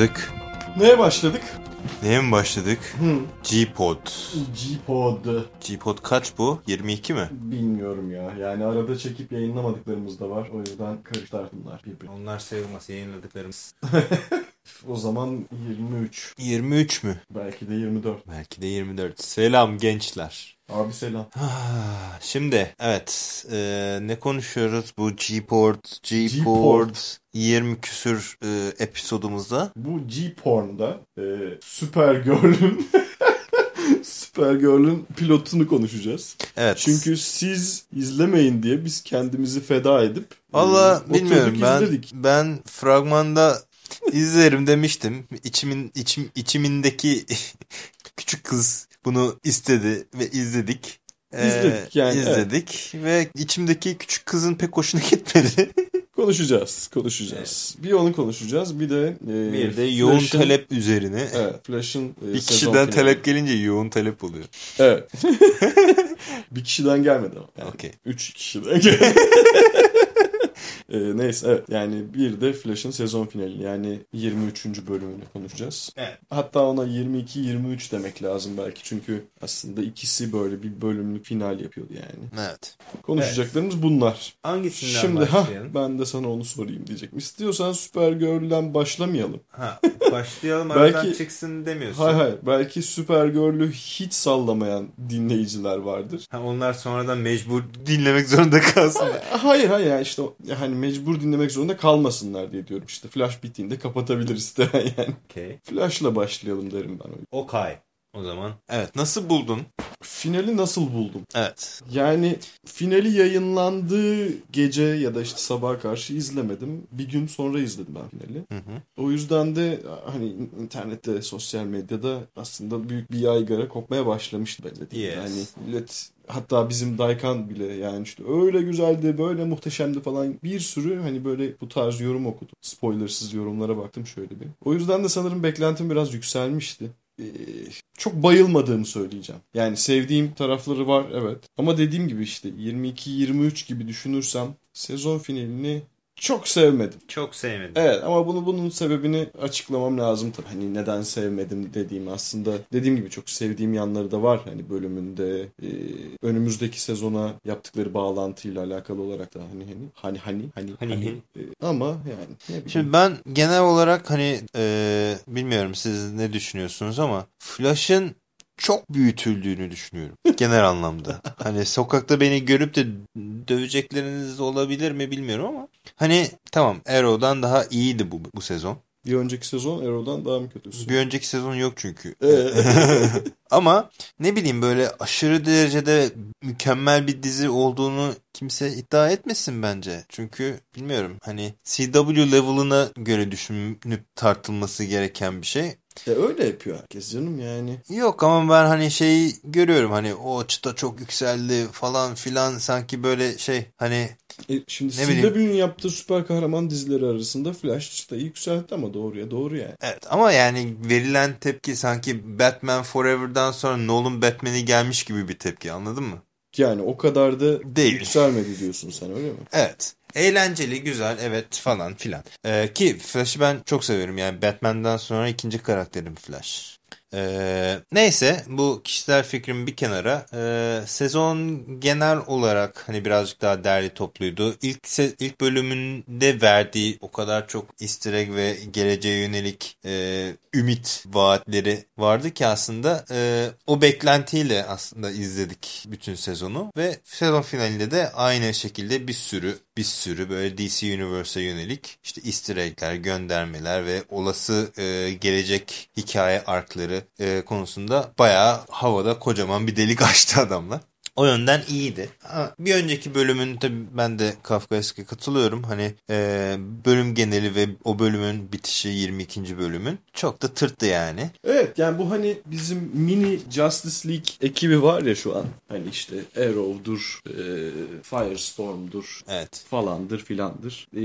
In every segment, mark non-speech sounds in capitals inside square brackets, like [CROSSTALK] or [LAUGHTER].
Başladık. Neye başladık? Neye mi başladık? Hı. G-Pod. G-Pod. G-Pod kaç bu? 22 mi? Bilmiyorum ya. Yani arada çekip yayınlamadıklarımız da var. O yüzden bunlar birbirine. Onlar sayılmaz yayınladıklarımız. [LAUGHS] O zaman 23. 23 mü? Belki de 24. Belki de 24. Selam gençler. Abi selam. Ah, Şimdi evet e, ne konuşuyoruz bu G-Port, G-Port G-Port. 20 küsür e, episodumuzda. Bu G-Porn'da e, Supergirl'ün [LAUGHS] Supergirl'ün pilotunu konuşacağız. Evet. Çünkü siz izlemeyin diye biz kendimizi feda edip Valla e, bilmiyorum ben izledik. ben fragmanda izlerim demiştim. İçimin içim içimindeki [LAUGHS] küçük kız bunu istedi ve izledik. Ee, İzledik yani, izledik ve içimdeki küçük kızın pek hoşuna gitmedi. [LAUGHS] Konuşacağız, konuşacağız. Bir onu konuşacağız, bir de e, Bir de yoğun talep üzerine. Evet, Flash'ın e, Bir kişiden finali. talep gelince yoğun talep oluyor. Evet. [LAUGHS] bir kişiden gelmedi ama. Yani Okey. Üç kişiden geldi. [LAUGHS] E, neyse evet yani bir de Flash'ın sezon finali yani 23. bölümünü konuşacağız. Evet. Hatta ona 22-23 demek lazım belki çünkü aslında ikisi böyle bir bölümlük final yapıyordu yani. Evet. Konuşacaklarımız bunlar. Hangisinden Şimdi ha başlayalım? ben de sana onu sorayım diyecektim. İstiyorsan Supergirl'den başlamayalım. Ha, başlayalım Belki- aradan çıksın demiyorsun. Hayır hayır. Belki Supergirl'ü hiç sallamayan dinleyiciler vardır. Ha, onlar sonradan mecbur dinlemek zorunda kalsın. Hayır hayır yani işte hani mecbur dinlemek zorunda kalmasınlar diye diyorum işte. Flash bittiğinde kapatabiliriz de [LAUGHS] yani. Okey. Flash'la başlayalım derim ben. Okay. O zaman. Evet. Nasıl buldun? Finali nasıl buldum? Evet. Yani finali yayınlandığı gece ya da işte sabaha karşı izlemedim. Bir gün sonra izledim ben finali. Hı hı. O yüzden de hani internette, sosyal medyada aslında büyük bir yaygara kopmaya başlamıştı bence. Yes. Yani millet hatta bizim Daykan bile yani işte öyle güzeldi, böyle muhteşemdi falan bir sürü hani böyle bu tarz yorum okudum. Spoilersız yorumlara baktım şöyle bir. O yüzden de sanırım beklentim biraz yükselmişti. Ee, çok bayılmadığımı söyleyeceğim. Yani sevdiğim tarafları var evet. Ama dediğim gibi işte 22-23 gibi düşünürsem sezon finalini çok sevmedim. Çok sevmedim. Evet ama bunu bunun sebebini açıklamam lazım tabii. Hani neden sevmedim dediğim aslında dediğim gibi çok sevdiğim yanları da var. Hani bölümünde e, önümüzdeki sezona yaptıkları bağlantıyla alakalı olarak da hani hani hani hani hani, Hani. E, ama yani ne bileyim. Şimdi ben genel olarak hani e, bilmiyorum siz ne düşünüyorsunuz ama Flash'ın çok büyütüldüğünü düşünüyorum. [LAUGHS] Genel anlamda. Hani sokakta beni görüp de dövecekleriniz olabilir mi bilmiyorum ama. Hani tamam Arrow'dan daha iyiydi bu, bu sezon. bir önceki sezon Arrow'dan daha mı kötüsü? Bir önceki sezon yok çünkü. Evet. [LAUGHS] Ama ne bileyim böyle aşırı derecede mükemmel bir dizi olduğunu kimse iddia etmesin bence. Çünkü bilmiyorum hani CW level'ına göre düşünüp tartılması gereken bir şey. E, öyle yapıyor herkes canım yani. Yok ama ben hani şeyi görüyorum hani o çıta çok yükseldi falan filan sanki böyle şey hani E, şimdi. CW'nin yaptığı süper kahraman dizileri arasında Flash çıtayı yükseltti ama doğruya doğru yani. evet ama yani verilen tepki sanki Batman Forever'dan sonra Nolan Batman'i gelmiş gibi bir tepki anladın mı? Yani o kadar da Değil. yükselmedi diyorsun sen öyle mi? Evet. Eğlenceli, güzel, evet falan filan. Ee, ki Flash'ı ben çok severim. Yani Batman'dan sonra ikinci karakterim Flash. Ee, neyse bu kişisel fikrim bir kenara. Ee, sezon genel olarak hani birazcık daha derli topluydu. İlk, ilk bölümünde verdiği o kadar çok easter egg ve geleceğe yönelik e, ümit vaatleri vardı ki aslında e, o beklentiyle aslında izledik bütün sezonu ve sezon finalinde de aynı şekilde bir sürü bir sürü böyle DC Universe'a yönelik işte easter egg'ler, göndermeler ve olası e, gelecek hikaye arkları e, konusunda bayağı havada kocaman bir delik [LAUGHS] açtı adamlar. O yönden iyiydi. Ama bir önceki bölümün tabii ben de Kafkaesk'e katılıyorum. Hani e, bölüm geneli ve o bölümün bitişi 22. bölümün çok da tırttı yani. Evet yani bu hani bizim mini Justice League ekibi var ya şu an. Hani işte Arrow'dur, e, Firestorm'dur Evet. falandır filandır. E,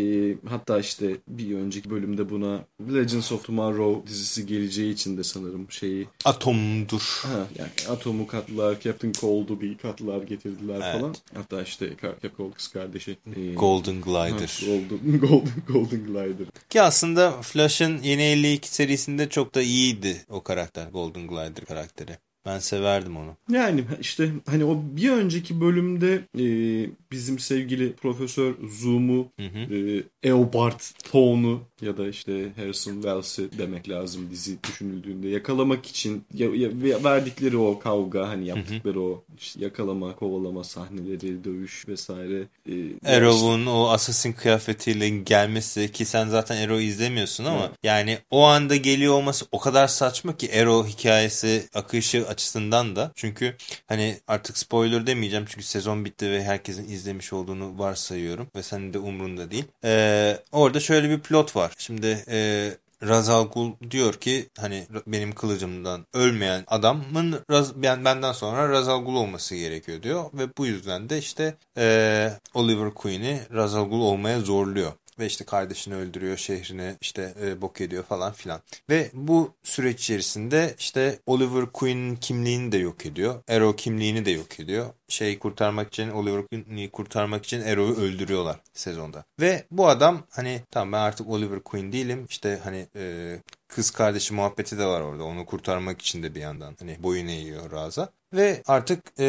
hatta işte bir önceki bölümde buna Legends of Tomorrow dizisi geleceği için de sanırım şeyi Atomdur. ha, yani Atom'u kattılar, Captain Cold'u bir kattılar yaptılar getirdiler Evet. falan. Hatta işte Capcom kız kardeşi. e, Golden ha, Glider. Golden, [LAUGHS] Golden, Golden Glider. Ki aslında Flash'ın yeni 52 serisinde çok da iyiydi o karakter. Golden Glider karakteri. Ben severdim onu. Yani işte hani o bir önceki bölümde e, bizim sevgili Profesör Zoom'u Hı hı. e, Eobard Tone'u ya da işte Harrison Wells'i demek lazım dizi düşünüldüğünde yakalamak için ya, ya- verdikleri o kavga hani yaptıkları o işte yakalama, kovalama sahneleri, dövüş vesaire. E, Arrow'un o assassin kıyafetiyle gelmesi ki sen zaten Arrow izlemiyorsun ama Evet. yani o anda geliyor olması o kadar saçma ki Arrow hikayesi akışı açısından da. Çünkü hani artık spoiler demeyeceğim çünkü sezon bitti ve herkesin izlemiş olduğunu varsayıyorum ve senin de umrunda değil. Ee, orada şöyle bir plot var. Şimdi e, Ra's al Ghul diyor ki hani benim kılıcımdan ölmeyen adamın Raz, ben, benden sonra Ra's al Ghul olması gerekiyor diyor ve bu yüzden de işte e, Oliver Queen'i Ra's al Ghul olmaya zorluyor. Ve işte kardeşini öldürüyor, şehrini işte e, bok ediyor falan filan. Ve bu süreç içerisinde işte Oliver Queen'in kimliğini de yok ediyor. Arrow kimliğini de yok ediyor. Şey kurtarmak için, Oliver Queen'i kurtarmak için Arrow'u öldürüyorlar sezonda. Ve bu adam hani tamam ben artık Oliver Queen değilim. İşte hani e, kız kardeşi muhabbeti de var orada. Onu kurtarmak için de bir yandan hani boyun eğiyor Raz'a. Ve artık e,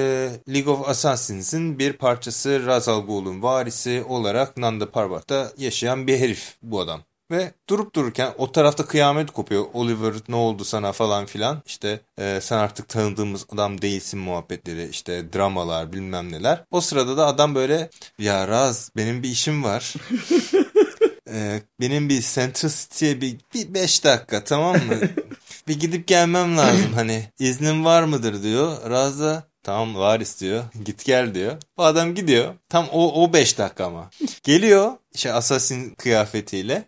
League of Assassins'in bir parçası Ra's al Ghul'un varisi olarak Nanda Parbat'ta yaşayan bir herif bu adam. Ve durup dururken o tarafta kıyamet kopuyor. Oliver ne oldu sana falan filan. İşte e, sen artık tanıdığımız adam değilsin muhabbetleri. işte dramalar bilmem neler. O sırada da adam böyle ya Raz benim bir işim var. Ee, [LAUGHS] benim bir Central City'ye bir, bir beş dakika tamam mı? Bir gidip gelmem lazım hani iznin var mıdır diyor. Raz da tamam var istiyor git gel diyor. O adam gidiyor tam o, o beş dakika ama. Geliyor işte Assassin kıyafetiyle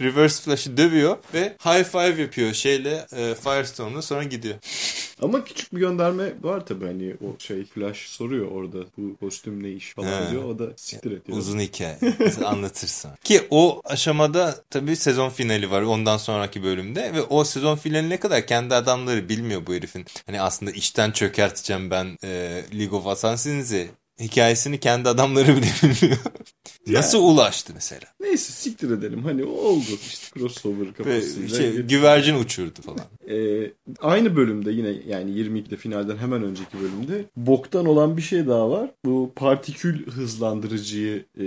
Reverse Flash'ı dövüyor ve high five yapıyor şeyle e, Firestone'la sonra gidiyor. Ama küçük bir gönderme var tabii hani o şey Flash soruyor orada bu kostüm ne iş falan He. diyor. O da siktir et. Uzun [LAUGHS] hikaye. Anlatırsın. Ki o aşamada tabii sezon finali var ondan sonraki bölümde ve o sezon finaline kadar kendi adamları bilmiyor bu herifin. Hani aslında işten çökerteceğim ben e, League of Assassins'i. Hikayesini kendi adamları bile bilmiyor. Nasıl ulaştı mesela? Neyse siktir edelim. Hani o oldu işte crossover Ve kafasıyla. şey, güvercin uçurdu falan. Ee, aynı bölümde yine yani 22'de finalden hemen önceki bölümde boktan olan bir şey daha var. Bu partikül hızlandırıcıyı e,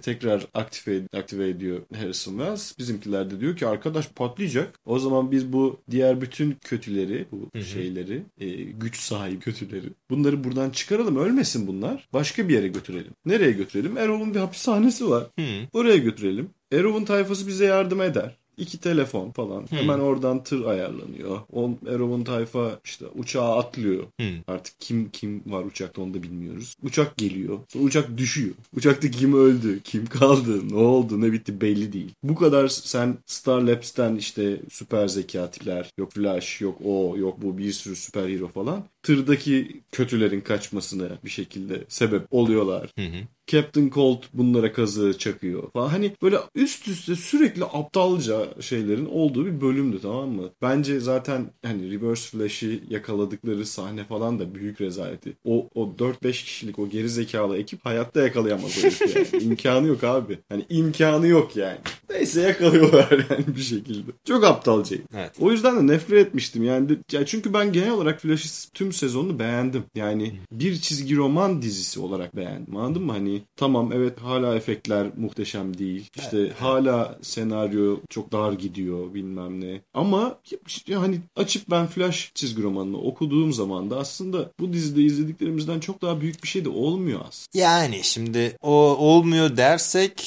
tekrar aktive, aktive ediyor Harrison Wells. Bizimkiler de diyor ki arkadaş patlayacak. O zaman biz bu diğer bütün kötüleri, bu şeyleri, e, güç sahibi kötüleri bunları buradan çıkaralım. Ölmesin bunlar. Başka bir yere götürelim. Nereye götürelim? Erol'un bir hapishanesi var. Hı. Oraya götürelim. Erol'un tayfası bize yardım eder. İki telefon falan. Hemen oradan tır ayarlanıyor. On, Erol'un tayfa işte uçağa atlıyor. Hı. Artık kim kim var uçakta onu da bilmiyoruz. Uçak geliyor. Sonra uçak düşüyor. Uçakta kim öldü? Kim kaldı? Ne oldu? Ne bitti belli değil. Bu kadar sen Star Labs'ten işte süper zeka tipler. Yok Flash, yok o, yok bu bir sürü süper hero falan. Tırdaki kötülerin kaçmasına bir şekilde sebep oluyorlar. Hı hı. Captain Colt bunlara kazığı çakıyor falan. Hani böyle üst üste sürekli aptalca şeylerin olduğu bir bölümdü tamam mı? Bence zaten hani Reverse Flash'i yakaladıkları sahne falan da büyük rezaleti. O, o 4-5 kişilik o geri zekalı ekip hayatta yakalayamaz o yani. [LAUGHS] İmkanı yok abi. Hani imkanı yok yani. Neyse yakalıyorlar [LAUGHS] yani bir şekilde. Çok aptalcayım. Evet. O yüzden de nefret etmiştim. Yani ya çünkü ben genel olarak Flash'ı tüm sezonunu beğendim. Yani bir çizgi roman dizisi olarak beğendim. Anladın mı? Hani tamam evet hala efektler muhteşem değil. İşte hala senaryo çok dar gidiyor bilmem ne. Ama hani açıp ben Flash çizgi romanını okuduğum zaman da aslında bu dizide izlediklerimizden çok daha büyük bir şey de olmuyor aslında. Yani şimdi o olmuyor dersek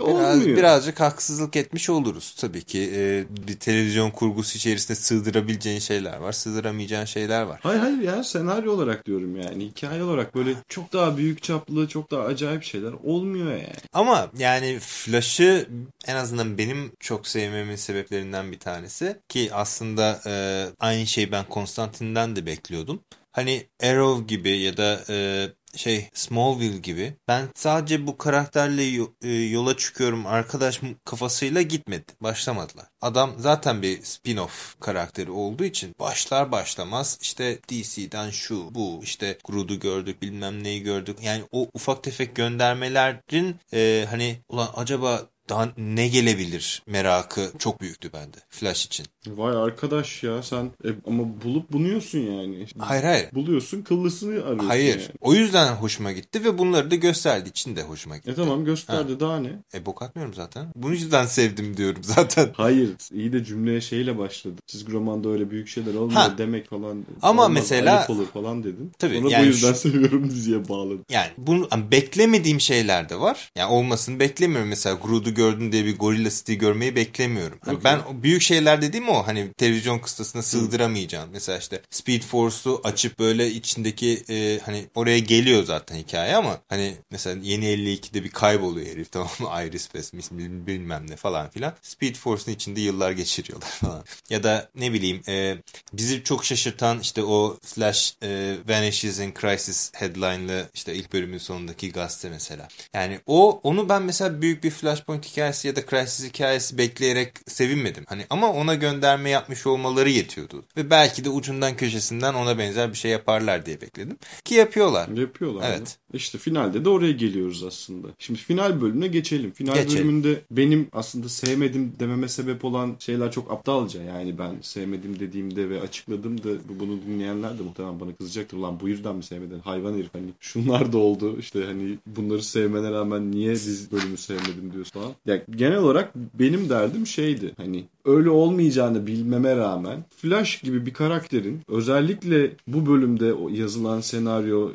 biraz, Olmuyor. birazcık haksızlık etmiş oluruz. Tabii ki e, bir televizyon kurgusu içerisinde sığdırabileceğin şeyler var, sığdıramayacağın şeyler var. Hayır hayır ya senaryo olarak diyorum yani. Hikaye olarak böyle çok daha büyük çaplı, çok daha acayip şeyler olmuyor yani. Ama yani Flash'ı en azından benim çok sevmemin sebeplerinden bir tanesi ki aslında e, aynı şeyi ben Konstantin'den de bekliyordum. Hani Arrow gibi ya da e, şey Smallville gibi ben sadece bu karakterle e, yola çıkıyorum arkadaş kafasıyla gitmedi. Başlamadılar. Adam zaten bir spin-off karakteri olduğu için başlar başlamaz işte DC'den şu bu işte Groot'u gördük bilmem neyi gördük. Yani o ufak tefek göndermelerin e, hani ulan acaba daha ne gelebilir merakı çok büyüktü bende Flash için. Vay arkadaş ya sen e, ama bulup bunuyorsun yani. Hayır hayır. Buluyorsun kıllısını arıyorsun Hayır. Yani. O yüzden hoşuma gitti ve bunları da gösterdi için de hoşuma gitti. E tamam gösterdi ha. daha ne? E bok atmıyorum zaten. Bunun yüzden sevdim diyorum zaten. [LAUGHS] Hayır. iyi de cümleye şeyle başladı. Çizgi romanda öyle büyük şeyler olmuyor ha. demek falan. Ama Olmaz, mesela. olur falan dedin. Tabii. Sonra yani bu yüzden şu... seviyorum diziye bağladım. Yani bunu yani beklemediğim şeyler de var. Yani olmasını beklemiyorum. Mesela Groot'u gördüm diye bir Gorilla City görmeyi beklemiyorum. Hani okay. Ben büyük şeyler dediğim o hani televizyon kıstasına sığdıramayacağım. Mesela işte Speed Force'u açıp böyle içindeki e, hani oraya geliyor zaten hikaye ama hani mesela yeni 52'de bir kayboluyor herif [LAUGHS] tamam mı? Iris West bilmem ne falan filan. Speed Force'un içinde yıllar geçiriyorlar [LAUGHS] falan. Ya da ne bileyim e, bizi çok şaşırtan işte o Flash e, Vanishes in Crisis headline'lı işte ilk bölümün sonundaki gazete mesela. Yani o onu ben mesela büyük bir Flashpoint hikayesi ya da Crisis hikayesi bekleyerek sevinmedim. Hani ama ona gönderme yapmış olmaları yetiyordu. Ve belki de ucundan köşesinden ona benzer bir şey yaparlar diye bekledim. Ki yapıyorlar. Yapıyorlar. Evet. İşte finalde de oraya geliyoruz aslında. Şimdi final bölümüne geçelim. Final geçelim. bölümünde benim aslında sevmedim dememe sebep olan şeyler çok aptalca. Yani ben sevmedim dediğimde ve açıkladım da bunu dinleyenler de muhtemelen bana kızacaktır. Ulan bu yüzden mi sevmedin? Hayvan herif hani şunlar da oldu. İşte hani bunları sevmene rağmen niye dizi bölümü sevmedim diyorsun falan. Yani genel olarak benim derdim şeydi. Hani öyle olmayacağını bilmeme rağmen Flash gibi bir karakterin özellikle bu bölümde yazılan senaryo,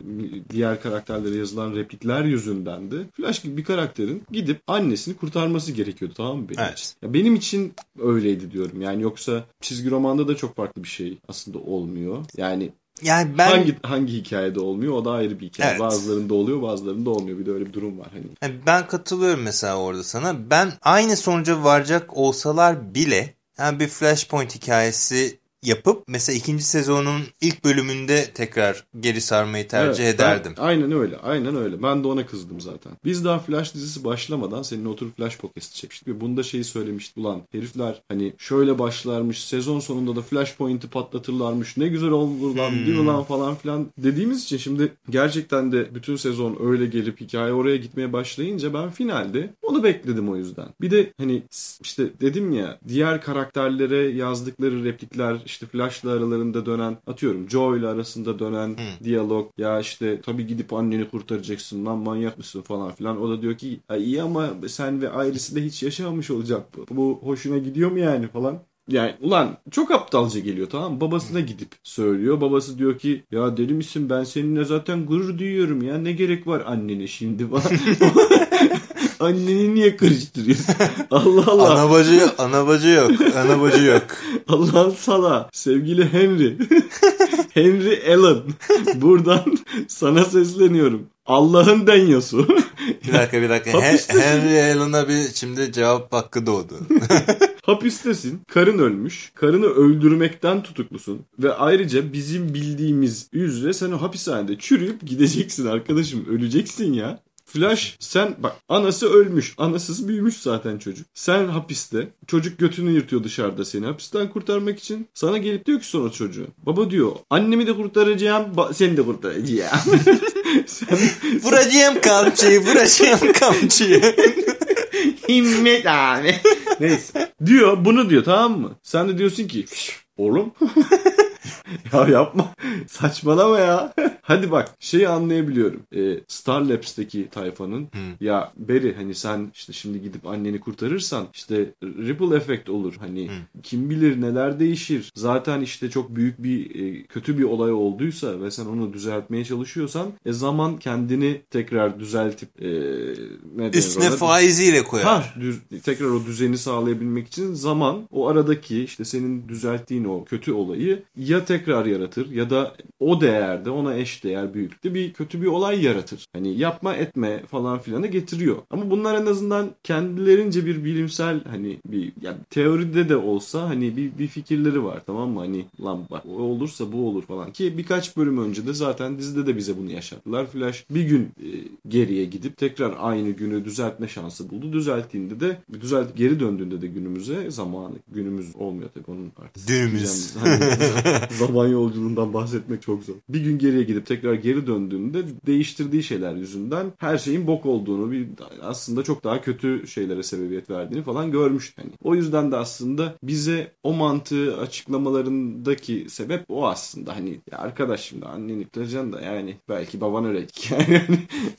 diğer karakterlere yazılan replikler yüzünden de Flash gibi bir karakterin gidip annesini kurtarması gerekiyordu tamam mı benim evet. için? Ya benim için öyleydi diyorum. Yani yoksa çizgi romanda da çok farklı bir şey aslında olmuyor. Yani yani ben hangi hangi hikayede olmuyor o da ayrı bir hikaye. Evet. Bazılarında oluyor, bazılarında olmuyor. Bir de öyle bir durum var hani. Yani ben katılıyorum mesela orada sana. Ben aynı sonuca varacak olsalar bile yani bir Flashpoint hikayesi yapıp mesela ikinci sezonun ilk bölümünde tekrar geri sarmayı tercih evet, ederdim. Ben, aynen öyle. Aynen öyle. Ben de ona kızdım zaten. Biz daha Flash dizisi başlamadan seninle oturup Flash podcast'i çekmiştik ve bunda şeyi söylemiştik. Ulan herifler hani şöyle başlarmış sezon sonunda da Flashpoint'i patlatırlarmış. Ne güzel olur lan hmm. değil mi lan falan filan dediğimiz için şimdi gerçekten de bütün sezon öyle gelip hikaye oraya gitmeye başlayınca ben finalde onu bekledim o yüzden. Bir de hani işte dedim ya diğer karakterlere yazdıkları replikler işte Flash'la aralarında dönen atıyorum Joe ile arasında dönen hmm. diyalog ya işte tabii gidip anneni kurtaracaksın lan manyak mısın falan filan. O da diyor ki iyi ama sen ve Iris'i de hiç yaşamamış olacak bu. Bu hoşuna gidiyor mu yani falan. Yani ulan çok aptalca geliyor tamam mı? Babasına gidip söylüyor. Babası diyor ki ya deli misin ben seninle zaten gurur duyuyorum ya ne gerek var annene şimdi falan. [LAUGHS] Anneni niye karıştırıyorsun? [LAUGHS] Allah Allah. Anabacı, anabacı yok. Anabacı yok. [LAUGHS] Allah'ın sala. Sevgili Henry. [LAUGHS] Henry Allen. Buradan sana sesleniyorum. Allah'ın denyosu. bir dakika bir dakika. Henry Allen'a bir şimdi cevap hakkı doğdu. Hapistesin. Karın ölmüş. Karını öldürmekten tutuklusun. Ve ayrıca bizim bildiğimiz üzere sen o hapishanede çürüyüp gideceksin arkadaşım. Öleceksin ya. Flash sen bak anası ölmüş. Anasız büyümüş zaten çocuk. Sen hapiste. Çocuk götünü yırtıyor dışarıda seni hapisten kurtarmak için. Sana gelip diyor ki sonra çocuğu. Baba diyor annemi de kurtaracağım seni de kurtaracağım. [LAUGHS] sen, vuracağım kamçıyı vuracağım kamçıyı. Himmet abi. Neyse. Diyor bunu diyor tamam mı? Sen de diyorsun ki oğlum [LAUGHS] ya yapma. Saçmalama ya. Hadi bak şeyi anlayabiliyorum. Ee, Star Labs'teki tayfanın hmm. ya Beri hani sen işte şimdi gidip anneni kurtarırsan işte ripple effect olur. Hani hmm. kim bilir neler değişir. Zaten işte çok büyük bir e, kötü bir olay olduysa ve sen onu düzeltmeye çalışıyorsan e, zaman kendini tekrar düzeltip e, ne üstüne faiziyle koyar. Ha, düz, tekrar o düzeni sağlayabilmek için zaman o aradaki işte senin düzelttiğin o kötü olayı ya tekrar yaratır ya da o değerde ona eş eşdeğer büyüklükte bir kötü bir olay yaratır. Hani yapma etme falan filanı getiriyor. Ama bunlar en azından kendilerince bir bilimsel hani bir yani teoride de olsa hani bir, bir fikirleri var tamam mı? Hani lan bak o olursa bu olur falan ki birkaç bölüm önce de zaten dizide de bize bunu yaşattılar. Flash bir gün e, geriye gidip tekrar aynı günü düzeltme şansı buldu. Düzelttiğinde de düzelt geri döndüğünde de günümüze zamanı günümüz olmuyor tabii onun artık. Günümüz. Hani, [LAUGHS] [LAUGHS] zaman yolculuğundan bahsetmek çok zor. Bir gün geriye gidip tekrar geri döndüğünde değiştirdiği şeyler yüzünden her şeyin bok olduğunu bir aslında çok daha kötü şeylere sebebiyet verdiğini falan görmüş. Hani o yüzden de aslında bize o mantığı açıklamalarındaki sebep o aslında. Hani ya arkadaş şimdi anneni kıracaksın da yani belki baban öğretecek [LAUGHS] yani.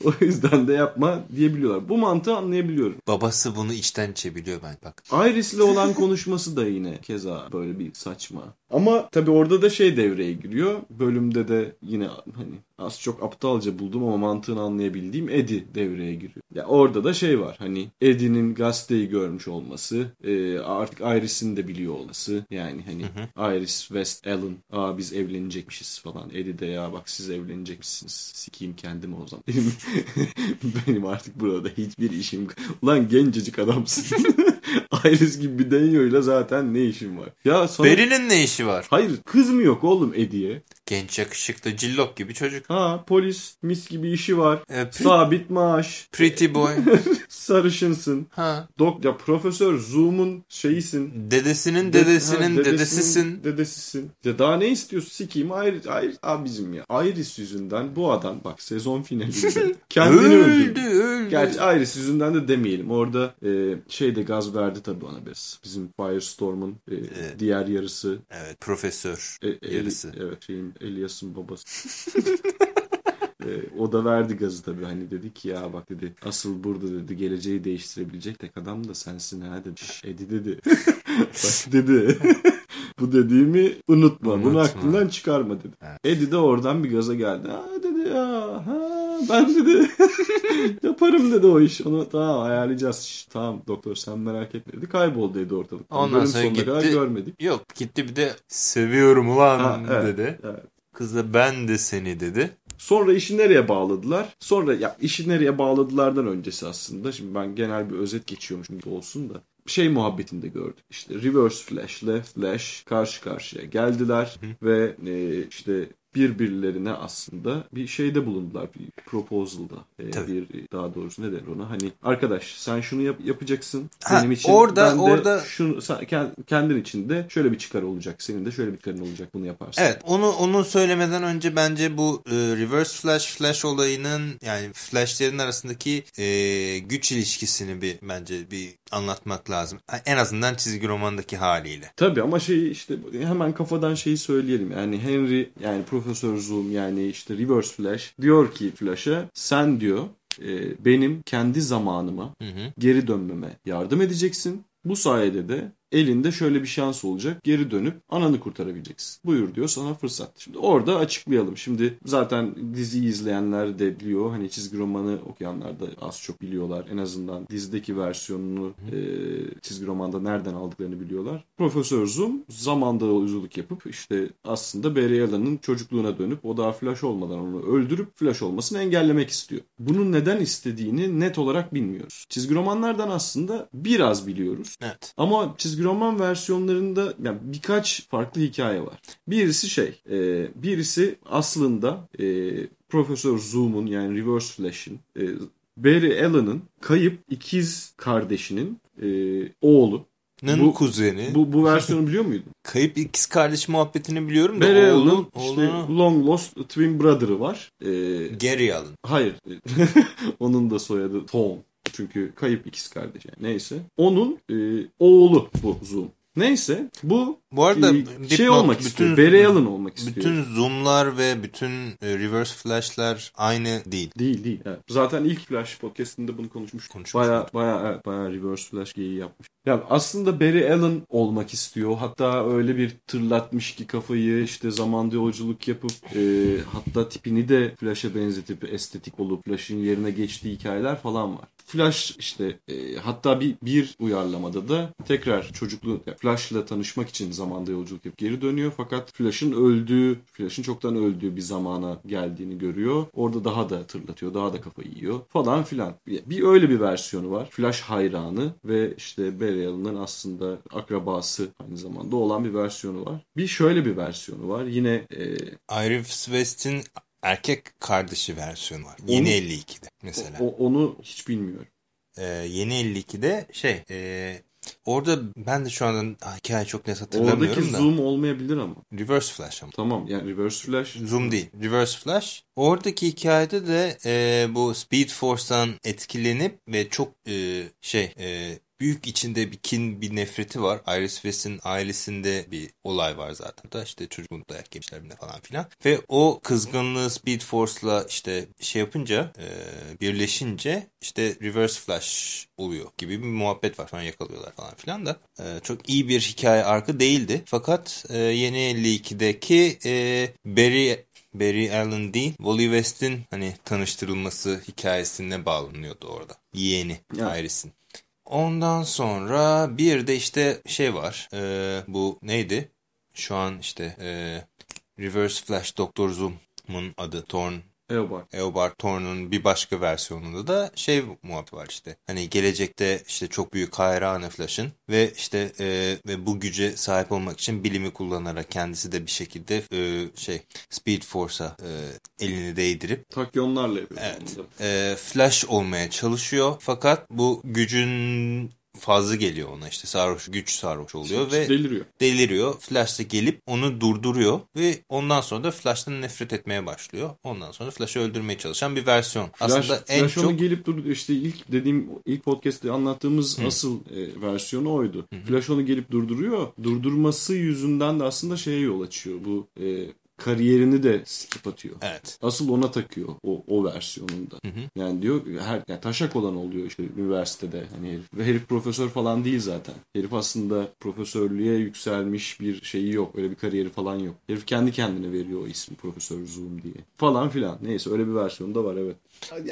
o yüzden de yapma diyebiliyorlar. Bu mantığı anlayabiliyorum. Babası bunu içten çebiliyor ben bak. Iris'le olan konuşması da yine keza böyle bir saçma. Ama tabii orada da şey devreye giriyor. Bölümde de yine hani az çok aptalca buldum ama mantığını anlayabildiğim Eddie devreye giriyor. Ya orada da şey var hani Eddie'nin gazeteyi görmüş olması, e, artık Iris'in de biliyor olması. Yani hani hı hı. Iris, West, Allen, aa biz evlenecekmişiz falan. Eddie de ya bak siz evlenecekmişsiniz. Sikeyim kendimi o zaman. [LAUGHS] Benim, benim artık burada hiçbir işim. Ulan gencecik adamsın. [LAUGHS] Iris gibi bir denyoyla zaten ne işin var? Ya sonra... Beri'nin ne işi var? Hayır kız mı yok oğlum Eddie'ye? Genç yakışıklı cillop gibi çocuk. Ha polis mis gibi işi var. E, Sabit maaş. Pretty boy. [LAUGHS] Sarışınsın. Ha. Dok ya profesör Zoom'un şeyisin. Dedesinin dedesinin, ha, dedesinin dedesisin. Dedesisin. Ya daha ne istiyorsun? Sikeyim Iris, Iris abicim ya. Iris yüzünden bu adam bak sezon finalinde [LAUGHS] kendini öldü. Öldü öldü. Gerçi Iris yüzünden de demeyelim. Orada e, şey de gaz verdi tabii ona biraz. Bizim Firestorm'un e, evet. diğer yarısı. Evet profesör e, yarısı. Evet şeyin Elias'ın babası. [LAUGHS] e, o da verdi gazı tabii hani dedi ki ya bak dedi asıl burada dedi geleceği değiştirebilecek tek adam da sensin ha dedi. Edi dedi. [LAUGHS] bak dedi. [LAUGHS] Bu dediğimi unutma. unutma. Bunu aklından çıkarma dedi. Evet. Eddie de oradan bir gaza geldi. Ha dedi ya ha ben dedi [LAUGHS] yaparım dedi o iş. Onu tamam ayarlayacağız. Tamam doktor sen merak etme dedi. Kayboldu dedi ortalık. Ondan Bölüm sonra gitti. kadar görmedik. Yok gitti bir de seviyorum ulan ha, evet, dedi. Evet. Kız da ben de seni dedi. Sonra işi nereye bağladılar? Sonra ya işi nereye bağladılardan öncesi aslında. Şimdi ben genel bir özet geçiyormuşum gibi olsun da şey muhabbetinde gördük. İşte Reverse Flash, Left Flash karşı karşıya geldiler Hı. ve e, işte birbirlerine aslında bir şeyde bulundular bir proposal'da ee, bir daha doğrusu ne der ona hani arkadaş sen şunu yap, yapacaksın ha, benim için orada ben de orada şunu sen, kendin için de şöyle bir çıkar olacak senin de şöyle bir çıkarın olacak bunu yaparsın. Evet onu onu söylemeden önce bence bu e, reverse flash flash olayının yani flashlerin arasındaki e, güç ilişkisini bir bence bir anlatmak lazım. En azından çizgi romandaki haliyle. Tabii ama şey işte hemen kafadan şeyi söyleyelim. Yani Henry yani Profesör Zoom yani işte Reverse Flash diyor ki Flash'a sen diyor e, benim kendi zamanıma hı hı. geri dönmeme yardım edeceksin. Bu sayede de elinde şöyle bir şans olacak. Geri dönüp ananı kurtarabileceksin. Buyur diyor sana fırsat. Şimdi orada açıklayalım. Şimdi zaten diziyi izleyenler de biliyor. Hani çizgi romanı okuyanlar da az çok biliyorlar. En azından dizideki versiyonunu e, çizgi romanda nereden aldıklarını biliyorlar. Profesör Zoom zamanda yolculuk yapıp işte aslında Barry Allen'ın çocukluğuna dönüp o daha flash olmadan onu öldürüp flash olmasını engellemek istiyor. Bunun neden istediğini net olarak bilmiyoruz. Çizgi romanlardan aslında biraz biliyoruz. Evet. Ama çizgi çizgi roman versiyonlarında yani birkaç farklı hikaye var. Birisi şey, e, birisi aslında e, Profesör Zoom'un yani Reverse Flash'in e, Barry Allen'ın kayıp ikiz kardeşinin e, oğlu. Nın bu, kuzeni. Bu, bu versiyonu biliyor muydun? [LAUGHS] Kayıp ikiz kardeş muhabbetini biliyorum da. Barry Allen işte Long Lost Twin Brother'ı var. Ee, Gary Allen. Hayır. [LAUGHS] Onun da soyadı Tom. Çünkü kayıp ikiz kardeş yani. Neyse. Onun e, oğlu bu Zoom. Neyse bu bu arada e, şey olmak bütün, istiyor. Barry Allen olmak istiyor. Bütün zoomlar ve bütün e, reverse flashlar aynı değil. Değil değil. Evet. Zaten ilk flash podcastinde bunu konuşmuş. konuşmuş baya baya evet, baya reverse flash geyiği yapmış. Yani aslında Barry Allen olmak istiyor. Hatta öyle bir tırlatmış ki kafayı işte zamanda yolculuk yapıp e, hatta tipini de Flash'a benzetip estetik olup Flash'ın yerine geçtiği hikayeler falan var. Flash işte e, hatta bir bir uyarlamada da tekrar çocukluğu yani Flash'la tanışmak için zamanda yolculuk yapıp geri dönüyor fakat Flash'ın öldüğü, Flash'ın çoktan öldüğü bir zamana geldiğini görüyor. Orada daha da tırlatıyor, daha da kafayı yiyor falan filan. Bir, öyle bir versiyonu var. Flash hayranı ve işte Barry aslında akrabası aynı zamanda olan bir versiyonu var. Bir şöyle bir versiyonu var. Yine e, Iris West'in erkek kardeşi versiyonu var. Yeni 52'de mesela. o, onu hiç bilmiyorum. Ee, yeni 52'de şey e, orada ben de şu anda ah, hikaye çok net hatırlamıyorum Oradaki da. zoom olmayabilir ama. Reverse Flash ama. Tamam yani reverse flash. Zoom değil. Reverse Flash. Oradaki hikayede de e, bu Speed Force'dan etkilenip ve çok e, şey e, büyük içinde bir kin, bir nefreti var. Iris West'in ailesinde bir olay var zaten. Da işte çocukluğunda dayak yemişler falan filan. Ve o kızgınlığı Speed Force'la işte şey yapınca e, birleşince işte Reverse Flash oluyor gibi bir muhabbet var. Sonra yakalıyorlar falan filan da. E, çok iyi bir hikaye arka değildi. Fakat e, yeni 52'deki e, Barry Barry Allen değil, Wally West'in hani tanıştırılması hikayesine bağlanıyordu orada. Yeğeni. Iris'in. Ondan sonra bir de işte şey var. e, bu neydi? Şu an işte e, Reverse Flash Doktor Zoom'un adı Thorn Eobard. Eobard Thorne'un bir başka versiyonunda da şey muhabbeti var işte. Hani gelecekte işte çok büyük hayranı Flash'ın ve işte e, ve bu güce sahip olmak için bilimi kullanarak kendisi de bir şekilde e, şey Speed Force'a e, elini değdirip Takyonlarla yapıyor. Evet. e, Flash olmaya çalışıyor. Fakat bu gücün fazla geliyor ona işte sarhoş güç sarhoş oluyor ve Deliriyor. deliriyor. Flash da gelip onu durduruyor ve ondan sonra da Flash'tan nefret etmeye başlıyor. Ondan sonra Flash'ı öldürmeye çalışan bir versiyon. Flash, Aslında en Flash onu çok gelip durdu. İşte ilk dediğim ilk podcast'te anlattığımız asıl e, versiyonu oydu. Flash onu gelip durduruyor. Durdurması yüzünden de aslında şeye yol açıyor. Bu e, kariyerini de skip atıyor. evet. Asıl ona takıyor o, o versiyonunda. Yani diyor her yani taşak olan oluyor işte üniversitede. Hani herif, ve herif profesör falan değil zaten. Herif aslında profesörlüğe yükselmiş bir şeyi yok. Öyle bir kariyeri falan yok. Herif kendi kendine veriyor o ismi Profesör Zoom diye. Falan filan. Neyse öyle bir versiyonu da var evet.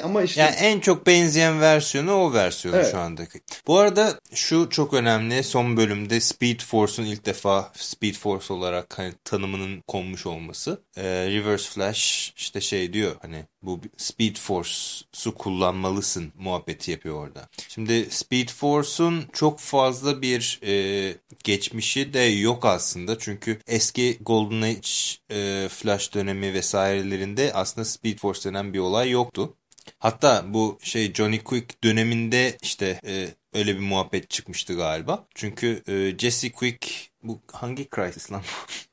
Ama işte Yani en çok benzeyen versiyonu o versiyonu Evet. şu andaki. Bu arada şu çok önemli. Son bölümde Speed Force'un ilk defa Speed Force olarak hani tanımının konmuş olması. Ee, Reverse Flash işte şey diyor hani bu Speed Force'u kullanmalısın muhabbeti yapıyor orada. Şimdi Speed Force'un çok fazla bir e, geçmişi de yok aslında. Çünkü eski Golden Age e, Flash dönemi vesairelerinde aslında Speed Force denen bir olay yoktu. Hatta bu şey Johnny Quick döneminde işte e, öyle bir muhabbet çıkmıştı galiba. Çünkü e, Jesse Quick bu hangi Crisis lan?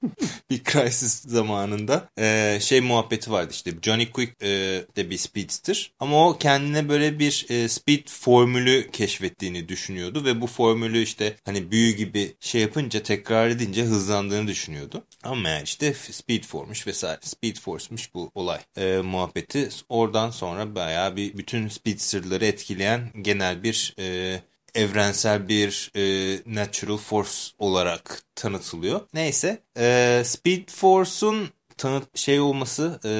[LAUGHS] bir Crisis zamanında e, şey muhabbeti vardı işte. Johnny Quick e, de bir speedster ama o kendine böyle bir e, speed formülü keşfettiğini düşünüyordu ve bu formülü işte hani büyü gibi şey yapınca tekrar edince hızlandığını düşünüyordu. Ama meğer işte speed formmuş vesaire. Speed force'muş bu olay e, muhabbeti. Oradan sonra bayağı bir bütün speedsterları etkileyen genel bir e, evrensel bir e, natural force olarak tanıtılıyor. Neyse e, Speed Force'un tanıt şey olması e,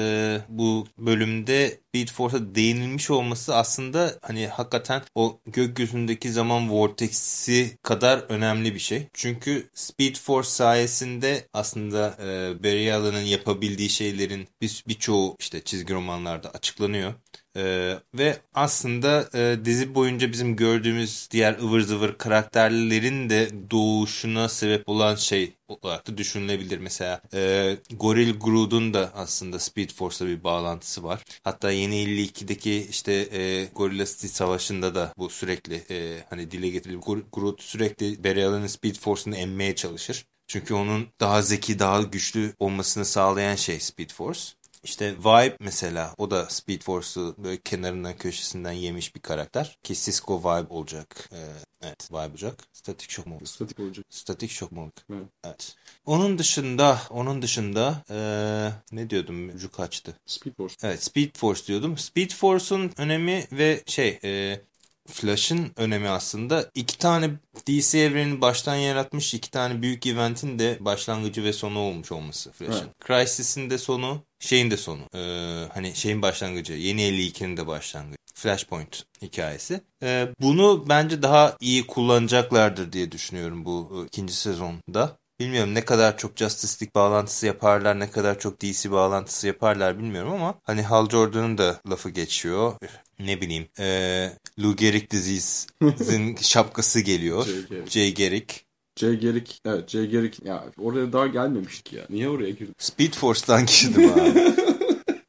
bu bölümde Speed Force'a değinilmiş olması aslında hani hakikaten o gökyüzündeki zaman vortex'i kadar önemli bir şey. Çünkü Speed Force sayesinde aslında e, Barry Allen'ın yapabildiği şeylerin bir, birçoğu işte çizgi romanlarda açıklanıyor. Ee, ve aslında e, dizi boyunca bizim gördüğümüz diğer ıvır zıvır karakterlerin de doğuşuna sebep olan şey olarak da düşünülebilir. Mesela e, Goril Groot'un da aslında Speed Force'la bir bağlantısı var. Hatta yeni 52'deki işte e, Gorilla City Savaşı'nda da bu sürekli e, hani dile getirilip Groot sürekli Barry Speed Force'unu emmeye çalışır. Çünkü onun daha zeki, daha güçlü olmasını sağlayan şey Speed Force. İşte Vibe mesela o da Speed Force'u böyle kenarından köşesinden yemiş bir karakter. Ki Cisco Vibe olacak. Ee, evet Vibe olacak. Static Shock mu statik olacak. Static Shock mu? Evet. Evet. Onun dışında onun dışında ee, ne diyordum? Ucu kaçtı. Speed Force. Evet Speed Force diyordum. Speed Force'un önemi ve şey e, Flash'ın önemi aslında iki tane DC evrenini baştan yaratmış iki tane büyük eventin de başlangıcı ve sonu olmuş olması Flash'ın. Crisis'in de sonu şeyin de sonu. Ee, hani şeyin başlangıcı yeni 52'nin de başlangıcı. Flashpoint hikayesi. Ee, bunu bence daha iyi kullanacaklardır diye düşünüyorum bu e, ikinci sezonda. Bilmiyorum ne kadar çok Justice League bağlantısı yaparlar, ne kadar çok DC bağlantısı yaparlar bilmiyorum ama hani Hal Jordan'ın da lafı geçiyor. Ne bileyim, e, Lou Gehrig Disease'in [LAUGHS] şapkası geliyor. Jay Garrick. Jay Garrick, evet Jay Garrick ya oraya daha gelmemiştik ya. Niye oraya girdik? Speed Force'dan kişiydim abi. [LAUGHS]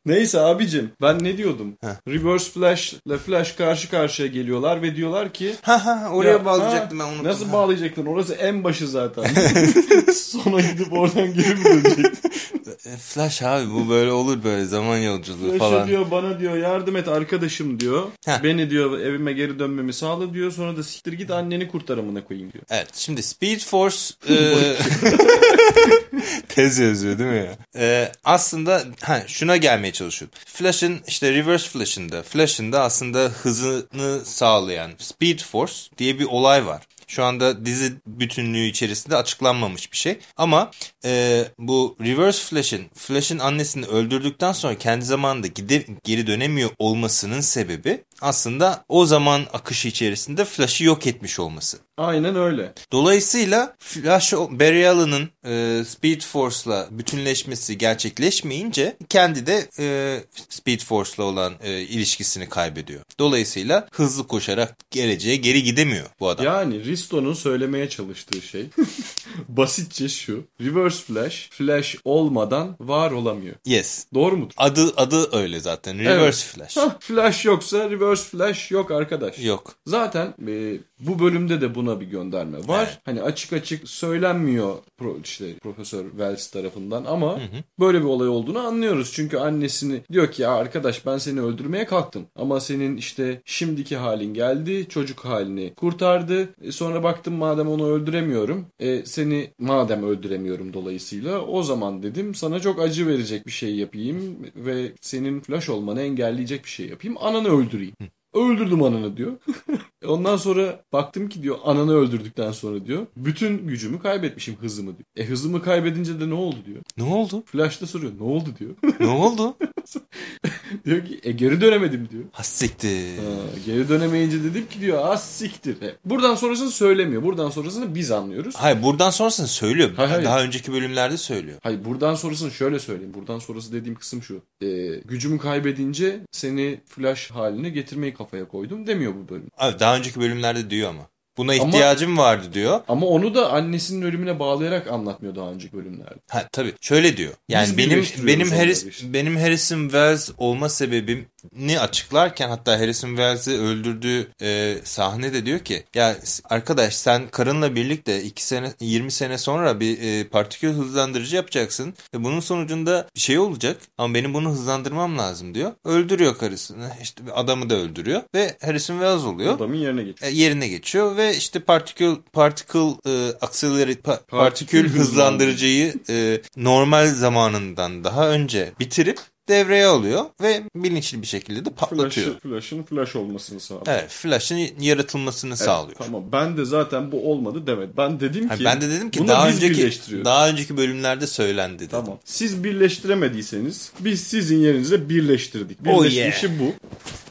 Neyse abicim ben ne diyordum? Heh. Reverse Flash ile Flash karşı karşıya geliyorlar ve diyorlar ki ha ha oraya Ya, bağlayacaktım ha, ben unuttum. Nasıl Ha. bağlayacaktın? Orası en başı zaten. [LAUGHS] [LAUGHS] Sonra gidip oradan geri mi dönecektin? E, Flash abi bu böyle olur böyle zaman yolculuğu Flash'a falan. diyor bana diyor yardım et arkadaşım diyor. Heh. Beni diyor evime geri dönmemi sağla diyor. Sonra da siktir git anneni kurtar amına koyayım diyor. Evet şimdi Speed Force e, [LAUGHS] tez yazıyor değil mi ya? E, aslında ha, şuna gelmeye çalışıyorum. Flash'ın işte Reverse Flash'ında Flash'ın da aslında hızını sağlayan Speed Force diye bir olay var. Şu anda dizi bütünlüğü içerisinde açıklanmamış bir şey. Ama e, bu Reverse Flash'ın Flash'ın annesini öldürdükten sonra kendi zamanında gide, geri dönemiyor olmasının sebebi aslında o zaman akışı içerisinde Flash'ı yok etmiş olması. Aynen öyle. Dolayısıyla Flash Barry Allen'ın e, Speed Force'la bütünleşmesi gerçekleşmeyince kendi de e, Speed Force'la olan e, ilişkisini kaybediyor. Dolayısıyla hızlı koşarak geleceğe geri gidemiyor bu adam. Yani Risto'nun söylemeye çalıştığı şey [LAUGHS] basitçe şu. Reverse Flash, Flash olmadan var olamıyor. Yes. Doğru mudur? Adı adı öyle zaten. Reverse Evet. Flash. Hah, flash yoksa Reverse Flash yok arkadaş. Yok. Zaten e, bu bölümde de buna bir gönderme var. Evet. Hani açık açık söylenmiyor pro, işte Profesör Wells tarafından ama böyle bir olay olduğunu anlıyoruz. Çünkü annesini diyor ki ya arkadaş ben seni öldürmeye kalktım ama senin işte şimdiki halin geldi çocuk halini kurtardı. E, sonra baktım madem onu öldüremiyorum e, seni madem öldüremiyorum dolayısıyla o zaman dedim sana çok acı verecek bir şey yapayım ve senin flash olmanı engelleyecek bir şey yapayım ananı öldüreyim. Öldürdüm ananı diyor. [LAUGHS] Ondan sonra baktım ki diyor ananı öldürdükten sonra diyor bütün gücümü kaybetmişim hızımı diyor. E hızımı kaybedince de ne oldu diyor. Ne oldu? Flash'ta soruyor ne oldu diyor. [LAUGHS] ne oldu? [LAUGHS] diyor ki e geri dönemedim diyor. Hassiktir. Ha, geri dönemeyince dedim ki diyor az siktir. E, buradan sonrasını söylemiyor. Buradan sonrasını biz anlıyoruz. Hayır buradan sonrasını söylüyor. Hayır, hayır. Daha önceki bölümlerde söylüyor. Hayır buradan sonrasını şöyle söyleyeyim. Buradan sonrası dediğim kısım şu. E, gücümü kaybedince seni flash haline getirmeyi kafaya koydum demiyor bu bölüm. Abi daha önceki bölümlerde diyor ama. Buna Ama- ihtiyacım vardı diyor. Ama onu da annesinin ölümüne bağlayarak anlatmıyor daha önceki bölümlerde. Ha tabii. Şöyle diyor. Yani Biz benim benim Harris işte. benim Harrison Wells olma sebebini açıklarken hatta Harrison Wells'i öldürdüğü e, sahnede diyor ki ya arkadaş sen karınla birlikte 2 sene 20 sene sonra bir e, partikül hızlandırıcı yapacaksın ve bunun sonucunda bir şey olacak ama benim bunu hızlandırmam lazım diyor. Öldürüyor karısını. işte adamı da öldürüyor ve Harrison Wells oluyor. Adamın yerine geç. E, yerine geçiyor ve işte partikül particle e, accelerate pa- Partikül partikül hızlandırıcıyı e, normal zamanından daha önce bitirip devreye alıyor ve bilinçli bir şekilde de patlatıyor. Flash'ın Flash'ın flash olmasını sağlıyor. Evet, Flash'ın yaratılmasını Evet, sağlıyor. Tamam ben de zaten bu olmadı demedim. Ben dedim Ha, ki ben de dedim ki daha önceki daha önceki bölümlerde söylendi dedim. Tamam. Siz birleştiremediyseniz biz sizin yerinize birleştirdik. Oh Birleşmişi bu.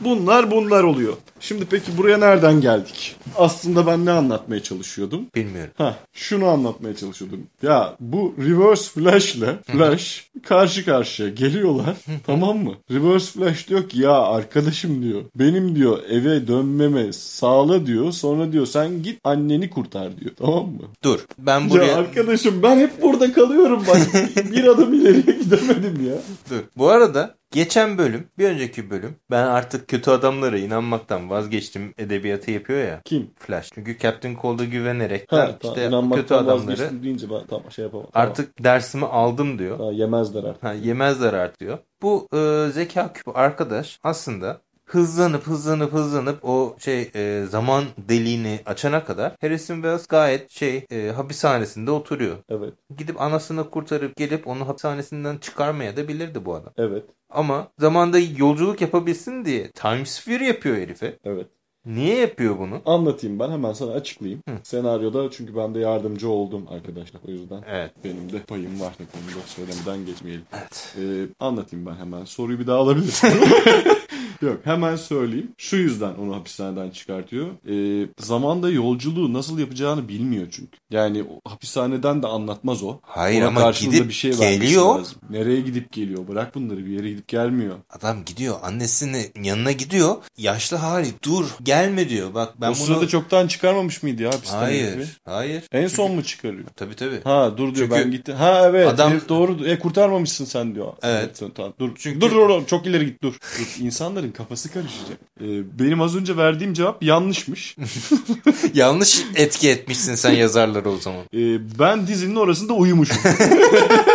Bunlar bunlar oluyor. Şimdi peki buraya nereden geldik? Aslında ben ne anlatmaya çalışıyordum? Bilmiyorum. Ha, şunu anlatmaya çalışıyordum. Ya bu reverse flash ile flash karşı karşıya geliyorlar. [LAUGHS] tamam mı? Reverse flash diyor ki ya arkadaşım diyor. Benim diyor eve dönmeme sağla diyor. Sonra diyor sen git anneni kurtar diyor. [LAUGHS] Tamam mı? Dur. Ben Ya buraya arkadaşım ben hep burada kalıyorum bak. [LAUGHS] bir adım ileriye gidemedim ya. Dur. Bu arada geçen bölüm, bir önceki bölüm ben artık kötü adamlara inanmaktan vazgeçtim edebiyatı yapıyor ya. Kim? Flash. Çünkü Captain Cold'a güvenerek Ha, işte tamam, kötü adamları deyince ben tamam şey yapamam. Tamam. artık dersimi aldım diyor. Ha, yemezler artık. Ha, yemezler artık diyor. Bu e, zeka küpü arkadaş aslında hızlanıp hızlanıp hızlanıp o şey e, zaman deliğini açana kadar Harrison Wells gayet şey e, hapishanesinde oturuyor. Evet. Gidip anasını kurtarıp gelip onu hapishanesinden çıkarmaya da bilirdi bu adam. Evet. Ama zamanda yolculuk yapabilsin diye Time Sphere yapıyor herife. Evet. Niye yapıyor bunu? Anlatayım ben hemen sana açıklayayım. Hı. Senaryoda çünkü ben de yardımcı oldum arkadaşlar o yüzden. Evet. Benim de payım var da söylemeden geçmeyelim. Evet. Ee, anlatayım ben hemen. Soruyu bir daha alabilirsin. [LAUGHS] Yok hemen söyleyeyim. Şu yüzden onu hapishaneden çıkartıyor. Ee, zamanda yolculuğu nasıl yapacağını bilmiyor çünkü. Yani o, hapishaneden de anlatmaz o. Hayır Ona ama gidip bir şey geliyor. lazım. Nereye gidip geliyor? Bırak bunları bir yere gidip gelmiyor. Adam gidiyor annesinin yanına gidiyor. Yaşlı hali dur gelme diyor. Bak ben o bunu... sırada çoktan çıkarmamış mıydı ya hapisten? Hayır. Hayır. En son mu çıkarıyor? Tabii tabii. Ha dur diyor Çünkü ben gitti. Ha evet adam- doğru. E kurtarmamışsın sen diyor. Evet. sen- tamam, dur. Çünkü- Dur, dur dur çok ileri git dur. dur. İnsanların kafası karışacak. Ee, benim az önce verdiğim cevap yanlışmış. [LAUGHS] Yanlış etki etmişsin sen yazarları o zaman. Ee, ben dizinin orasında uyumuşum. [LAUGHS]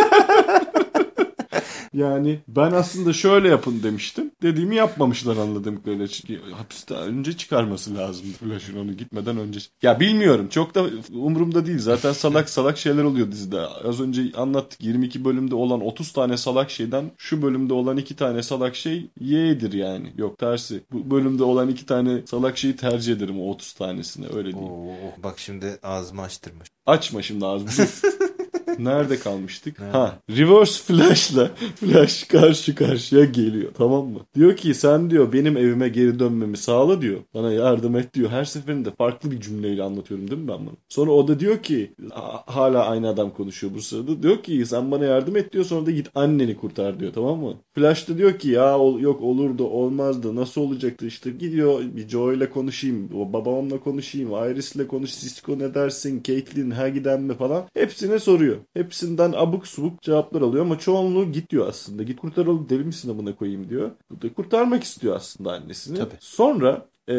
Yani ben aslında şöyle yapın demiştim. Dediğimi yapmamışlar anladığım kadarıyla. Çünkü hapisten önce çıkarması lazım Flash'ın onu gitmeden önce. Ya bilmiyorum. Çok da umurumda değil. Zaten salak salak şeyler oluyor dizide. Az önce anlattık. 22 bölümde olan 30 tane salak şeyden şu bölümde olan 2 tane salak şey Y'dir yani. Yok tersi. Bu bölümde olan 2 tane salak şeyi tercih ederim o 30 tanesine. Öyle değil. Oo, bak şimdi ağzımı açtırmış. Açma şimdi ağzını. [LAUGHS] Nerede kalmıştık? Ha, reverse flash'la flash karşı karşıya geliyor tamam mı? Diyor ki sen diyor benim evime geri dönmemi sağla diyor. Bana yardım et diyor. Her seferinde farklı bir cümleyle anlatıyorum değil mi ben bunu? Sonra o da diyor ki ha- hala aynı adam konuşuyor bu sırada. Diyor ki sen bana yardım et diyor sonra da git anneni kurtar diyor tamam mı? Flash da diyor ki ya ol- yok olurdu olmazdı nasıl olacaktı işte gidiyor bir Joe ile konuşayım o babamla konuşayım Iris'le konuş Cisco ne dersin Caitlyn ha giden mi falan hepsine soruyor. Hepsinden abuk subuk cevaplar alıyor ama çoğunluğu git diyor aslında. Git kurtar oğlum deli misin amına koyayım diyor. Kurtarmak istiyor aslında annesini. Tabii. Sonra e,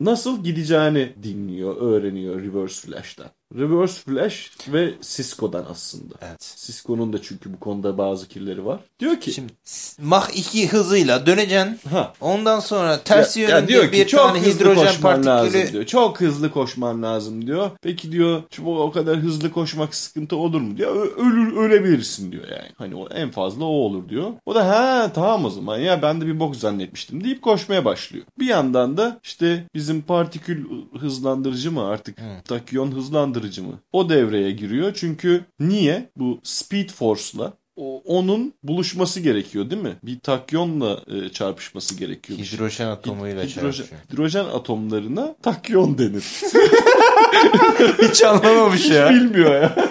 nasıl gideceğini dinliyor, öğreniyor Reverse Flash'tan. Reverse Flash ve Cisco'dan aslında. Evet. Cisco'nun da çünkü bu konuda bazı kirleri var. Diyor ki Şimdi Mach 2 hızıyla döneceksin. ha Ondan sonra ters ya, ya yönünde diyor ki bir çok tane hızlı hidrojen koşman lazım partikülü diyor. Çok hızlı koşman lazım diyor. Peki diyor "bu o kadar hızlı koşmak sıkıntı olur mu diyor. Ölür ölebilirsin diyor yani. Hani o en fazla o olur diyor. O da ha tamam o zaman ya ben de bir bok zannetmiştim deyip koşmaya başlıyor. Bir yandan da işte bizim partikül hızlandırıcı mı artık takyon hızlandırıcı mı? O devreye giriyor. Çünkü niye? Bu Speed Force'la onun buluşması gerekiyor değil mi? Bir takyonla e, çarpışması gerekiyor. hidrojen atomuyla Hidrojen, çarpışıyor. hidrojen atomlarına takyon denir. [LAUGHS] Hiç anlamamış ya. Bilmiyor ya.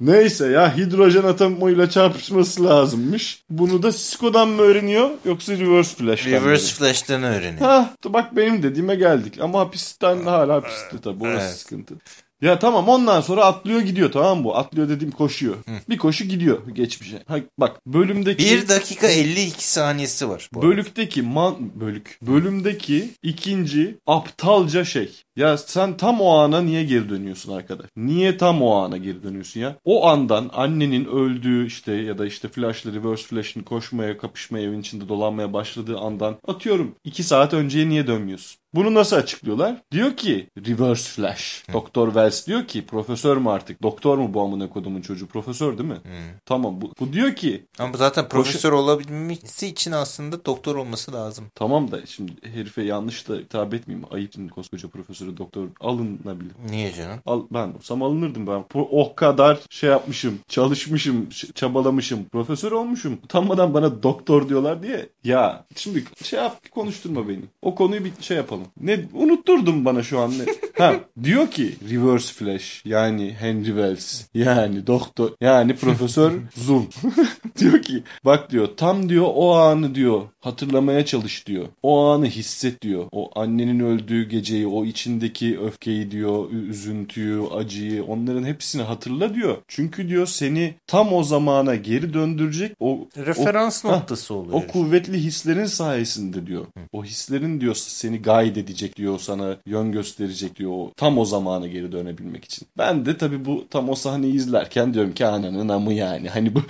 Neyse ya hidrojen atomuyla çarpışması lazımmış. Bunu da Cisco'dan mı öğreniyor yoksa Reverse Flash'tan mı Reverse Flash'ten öğreniyor. Ha, bak benim dediğime geldik. Ama hapisten hala hapiste tabii. Orası Evet. sıkıntı. Ya tamam ondan sonra atlıyor gidiyor tamam bu? Atlıyor dediğim koşuyor. Bir koşu gidiyor geçmişe. Ha, bak bölümdeki... 1 dakika 52 saniyesi var. Bu. Bölükteki man bölük bölümdeki ikinci aptalca şey. Ya sen tam o ana niye geri dönüyorsun arkadaş? Niye tam o ana geri dönüyorsun ya? O andan annenin öldüğü işte ya da işte flashla reverse flash'ın koşmaya, kapışmaya, evin içinde dolanmaya başladığı andan atıyorum 2 saat önceye niye dönmüyorsun? Bunu nasıl açıklıyorlar? Diyor ki reverse flash. Doktor Wells diyor ki profesör mü artık? Doktor mu bu amına kodumun çocuğu? Profesör değil mi? Tamam bu, bu diyor ki Ama zaten profesör olabilmesi için aslında doktor olması lazım. Tamam da şimdi herife yanlış da hitap etmeyeyim. Ayıp koskoca profesörü doktor alınabilir. Niye canım? Al, ben olsam alınırdım ben. O kadar şey yapmışım, çalışmışım, çabalamışım, profesör olmuşum. Utanmadan bana doktor diyorlar diye. Ya şimdi şey yap, konuşturma beni. O konuyu bir şey yapalım. Ne unutturdun bana şu an ne? [LAUGHS] ha diyor ki reverse flash yani Henry Wells yani doktor yani profesör [LAUGHS] Zoom. [LAUGHS] diyor ki bak diyor tam diyor o anı diyor hatırlamaya çalış diyor. O anı hisset diyor. O annenin öldüğü geceyi, o içindeki öfkeyi diyor, üzüntüyü, acıyı onların hepsini hatırla diyor. Çünkü diyor seni tam o zamana geri döndürecek o Referans o- noktası oluyor. o kuvvetli hislerin sayesinde diyor. O hislerin diyor seni guide edecek diyor, sana yön gösterecek diyor. O, tam o zamana geri dönebilmek için. Ben de tabii bu tam o sahneyi izlerken diyorum ki ananın amı yani. Hani bu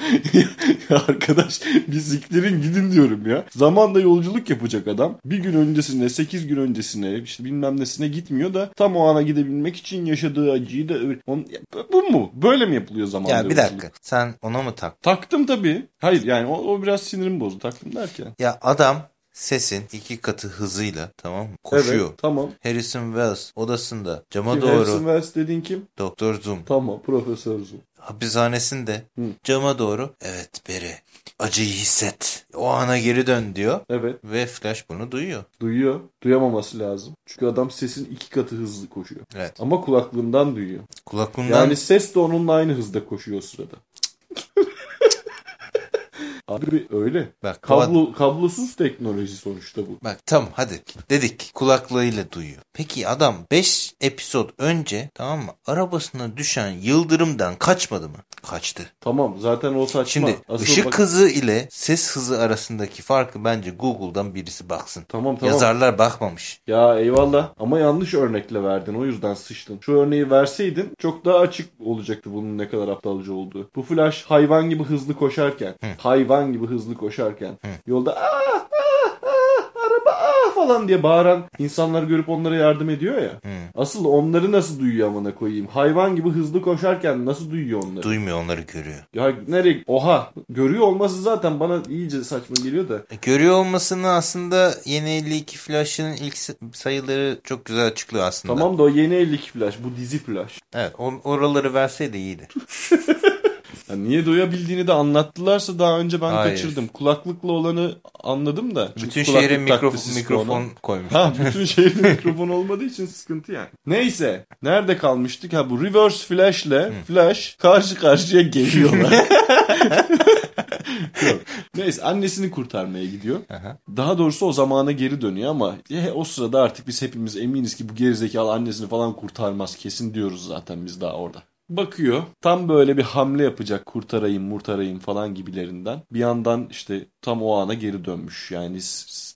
[LAUGHS] arkadaş bir siktirin gidin diyorum ya. Zamanda yolculuk yapacak adam. Bir gün öncesine, sekiz gün öncesine işte bilmem nesine gitmiyor da tam o ana gidebilmek için yaşadığı acıyı da On- bu mu? Böyle mi yapılıyor zamanda Ya bir yolculuk? dakika sen ona mı tak? Taktım tabii. Hayır yani o, o biraz sinirim bozdu taktım derken. Ya adam sesin iki katı hızıyla tamam mı? Koşuyor. Evet, tamam. Harrison Wells odasında cama Kim, doğru Harrison Wells dediğin kim? Doktor Zoom Tamam Profesör Zoom. Hapishanesinde Hı. cama doğru evet Beri acıyı hisset o ana geri dön diyor Evet. ve Flash bunu duyuyor. Duyuyor. Duyamaması lazım. Çünkü adam sesin iki katı hızlı koşuyor. Evet. Ama kulaklığından duyuyor. Kulaklığından Yani ses de onunla aynı hızda koşuyor o sırada. [LAUGHS] Abi öyle. bak Kablo... Kablo, kablosuz teknoloji sonuçta bu. Bak tamam hadi dedik kulaklığıyla duyuyor. Peki adam 5 episod önce tamam mı arabasına düşen yıldırımdan kaçmadı mı? Kaçtı. Tamam zaten o saçma. Şimdi Asıl ışık bak- hızı ile ses hızı arasındaki farkı bence Google'dan birisi baksın. Tamam tamam. Yazarlar bakmamış. Ya eyvallah ama yanlış örnekle verdin o yüzden sıçtın. Şu örneği verseydin çok daha açık olacaktı bunun ne kadar aptalca olduğu. Bu Flash hayvan gibi hızlı koşarken, hayvan gibi hızlı koşarken yolda aa, aa, aa, araba aa falan diye bağıran insanlar görüp onlara yardım ediyor ya. Asıl onları nasıl duyuyor amına koyayım? Hayvan gibi hızlı koşarken nasıl duyuyor onları? Duymuyor onları görüyor. ya nereye? Oha. Görüyor olması zaten bana iyice saçma geliyor da. E, Görüyor olmasını aslında yeni 52 Flash'ın ilk sayıları çok güzel açıklıyor aslında. Tamam da o yeni 52 Flash. Bu dizi Flash. Evet or- oraları verseydi iyiydi. [LAUGHS] Ya niye duyabildiğini de anlattılarsa daha önce ben Hayır. kaçırdım. Kulaklıkla olanı anladım da. Çünkü Bütün kulaklık şehre mikro- taktı Cisco mikrofon koymuş. Ha bütün şehirde [LAUGHS] mikrofon olmadığı için sıkıntı yani. Neyse. Nerede kalmıştık? Ha bu reverse flash ile flash karşı karşıya geliyorlar. [LAUGHS] Yok. Neyse annesini kurtarmaya gidiyor. Aha. Daha doğrusu o zamana geri dönüyor ama e, o sırada artık biz hepimiz eminiz ki bu gerizekalı annesini falan kurtarmaz. Kesin diyoruz zaten biz daha orada. Bakıyor tam böyle bir hamle yapacak kurtarayım murtarayım falan gibilerinden. Bir yandan işte tam o ana geri dönmüş. Yani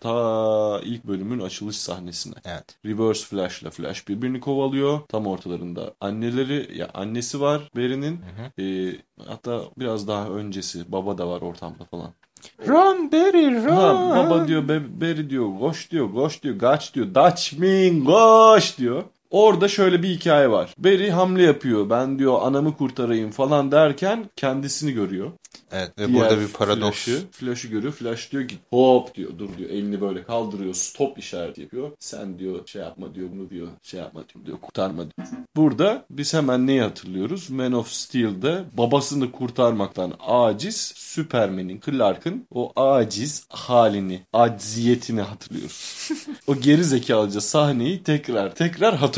ta ilk bölümün açılış sahnesine. Evet. Reverse Flash'la Flash birbirini kovalıyor. Tam ortalarında anneleri ya annesi var Barry'nin. Ee, hatta biraz daha öncesi baba da var ortamda falan. Run Barry run. Ha, baba diyor, Barry diyor, koş diyor, koş diyor, kaç diyor, Dutchman koş diyor. Orada şöyle bir hikaye var. Barry hamle yapıyor. Ben diyor anamı kurtarayım falan derken kendisini görüyor. Evet ve Diğer burada bir paradoks. Flash'ı, Flash'ı görüyor. Flash diyor ki hop diyor dur diyor. Elini böyle kaldırıyor. Stop işareti yapıyor. Sen diyor şey yapma diyor bunu diyor. Şey yapma diyor, diyor kurtarma diyor. Burada biz hemen neyi hatırlıyoruz? Man of Steel'de babasını kurtarmaktan aciz Superman'in, Clark'ın o aciz halini, acziyetini hatırlıyoruz. [LAUGHS] o geri zekalıca sahneyi tekrar tekrar hatırlıyoruz.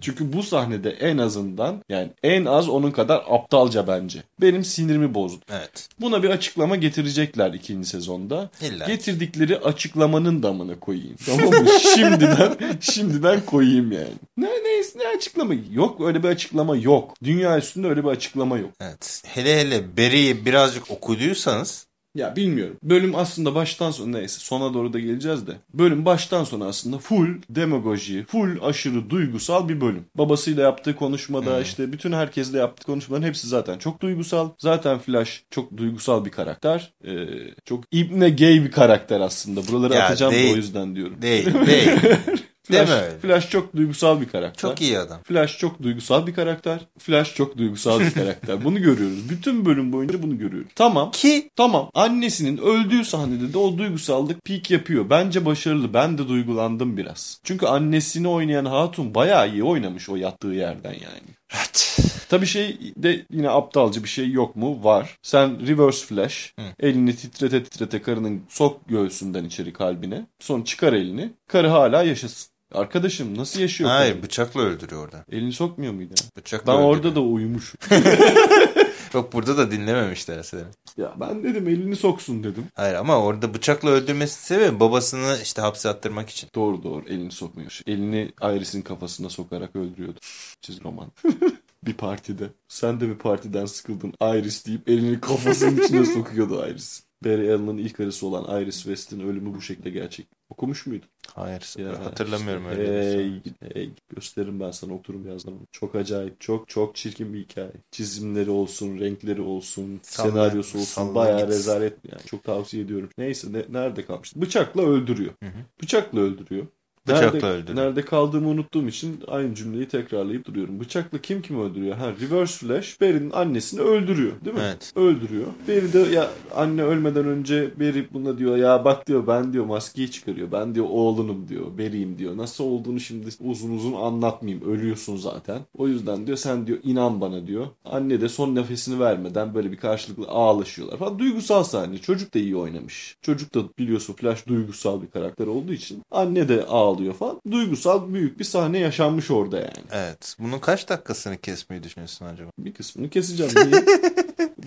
Çünkü bu sahnede en azından yani en az onun kadar aptalca bence. Benim sinirimi bozdu. Evet. Buna bir açıklama getirecekler ikinci sezonda. İlla. Getirdikleri açıklamanın damına koyayım. Tamam mı? [LAUGHS] şimdiden şimdiden koyayım yani. Ne ne ne açıklama? Yok öyle bir açıklama yok. Dünya üstünde öyle bir açıklama yok. Evet. Hele hele Barry'i birazcık okuduysanız Ya bilmiyorum. Bölüm aslında baştan sona neyse sona doğru da geleceğiz de. Bölüm baştan sona aslında full demagoji, full aşırı duygusal bir bölüm. Babasıyla yaptığı konuşmada işte bütün herkesle yaptığı konuşmaların hepsi zaten çok duygusal. Zaten Flash çok duygusal bir karakter. Ee, çok ibne gay bir karakter aslında. Buraları Ya atacağım da değil. o yüzden diyorum. değil değil. [LAUGHS] Flash. Flash çok duygusal bir karakter. Çok iyi adam. Flash çok duygusal bir karakter. Flash çok duygusal bir karakter. Bunu görüyoruz. Bütün bölüm boyunca bunu görüyoruz. Tamam. Ki Tamam annesinin öldüğü sahnede de o duygusallık peak yapıyor. Bence başarılı. Ben de duygulandım biraz. Çünkü annesini oynayan hatun bayağı iyi oynamış o yattığı yerden yani. evet. Tabii şey de yine aptalca bir şey yok mu? Var. Sen reverse flash elini titrete titrete karının sok göğsünden içeri kalbine. Sonra çıkar elini. Karı hala yaşasın. Arkadaşım nasıl yaşıyor Hayır karı? bıçakla öldürüyor orada. Elini sokmuyor muydu? Bıçakla Ben öldürüyor. orada da uyumuş. [LAUGHS] Yok burada da dinlememişler seni. ya ben dedim elini soksun dedim. Hayır ama orada bıçakla öldürmesi sebebi babasını işte hapse attırmak için. Doğru doğru elini sokmuyor. Elini Iris'in kafasına sokarak öldürüyordu. Çizgi roman. [LAUGHS] bir partide. Sen de bir partiden sıkıldın Iris deyip elini kafasının içine sokuyordu Iris. Barry Allen'ın ilk karısı olan Iris West'in ölümü bu şekilde gerçek. Okumuş muydun? Hayır Ya hatırlamıyorum işte, öyle. şey. Hey, hey, gösteririm ben sana oturum birazdan. Çok acayip, çok çok çirkin bir hikaye. Çizimleri olsun, renkleri olsun, Salla- senaryosu olsun salla bayağı gitsin. rezalet. Yani çok tavsiye ediyorum. Neyse ne, nerede kalmıştık? Bıçakla öldürüyor. hı. Bıçakla öldürüyor. Bıçakla nerede, öldürüyor. Nerede kaldığımı unuttuğum için aynı cümleyi tekrarlayıp duruyorum. Bıçakla kim kimi öldürüyor? Ha, Reverse Flash Barry'nin annesini öldürüyor değil mi? Evet. Öldürüyor. Barry de ya anne ölmeden önce Barry buna diyor ya bak diyor ben diyor maskeyi çıkarıyor. Ben diyor oğlunum diyor. Barry'im diyor. Nasıl olduğunu şimdi uzun uzun anlatmayayım. Ölüyorsun zaten. O yüzden diyor sen diyor inan bana diyor. Anne de son nefesini vermeden böyle bir karşılıklı ağlaşıyorlar falan. Duygusal sahne. Çocuk da iyi oynamış. Çocuk da biliyorsun Flash duygusal bir karakter olduğu için. Anne de ağlıyor falan. Duygusal büyük bir sahne yaşanmış orada yani. Evet. Bunun kaç dakikasını kesmeyi düşünüyorsun acaba? Bir kısmını keseceğim. [LAUGHS]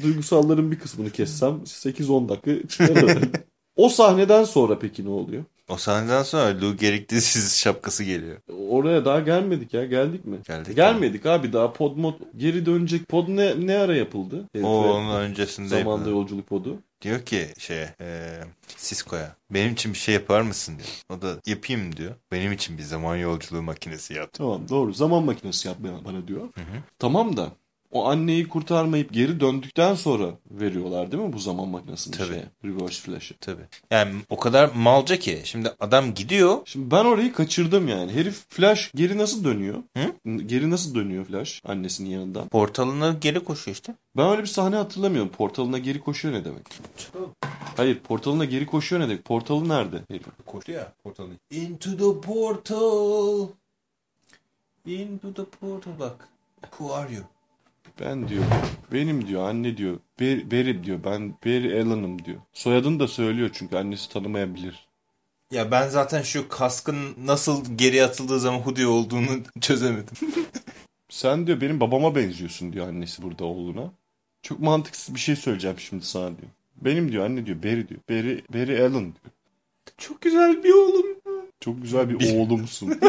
Duygusalların bir kısmını kessem 8-10 dakika çıkar. [LAUGHS] o sahneden sonra peki ne oluyor? O sahneden sonra Lou Gehrig dizisi [LAUGHS] şapkası geliyor. Oraya daha gelmedik ya. Geldik mi? Geldik. Gelmedik abi daha pod mod geri dönecek pod ne ne ara yapıldı? O Herife, onun öncesinde zamanda yolculuk podu. Diyor ki şeye e, Cisco'ya benim için bir şey yapar mısın diyor. O da yapayım diyor. Benim için bir zaman yolculuğu makinesi yap. Tamam doğru zaman makinesi yap bana- diyor. Tamam da o anneyi kurtarmayıp geri döndükten sonra veriyorlar değil mi bu zaman makinesini Tabii. şeye, reverse flash'ı. Tabii. Yani o kadar malca ki. Şimdi adam gidiyor. Şimdi ben orayı kaçırdım yani. Herif Flash geri nasıl dönüyor? Hı? Geri nasıl dönüyor Flash annesinin yanından? Portalına geri koşuyor işte. Ben öyle bir sahne hatırlamıyorum. Portalına geri koşuyor ne demek? Hayır portalına geri koşuyor ne demek? Portalı nerede? herif? Koştu ya portalına. Into the portal. Into the portal bak. Who are you? Ben diyor. Benim diyor anne diyor. Barry diyor. Ben Barry Allen'ım diyor. Soyadını da söylüyor çünkü annesi tanımayabilir. Ya ben zaten şu kaskın nasıl geri atıldığı zaman Hoodie olduğunu [LAUGHS] çözemedim. Sen diyor benim babama benziyorsun diyor annesi burada oğluna. Çok mantıksız bir şey söyleyeceğim şimdi sana diyor. Benim diyor anne diyor Barry diyor. Barry, Barry Allen diyor. Çok güzel bir oğlum. Çok güzel bir Bir- oğlumsun. [LAUGHS]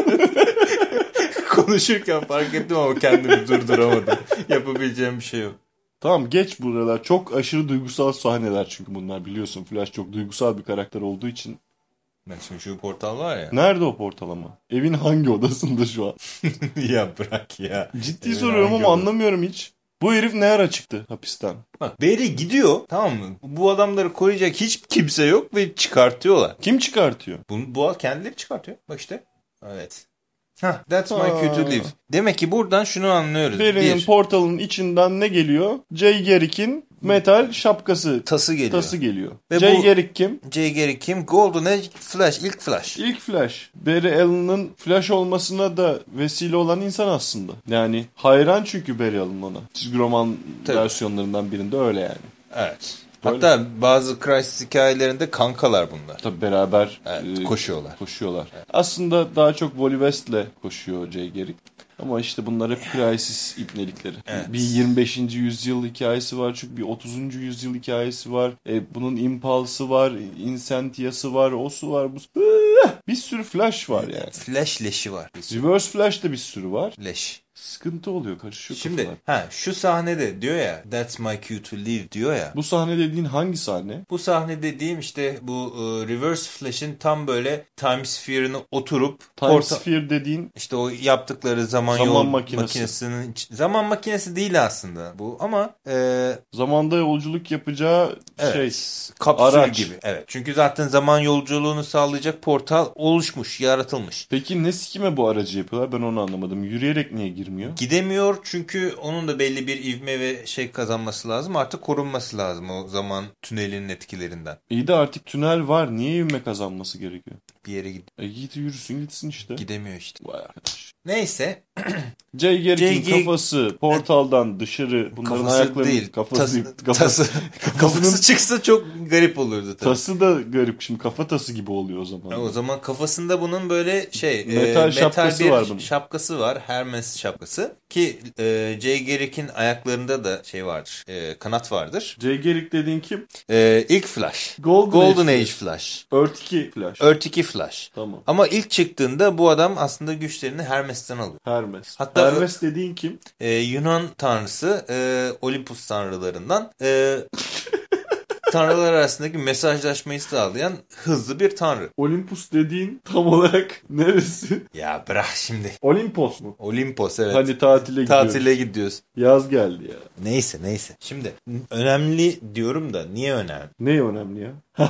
[LAUGHS] Konuşurken fark ettim ama kendimi durduramadım. Yapabileceğim bir şey yok. tamam geç buralar. Çok aşırı duygusal sahneler çünkü bunlar biliyorsun. Flash çok duygusal bir karakter olduğu için. Bak şimdi şu portal var ya. Nerede o portalama? Evin hangi odasında şu an? [LAUGHS] ya bırak ya. Ciddi Evin soruyorum ama odası? anlamıyorum hiç. Bu herif ne ara çıktı hapisten? Bak Barry gidiyor tamam mı? Bu adamları koruyacak hiç kimse yok ve çıkartıyorlar. Kim çıkartıyor? Bunu, bu kendileri çıkartıyor. Bak işte. Evet. Hah, that's my cue to live. Demek ki buradan şunu anlıyoruz. Barry'nin Bir, portalının içinden ne geliyor? Jay Garrick'in metal şapkası tası geliyor. tası geliyor. Ve Jay bu- kim? Jay Garrick kim? Golden Age Flash. ilk Flash. İlk Flash. Barry Allen'ın Flash olmasına da vesile olan insan aslında. Yani hayran çünkü Barry Allen ona. Çizgi roman Tabii. versiyonlarından birinde öyle yani. Evet. Böyle. Hatta bazı Crisis hikayelerinde kankalar bunlar. Tabi beraber Evet, e, koşuyorlar. koşuyorlar. Aslında daha çok Wally West'le koşuyor Jay Garrick. Ama işte bunlar hep Crisis ibnelikleri. Evet. Bir 25. yüzyıl hikayesi var çünkü bir 30. yüzyıl hikayesi var. E, bunun Impulse'ı var, Incentia'sı var, osu var, bu bir sürü Flash var yani. Flash leşi var. Reverse Flash da bir sürü var. Leş. Sıkıntı oluyor, karışıyor Şimdi kafalar. ha şu sahnede diyor ya That's my cue to live diyor ya. Bu sahne dediğin hangi sahne? Bu sahne dediğim işte bu e, Reverse Flash'in tam böyle Time Sphere'ını oturup Time porta- Sphere dediğin işte o yaptıkları zaman, Zaman yol makinesi. makinesinin zaman makinesi değil aslında bu ama e, zamanda yolculuk yapacağı evet, şey. kapsül araç. gibi. Evet. Çünkü zaten zaman yolculuğunu sağlayacak portal oluşmuş, yaratılmış. Peki ne sikime bu aracı yapıyorlar? Ben onu anlamadım. Yürüyerek niye girmiyor? Gidemiyor çünkü onun da belli bir ivme ve şey kazanması lazım. Artık korunması lazım o zaman tünelinin etkilerinden. İyi de artık tünel var. Niye ivme kazanması gerekiyor? Bir yere gid- E git yürüsün gitsin işte. gidemiyor işte. Vay arkadaş. Neyse. [CLEARS THROAT] Jay Garrick- kafası portaldan dışarı bunların Kafası ayaklarının değil. kafası Tası, kafası, tası, [LAUGHS] kafası çıksa çok garip olurdu tabii. tası da garip şimdi kafa tası gibi oluyor o zaman. O zaman kafasında bunun böyle şey Metal şapkası bir var bunun. şapkası var. Hermes şapkası ki e, Jay Garrick'in ayaklarında da şey vardır. e, kanat vardır. Jay Garrick dediğin kim? E, ilk Flash. Golden, Golden Age. Age Flash. Earth 2 Flash. Earth 2 Flash. Tamam. Ama ilk çıktığında bu adam aslında güçlerini Hermes'ten alıyor. Hermes. Hatta- Hermes dediğin kim? E, Yunan tanrısı e, Olympus tanrılarından. E, [LAUGHS] tanrılar arasındaki mesajlaşmayı sağlayan hızlı bir tanrı. Olympus dediğin tam olarak neresi? Ya bırak şimdi. Olimpos mu? Olimpos evet. Hadi tatile gidiyoruz. Tatile gidiyoruz. Yaz geldi ya. Neyse neyse. Şimdi önemli diyorum da niye önemli? Ne önemli ya? [LAUGHS]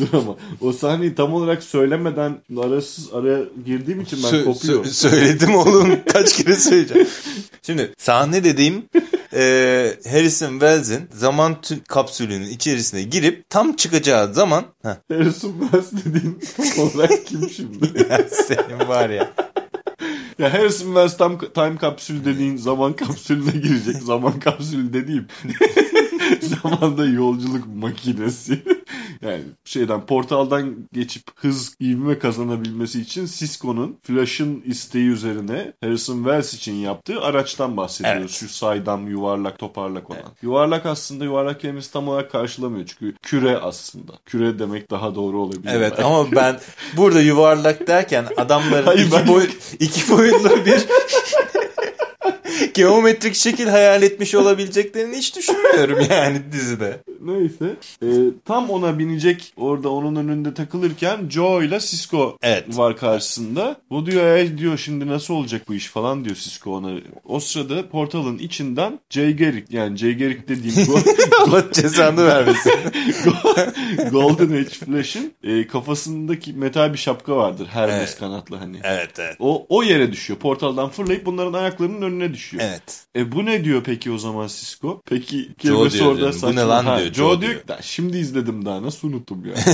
Dur ama o sahneyi tam olarak söylemeden arasız araya girdiğim için ben Sö- kopuyor. sö- söyledim oğlum. Kaç kere söyleyeceğim. [LAUGHS] Şimdi sahne dediğim [LAUGHS] e, Harrison Wells'in zaman kapsülünün içerisine girip tam çıkacağı zaman Heh, [LAUGHS] Harrison Wells dediğin [LAUGHS] olarak kim şimdi? [LAUGHS] senin var ya. ya Harrison Wells tam time kapsül dediğin zaman kapsülüne girecek. Zaman kapsülü dediğim zamanda yolculuk makinesi. Yani şeyden portaldan geçip hız ivme kazanabilmesi için Cisco'nun Flash'ın isteği üzerine Harrison Wells için yaptığı araçtan bahsediyoruz. Evet. Şu saydam yuvarlak toparlak olan. Yuvarlak aslında yuvarlak kelimesi tam olarak karşılamıyor. Çünkü küre aslında. Küre demek daha doğru olabilir. Evet belki. ama ben burada yuvarlak derken [LAUGHS] adamların Hayır, iki, ben- boy, iki boyutlu bir [LAUGHS] [LAUGHS] geometrik şekil hayal etmiş olabileceklerini hiç düşünmüyorum yani dizide. Neyse. Ee, tam ona binecek orada onun önünde takılırken Joe ile Cisco Evet. var karşısında. Bu diyor "E," diyor şimdi nasıl olacak bu iş falan diyor Cisco ona. O sırada portalın içinden Jay Garrick yani Jay Garrick dediğim bu [LAUGHS] Allah cezanı vermesin. [LAUGHS] Golden Age Flash'ın e, kafasındaki metal bir şapka vardır. Hermes Evet. kanatlı hani. evet evet. O, o yere düşüyor. Portaldan fırlayıp bunların ayaklarının önüne düşüyor. Evet. E bu ne diyor peki o zaman Cisco? Peki orada diyorum. Bu ne lan Ha, diyor, Joe, Joe diyor diyor. ki "Da şimdi izledim daha nasıl unuttum ya. [LAUGHS]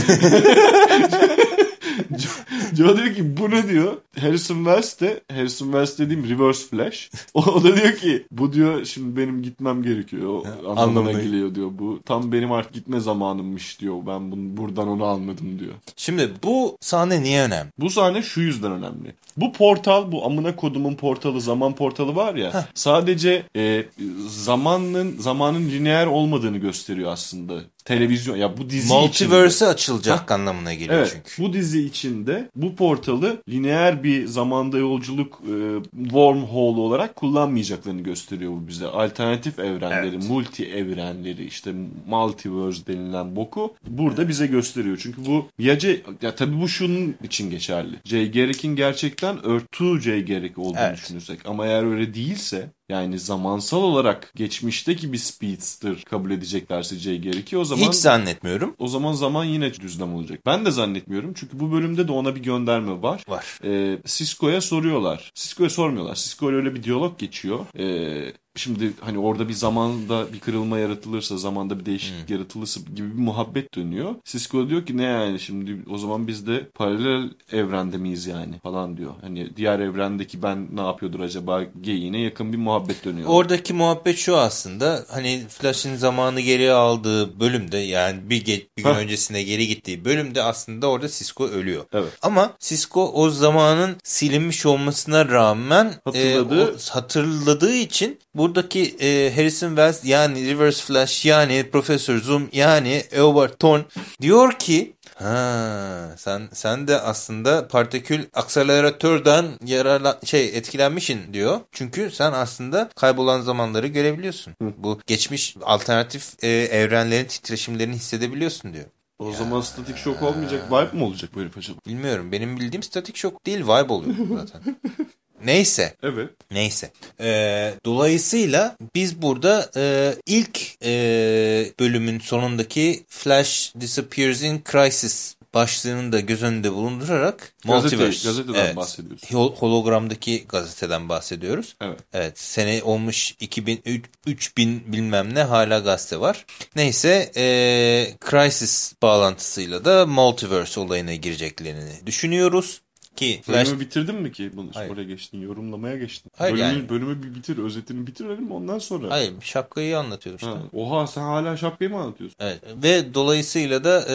Joe, Joe diyor ki bu ne diyor? Harrison Wells de Harrison Wells dediğim Reverse Flash. O, [LAUGHS] o da diyor ki bu diyor şimdi benim gitmem gerekiyor. O anlamına anlamına geliyor diyor. Bu tam benim artık gitme zamanımmış diyor. Ben bunu, buradan onu anladım diyor. Şimdi bu sahne niye önemli? Bu sahne şu yüzden önemli. Bu portal, bu amına kodumun portalı, zaman portalı var ya. Sadece e, zamanın zamanın lineer olmadığını gösteriyor aslında. Televizyon ya bu dizi. Multiverse açılacak anlamına geliyor Evet, çünkü. bu dizi içinde bu portalı lineer bir zamanda yolculuk e, wormhole olarak kullanmayacaklarını gösteriyor bu bize. Alternatif evrenleri, Evet. multi evrenleri, işte multiverse denilen boku burada bize gösteriyor. Çünkü bu ya, C- ya tabii bu şunun için geçerli. Jay Garrick'in gerçekten örtü Jay Garrick olduğunu Evet. düşünürsek ama eğer öyle değilse yani zamansal olarak geçmişteki bir speedster kabul edeceklerse Jay Garrick'i o zaman Hiç zannetmiyorum. o zaman zaman yine düzlem olacak. Ben de zannetmiyorum çünkü bu bölümde de ona bir gönderme var. Var. Ee, Cisco'ya soruyorlar. Cisco'ya sormuyorlar. Cisco öyle bir diyalog geçiyor. Ee, şimdi hani orada bir zamanda bir kırılma yaratılırsa, zamanda bir değişiklik yaratılırsa gibi bir muhabbet dönüyor. Cisco diyor ki ne yani şimdi o zaman biz de paralel evrende miyiz yani falan diyor. Hani diğer evrendeki ben ne yapıyordur acaba geyiğine yakın bir muhabbet dönüyor. Oradaki muhabbet şu aslında hani Flash'ın zamanı geriye aldığı bölümde yani bir, bir gün öncesine geri gittiği bölümde aslında orada Cisco ölüyor. Evet. Ama Cisco o zamanın silinmiş olmasına rağmen Hatırladığı- e, o hatırladığı için buradaki e, Harrison Wells yani Reverse Flash yani Professor Zoom yani Eobard Thorn diyor ki Ha, sen sen de aslında partikül akseleratörden yararla şey etkilenmişsin diyor. Çünkü sen aslında kaybolan zamanları görebiliyorsun. Bu geçmiş alternatif e, evrenlerin titreşimlerini hissedebiliyorsun diyor. O zaman statik şok olmayacak. Vibe mi olacak böyle acaba? Bilmiyorum. Benim bildiğim statik şok değil vibe oluyor zaten. [LAUGHS] Neyse. Evet. Neyse. Ee, dolayısıyla biz burada e, ilk e, bölümün sonundaki Flash Disappears in Crisis başlığını da göz önünde bulundurarak Gazete, Multiverse. gazeteden evet, bahsediyorsun. hol- hologramdaki gazeteden bahsediyoruz. Evet. Evet sene olmuş 2000 üç- 3000 bilmem ne hala gazete var. Neyse e, Crisis bağlantısıyla da Multiverse olayına gireceklerini düşünüyoruz. Ki Flash Bölümü bitirdin mi ki? Bunu Hayır. oraya geçtin, yorumlamaya geçtin. Hayır bölümü, yani. bölümü bir bitir, özetini bitirelim ondan sonra. Hayır şapkayı anlatıyorum işte. Ha, Oha sen hala şapkayı mı anlatıyorsun? Evet. Ve dolayısıyla da e,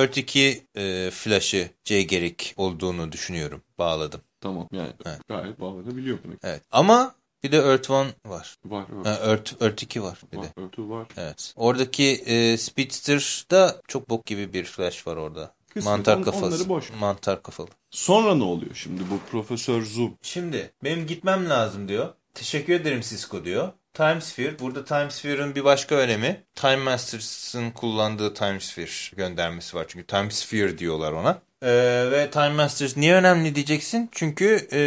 Earth 2 e, Flash'ı Jay Garrick olduğunu düşünüyorum. Bağladım. Tamam yani Evet. gayet bağlanabiliyor demek. Evet. Ama bir de Earth 1 var. Var, var. Ha, Earth, Earth 2 var bir de. var. Örtü var. Evet. Oradaki e, Speedster'da çok bok gibi bir Flash var orada. Kısmet, Mantar on- kafası. onları boş. Mantar kafalı. Sonra ne oluyor şimdi bu Profesör Zoom? Şimdi benim gitmem lazım diyor. Teşekkür ederim Cisco diyor. Time Sphere. Burada Time Sphere'ın bir başka önemi. Time Masters'ın kullandığı Time Sphere göndermesi var. Çünkü Time Sphere diyorlar ona. Ee, ve Time Masters niye önemli diyeceksin? Çünkü e,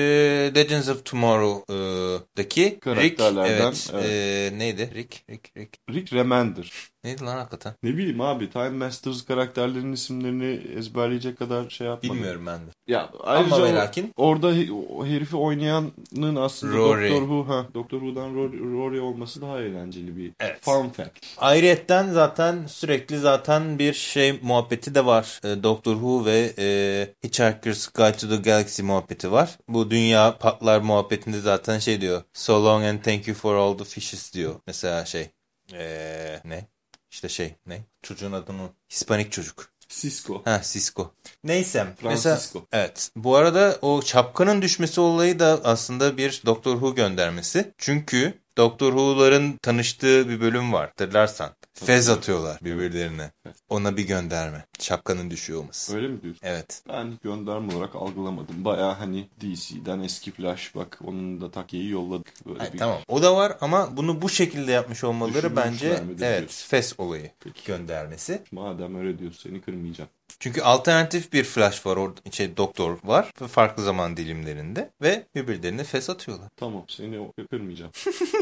Legends of Tomorrow'daki Rick, Karakterlerden, evet, evet. e, neydi? Rick, Rick, Rick. Rick Remender. Neydi lan hakikaten? Ne bileyim abi Time Masters karakterlerinin isimlerini ezberleyecek kadar şey yapmadım. Bilmiyorum ben de. Ya ayrıca Ama lakin orada o herifi oynayanın aslında Rory. Doctor Who, ha, Doctor Who'dan Rory, Rory olması daha eğlenceli bir Evet. fun fact. Ayrıyetten zaten sürekli zaten bir şey muhabbeti de var. E, Doctor Who ve e, Hitchhiker's Guide to the Galaxy muhabbeti var. Bu dünya patlar muhabbetinde zaten şey diyor. So long and thank you for all the fishes diyor. Mesela şey e, ne? İşte şey ne? Çocuğun adını Hispanik çocuk. Cisco. Ha Cisco. Neyse. Mesela, Francisco. evet. Bu arada o şapkanın düşmesi olayı da aslında bir Doctor Who göndermesi. Çünkü Doctor Who'ların tanıştığı bir bölüm var. Hatırlarsan. Fez atıyorlar birbirlerine. Ona bir gönderme. Şapkanın düşüyor olması. Öyle mi diyorsun? Evet. Ben gönderme olarak algılamadım. Baya hani DC'den eski Flash bak onun da takeyi yolladık. Böyle Ay, bir... tamam. O da var ama bunu bu şekilde yapmış olmaları bence evet? Fez olayı Peki. göndermesi. Madem öyle diyorsun seni kırmayacağım. Çünkü alternatif bir Flash var orada şey doktor var ve farklı zaman dilimlerinde ve birbirlerine Fez atıyorlar. Tamam seni kırmayacağım.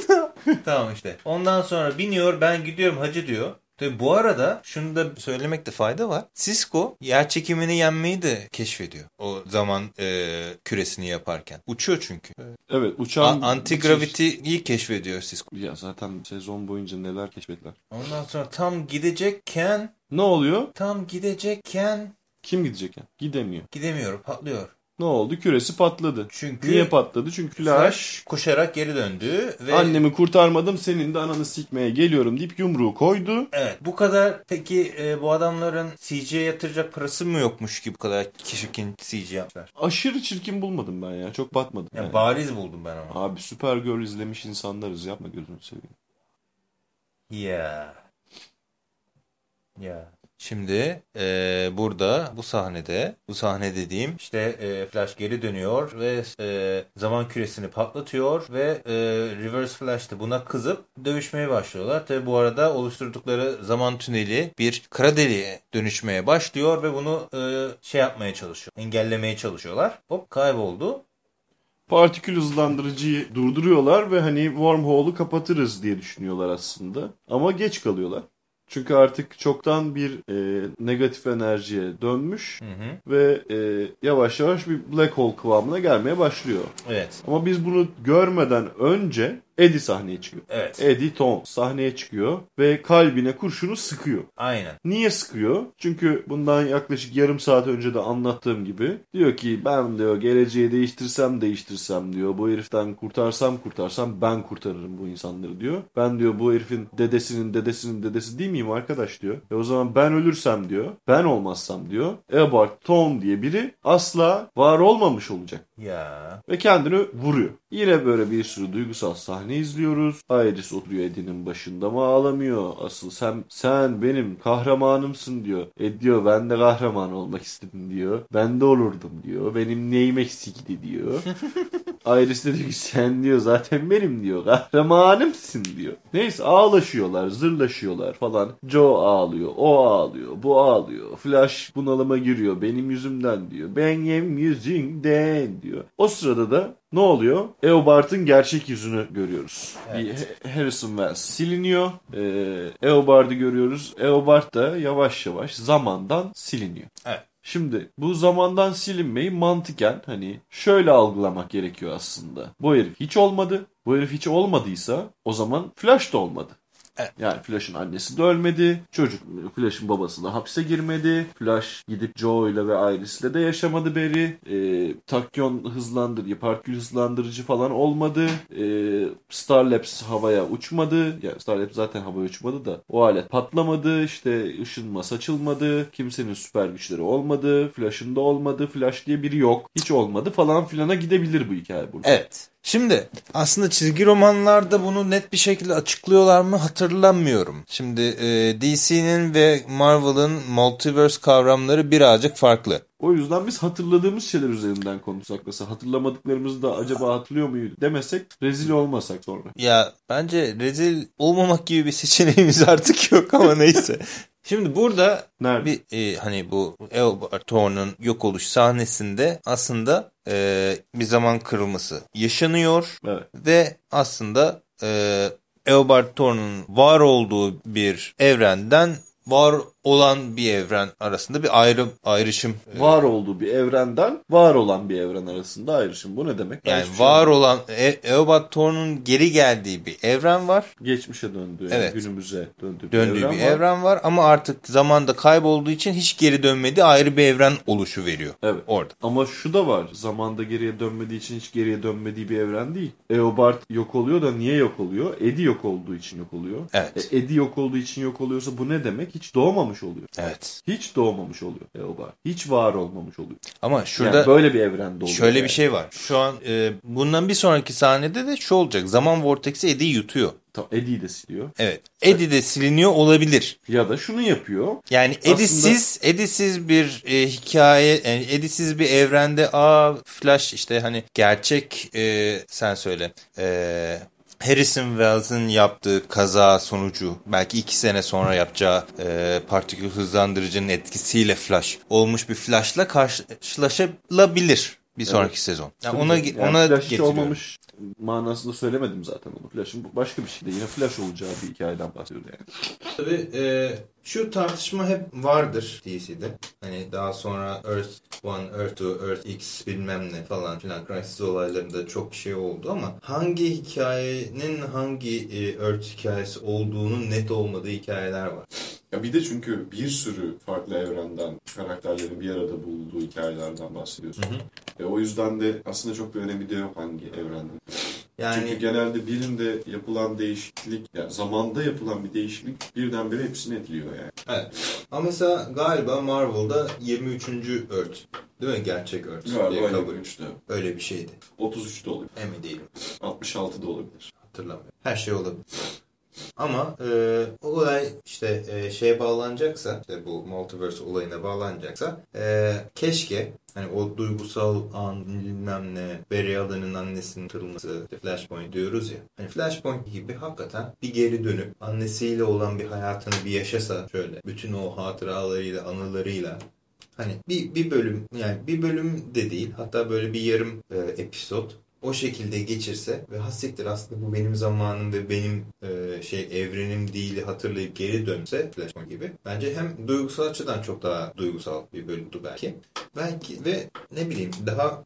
[LAUGHS] tamam işte. Ondan sonra biniyor ben gidiyorum hacı diyor. Tabii bu arada şunu da söylemekte fayda var. Cisco yer çekimini yenmeyi de keşfediyor. O zaman e, küresini yaparken. Uçuyor çünkü. Evet uçağın... Anti-gravity'yi keşfediyor Cisco. Ya zaten sezon boyunca neler keşfettiler. Ondan sonra tam gidecekken Ne oluyor? tam gidecekken Kim gidecek ya? Gidemiyor. gidemiyor patlıyor. Ne oldu? Küresi patladı. Çünkü Niye patladı? Çünkü Flash, koşarak geri döndü ve annemi kurtarmadım senin de ananı sikmeye geliyorum deyip yumruğu koydu. Evet. Bu kadar peki e, bu adamların CG'ye yatıracak parası mı yokmuş ki bu kadar kişikin CG yapmışlar? Aşırı çirkin bulmadım ben ya. Çok batmadım. Ya yani. bariz buldum ben ama. Abi Supergirl izlemiş insanlarız. Yapma gözünü seveyim. Ya. Ya. Şimdi e, burada bu sahnede bu sahne dediğim işte e, Flash geri dönüyor ve e, zaman küresini patlatıyor ve e, Reverse Flash de buna kızıp dövüşmeye başlıyorlar. Tabi bu arada oluşturdukları zaman tüneli bir kara deliğe dönüşmeye başlıyor ve bunu e, şey yapmaya çalışıyor. Engellemeye çalışıyorlar. Hop kayboldu. Partikül hızlandırıcıyı durduruyorlar ve hani wormhole'u kapatırız diye düşünüyorlar aslında. Ama geç kalıyorlar. Çünkü artık çoktan bir e, negatif enerjiye dönmüş Hı hı. ve e, yavaş yavaş bir black hole kıvamına gelmeye başlıyor. Evet. Ama biz bunu görmeden önce Eddie sahneye çıkıyor. Evet. Eddie Tom sahneye çıkıyor ve kalbine kurşunu sıkıyor. Aynen. Niye sıkıyor? Çünkü bundan yaklaşık yarım saat önce de anlattığım gibi diyor ki ben diyor geleceği değiştirsem değiştirsem diyor bu heriften kurtarsam kurtarsam ben kurtarırım bu insanları diyor. Ben diyor bu herifin dedesinin dedesinin dedesi değil miyim arkadaş diyor. E o zaman ben ölürsem diyor ben olmazsam diyor Eobard Tom diye biri asla var olmamış olacak Ya. ve kendini vuruyor. Yine böyle bir sürü duygusal sahne izliyoruz. Iris oturuyor Eddie'nin başında mı ağlamıyor. Asıl sen sen benim kahramanımsın diyor. E diyor ben de kahraman olmak istedim diyor. Ben de olurdum diyor. Benim neyim eksikti diyor. [LAUGHS] Iris de diyor ki sen diyor zaten benim diyor. Kahramanımsın diyor. Neyse ağlaşıyorlar, zırlaşıyorlar falan. Joe ağlıyor, o ağlıyor, bu ağlıyor. Flash bunalıma giriyor benim yüzümden diyor. Benim yüzünden diyor. O sırada da ne oluyor? Eobart'ın gerçek yüzünü görüyoruz. Evet. Bir Harrison Wells siliniyor. Ee, Eobard'ı görüyoruz. Eobard da yavaş yavaş zamandan siliniyor. Evet. Şimdi bu zamandan silinmeyi mantıken hani şöyle algılamak gerekiyor aslında. Bu herif hiç olmadı. Bu herif hiç olmadıysa o zaman Flash da olmadı. Evet. Yani Flash'ın annesi de ölmedi. Çocuk Flash'ın babası da hapse girmedi. Flash gidip Joe ile ve Iris'le de yaşamadı beri. Ee, takyon hızlandırıcı, partikül hızlandırıcı falan olmadı. Ee, Starlabs havaya uçmadı. Yani Starlabs zaten havaya uçmadı da o alet patlamadı. İşte ışınma saçılmadı. Kimsenin süper güçleri olmadı. Flash'ın da olmadı. Flash diye biri yok. Hiç olmadı falan filana gidebilir bu hikaye burada. Evet. Şimdi aslında çizgi romanlarda bunu net bir şekilde açıklıyorlar mı hatırlamıyorum. Şimdi e, DC'nin ve Marvel'ın multiverse kavramları birazcık farklı. O yüzden biz hatırladığımız şeyler üzerinden konuşsak mesela hatırlamadıklarımızı da acaba hatırlıyor muydu demesek rezil olmasak sonra. Ya bence rezil olmamak gibi bir seçeneğimiz [LAUGHS] artık yok ama neyse. Şimdi burada Nerede? bir e, hani bu Eobard Thorne'un yok oluş sahnesinde aslında e, bir zaman kırılması yaşanıyor Evet. ve aslında e, Eobard Thorne'un var olduğu bir evrenden var olan bir evren arasında bir ayrı ayrışım. e, Var olduğu bir evrenden var olan bir evren arasında ayrışım. Bu ne demek? Ben yani şey var anlamadım. olan e, Eobard Thorne'un geri geldiği bir evren var. geçmişe döndüğü, Evet. günümüze döndüğü, döndüğü evren bir var. evren var ama artık zamanda kaybolduğu için hiç geri dönmediği ayrı bir evren oluşu veriyor Evet. orada. Ama şu da var. Zamanda geriye dönmediği için hiç geriye dönmediği bir evren değil. Eobard yok oluyor da niye yok oluyor? Eddie yok olduğu için yok oluyor. Evet. E, Eddie yok olduğu için yok oluyorsa bu ne demek? Hiç doğmamış oluyor. Evet. Hiç doğmamış oluyor Eobard. Hiç var olmamış oluyor. Ama şurada yani böyle bir evrende oluyor. şöyle yani. bir şey var. Şu an e, bundan bir sonraki sahnede de şu olacak. Zaman vortex'i Eddie'yi yutuyor. Tamam, Eddie'yi de siliyor. Evet. Eddie de siliniyor olabilir. Ya da şunu yapıyor. Yani Aslında- Eddie'siz, Eddie'siz bir e, hikaye, yani Eddie'siz bir evrende aa Flash işte hani gerçek e, sen söyle. E, Harrison Wells'ın yaptığı kaza sonucu belki iki sene sonra yapacağı e, partikül hızlandırıcının etkisiyle Flash olmuş bir Flash'la karşılaşılabilir bir sonraki sezon. Yani ona Yani ona Flash olmamış manasında söylemedim zaten onu. Flash'ın başka bir şey de yine Flash olacağı bir hikayeden bahsediyor yani. Tabii e, şu tartışma hep vardır DC'de. Hani daha sonra Earth 1, Earth 2, Earth X bilmem ne falan filan Crisis olaylarında çok şey oldu ama hangi hikayenin hangi e, Earth hikayesi olduğunun net olmadığı hikayeler var. Ya bir de çünkü bir sürü farklı evrenden karakterlerin bir arada bulunduğu hikayelerden bahsediyorsun. E, o yüzden de aslında çok bir önemi de yok hangi evrende. Yani Çünkü genelde birinde yapılan değişiklik, yani zamanda yapılan bir değişiklik birdenbire hepsini etkiliyor yani. evet. Ama mesela galiba Marvel'da 23. Earth değil mi? Gerçek Earth diye Galiba kabul. 23'te. Öyle bir şeydi. 33'te olabilir. Emin değilim. 66'da olabilir. Hatırlamıyorum. Her şey olabilir. Ama e, o olay işte e, şeye bağlanacaksa, işte bu multiverse olayına bağlanacaksa e, keşke hani o duygusal an bilmem ne, Barry Allen'ın annesinin kırılması, işte Flashpoint diyoruz ya. Hani Flashpoint gibi hakikaten bir geri dönüp annesiyle olan bir hayatını bir yaşasa şöyle bütün o hatıralarıyla, anılarıyla Hani bir, bir bölüm yani bir bölüm de değil hatta böyle bir yarım e, episod o şekilde geçirse ve hassiktir aslında bu benim zamanım ve benim e, şey evrenim değil hatırlayıp geri dönse Flashpoint gibi. Bence hem duygusal açıdan çok daha duygusal bir bölümdü belki. Belki ve ne bileyim daha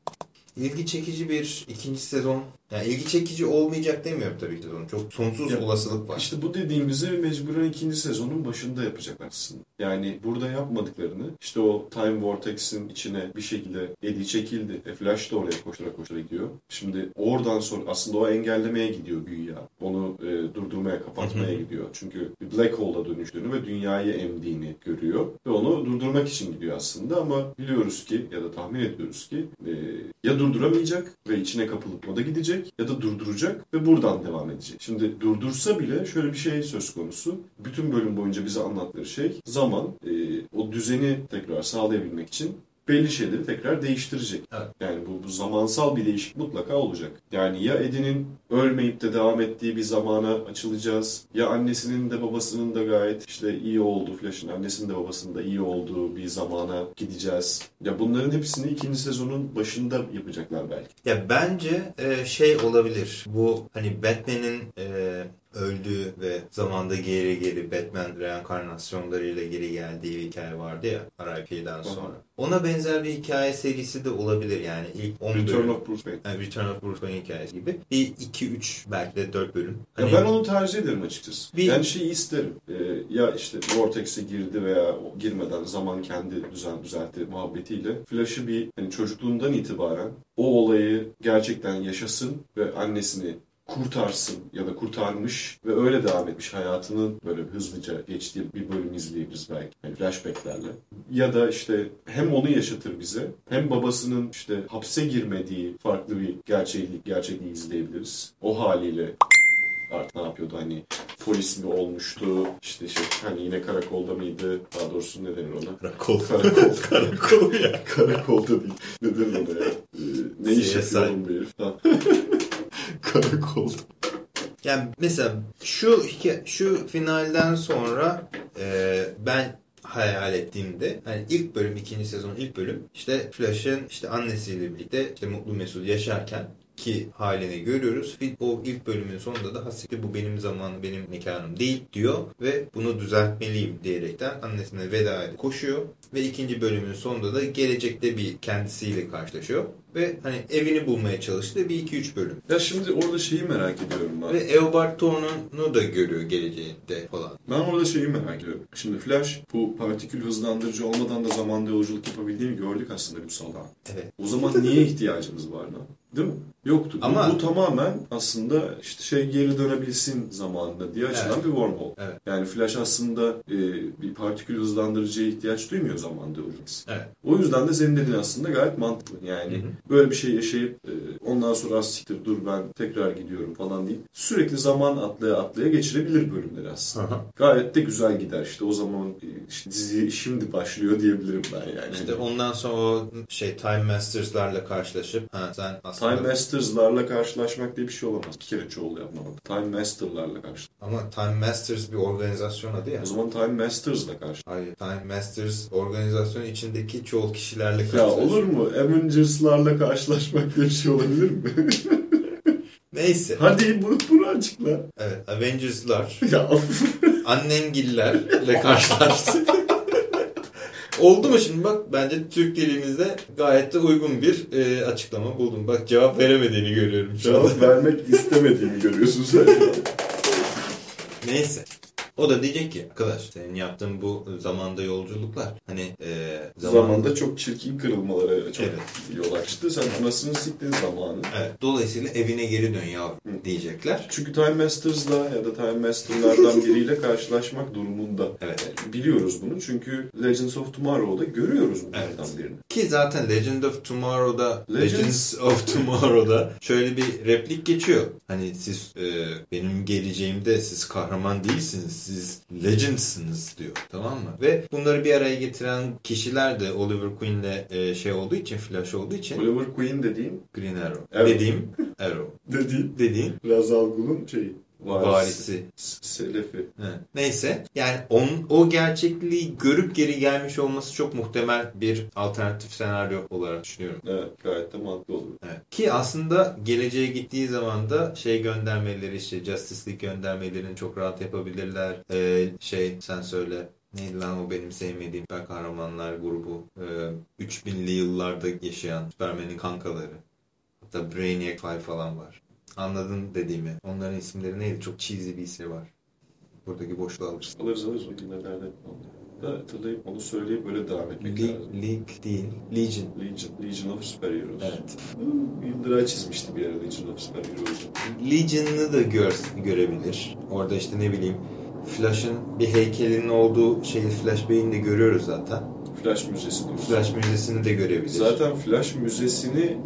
ilgi çekici bir ikinci sezon yani ilgi çekici olmayacak demiyorum tabii ki sezon. Çok sonsuz Ya, olasılık var. İşte bu dediğimizi mecburen ikinci sezonun başında yapacaklar aslında. Yani burada yapmadıklarını işte o Time Vortex'in içine bir şekilde Eddie çekildi. E Flash da oraya koştura koştura gidiyor. Şimdi oradan sonra aslında o engellemeye gidiyor güya. Onu e, durdurmaya, kapatmaya gidiyor. Çünkü bir black hole'a dönüştüğünü ve dünyayı emdiğini görüyor. Ve onu durdurmak için gidiyor aslında ama biliyoruz ki ya da tahmin ediyoruz ki e, ya durduramayacak ve içine kapılıp da gidecek ya da durduracak ve buradan devam edecek. Şimdi durdursa bile şöyle bir şey söz konusu. Bütün bölüm boyunca bize anlattığı şey zaman e, o düzeni tekrar sağlayabilmek için belli şeyleri tekrar değiştirecek. Evet. Yani bu, bu zamansal bir değişiklik mutlaka olacak. Yani ya Eddie'nin ölmeyip de devam ettiği bir zamana açılacağız. Ya annesinin de babasının da gayet işte iyi olduğu, Flash'ın annesinin de babasının da iyi olduğu bir zamana gideceğiz. Ya bunların hepsini ikinci sezonun başında yapacaklar belki. Ya bence e, şey olabilir. Bu hani Batman'in e, öldüğü ve zamanda geri geri Batman reenkarnasyonlarıyla geri geldiği bir hikaye vardı ya RIP'den sonra. Ona benzer bir hikaye serisi de olabilir yani ilk 10 Return bölüm. of Bruce Wayne. Yani Return of Bruce Wayne hikayesi gibi. Bir 2-3 belki de 4 bölüm. Hani Ya ben onu tercih ederim açıkçası. Bir- Yani şeyi isterim. Ee, ya işte Vortex'e girdi veya girmeden zaman kendi düzen düzeltti muhabbetiyle Flash'ı bir hani çocukluğundan itibaren o olayı gerçekten yaşasın ve annesini kurtarsın ya da kurtarmış ve öyle devam etmiş hayatının böyle hızlıca geçtiği bir bölüm izleyebiliriz belki. Yani flashbacklerle. Ya da işte hem onu yaşatır bize hem babasının işte hapse girmediği farklı bir gerçeklik, gerçekliği izleyebiliriz. O haliyle artık ne yapıyordu hani polis mi olmuştu işte şey hani yine karakolda mıydı daha doğrusu ne denir ona Karakol. karakol [LAUGHS] Karakol ya. karakolda değil ne denir ona ya Ee, ne iş yapıyor bu herif. Karakolda Yani mesela şu şu finalden sonra e, ben hayal ettiğimde hani ilk bölüm ikinci sezon ilk bölüm işte Flash'ın işte annesiyle birlikte işte mutlu mesut yaşarken ki halini görüyoruz. O ilk bölümün sonunda da hasiktir bu benim zamanım benim mekanım değil diyor ve bunu düzeltmeliyim diyerekten annesine veda edip koşuyor ve ikinci bölümün sonunda da gelecekte bir kendisiyle karşılaşıyor ve hani evini bulmaya çalıştığı bir iki üç bölüm. ya şimdi orada şeyi merak ediyorum ben Ve Eobard Thawne'u da görüyor geleceğinde falan. Ben orada şeyi merak ediyorum. Şimdi Flash bu partikül hızlandırıcı olmadan da zamanda yolculuk yapabildiğini gördük aslında bir salda. Evet. O zaman niye ihtiyacımız var lan? Değil mi? Yoktu. Bu- Ama- bu, tamamen aslında işte şey geri dönebilsin zamanında diye açılan Evet. bir wormhole. Evet. Yani Flash aslında e, bir partikül hızlandırıcıya ihtiyaç duymuyor zamanda yolculuk. Evet. O yüzden de senin dediğin aslında gayet mantıklı. Yani Hı hı. böyle bir şey yaşayıp e, ondan sonra "Az siktir dur ben tekrar gidiyorum falan deyip sürekli zaman atlaya atlaya geçirebilir bölümleri aslında. Gayet de güzel gider işte o zaman e, işte dizi şimdi başlıyor diyebilirim ben yani. İşte ondan sonra o şey Time Masters'larla karşılaşıp ha sen aslında Time Masters'larla karşılaşmak diye bir şey olamaz. Bir kere çoğul yapmamalı. Time Master'larla karşı. ama Time Masters bir organizasyon adı ya. O zaman Time Masters'la karşı. Hayır. Time Masters organizasyon içindeki çoğu kişilerle Ya karşılaşıyor. olur mu? Avengers'larla karşılaşmak diye bir şey olabilir mi? [LAUGHS] Neyse. Hadi bunu, bunu açıkla. Evet. Avengers'lar, [LAUGHS] Ya annengillerle karşılaştı. Oldu mu şimdi bak bence Türk dilimizde gayet de uygun bir e, açıklama buldum. Bak cevap veremediğini görüyorum şu anda. cevap vermek istemediğimi görüyorsun sen. Neyse. O da diyecek ki arkadaş senin yaptığın bu zamanda yolculuklar hani e, Zamanda çok çirkin kırılmalara çok Evet. yol açtı. Sen anasını siktin zamanı. Evet. Dolayısıyla evine geri dön yavrum Hı. diyecekler. Çünkü Time Masters'la ya da Time Master'lardan biriyle karşılaşmak durumunda. Evet. Biliyoruz bunu çünkü Legends of Tomorrow'da görüyoruz bunlardan Evet. birini. Ki zaten Legend of Tomorrow'da Legends- Legends of Tomorrow'da şöyle bir replik geçiyor. Hani siz e, benim geleceğimde siz kahraman değilsiniz. Siz legendsınız diyor. Tamam mı? Ve bunları bir araya getiren kişiler de Oliver Queen'le e, şey olduğu için, Flash olduğu için Oliver Queen dediğin, Green Arrow. Evet. Dediğim Arrow. [LAUGHS] Dediğim Ra's al Ghul'un şeyi. Varisi. S- Selefi. He. Neyse yani onun, o gerçekliği görüp geri gelmiş olması çok muhtemel bir alternatif senaryo olarak düşünüyorum. Evet gayet de mantıklı olur. Evet. Ki aslında geleceğe gittiği zaman da şey göndermeleri işte Justice League göndermelerini çok rahat yapabilirler. Ee, şey sen söyle. Neydi lan o benim sevmediğim süper kahramanlar grubu. Ee, 3000'li yıllarda yaşayan Superman'in kankaları. Hatta Brainiac Five falan var. Anladın dediğimi. Onların isimleri neydi? Çok cheesy bir ismi var. Buradaki boşluğu alırsın. Alırız alırız o günlerde. Da hatırlayıp onu söyleyip böyle devam etmek League, lazım. League değil. Legion. Legion, Legion of Super Heroes. Evet. Yıldıray çizmişti bir ara Legion of Super Heroes'u. Legion'ını da gör, görebilir. Orada işte ne bileyim Flash'ın bir heykelinin olduğu şeyi Flash Bey'ini de görüyoruz zaten. Flash Müzesi diyorsun. Flash Müzesi'ni de görebilir. Zaten Flash Müzesi'ni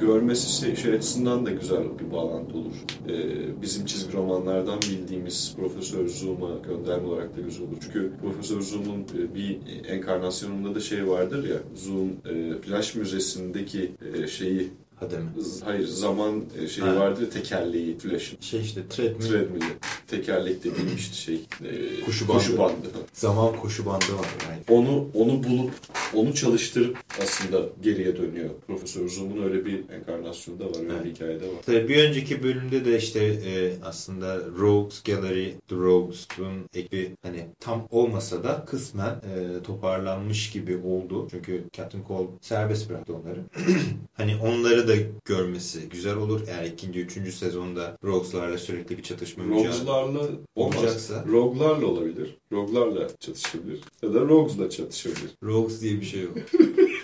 görmesi şey, şey açısından da güzel bir bağlantı olur. Ee, bizim çizgi romanlardan bildiğimiz Profesör Zoom'a gönderme olarak da güzel olur. Çünkü Profesör Zoom'un e, bir enkarnasyonunda da şey vardır ya, Zoom e, Flash Müzesi'ndeki e, şeyi, Hadi mi? z- hayır zaman e, şeyi Ha. vardır ya, tekerleği Flash'ın. Şey işte treadmill, Treadmill'i. Tekerlek dediğim şey. e, Kuşu bandı. Kuşu bandı. zaman koşu bandı var. Yani. Onu onu bulup onu çalıştırıp aslında geriye dönüyor. Profesör Zoom'un öyle bir enkarnasyonu da var, öyle Evet. bir hikayede var. Tabii bir önceki bölümde de işte e, aslında Rogues Gallery, The Rogues'un ekibi hani tam olmasa da kısmen e, toparlanmış gibi oldu. Çünkü Captain Cole serbest bıraktı onları. [CLEARS THROAT] hani onları da görmesi güzel olur. Eğer ikinci, üçüncü sezonda Rogues'larla sürekli bir çatışma Rogues'larla olacaksa Rogue'larla olabilir. Rogue'larla çatışabilir. Ya da Rogues'la çatışabilir. Rogues diye bir şey yok.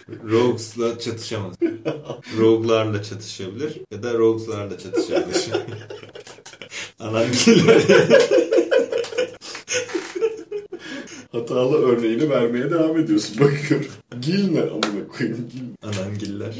[LAUGHS] Rogues'la çatışamaz. [LAUGHS] Rogue'larla çatışabilir ya da Rogues'larla çatışabilir. [LAUGHS] Anangiller. Hatalı örneğini vermeye devam ediyorsun bakıyorum. Gil ne amına koyayım Gil. Anangiller.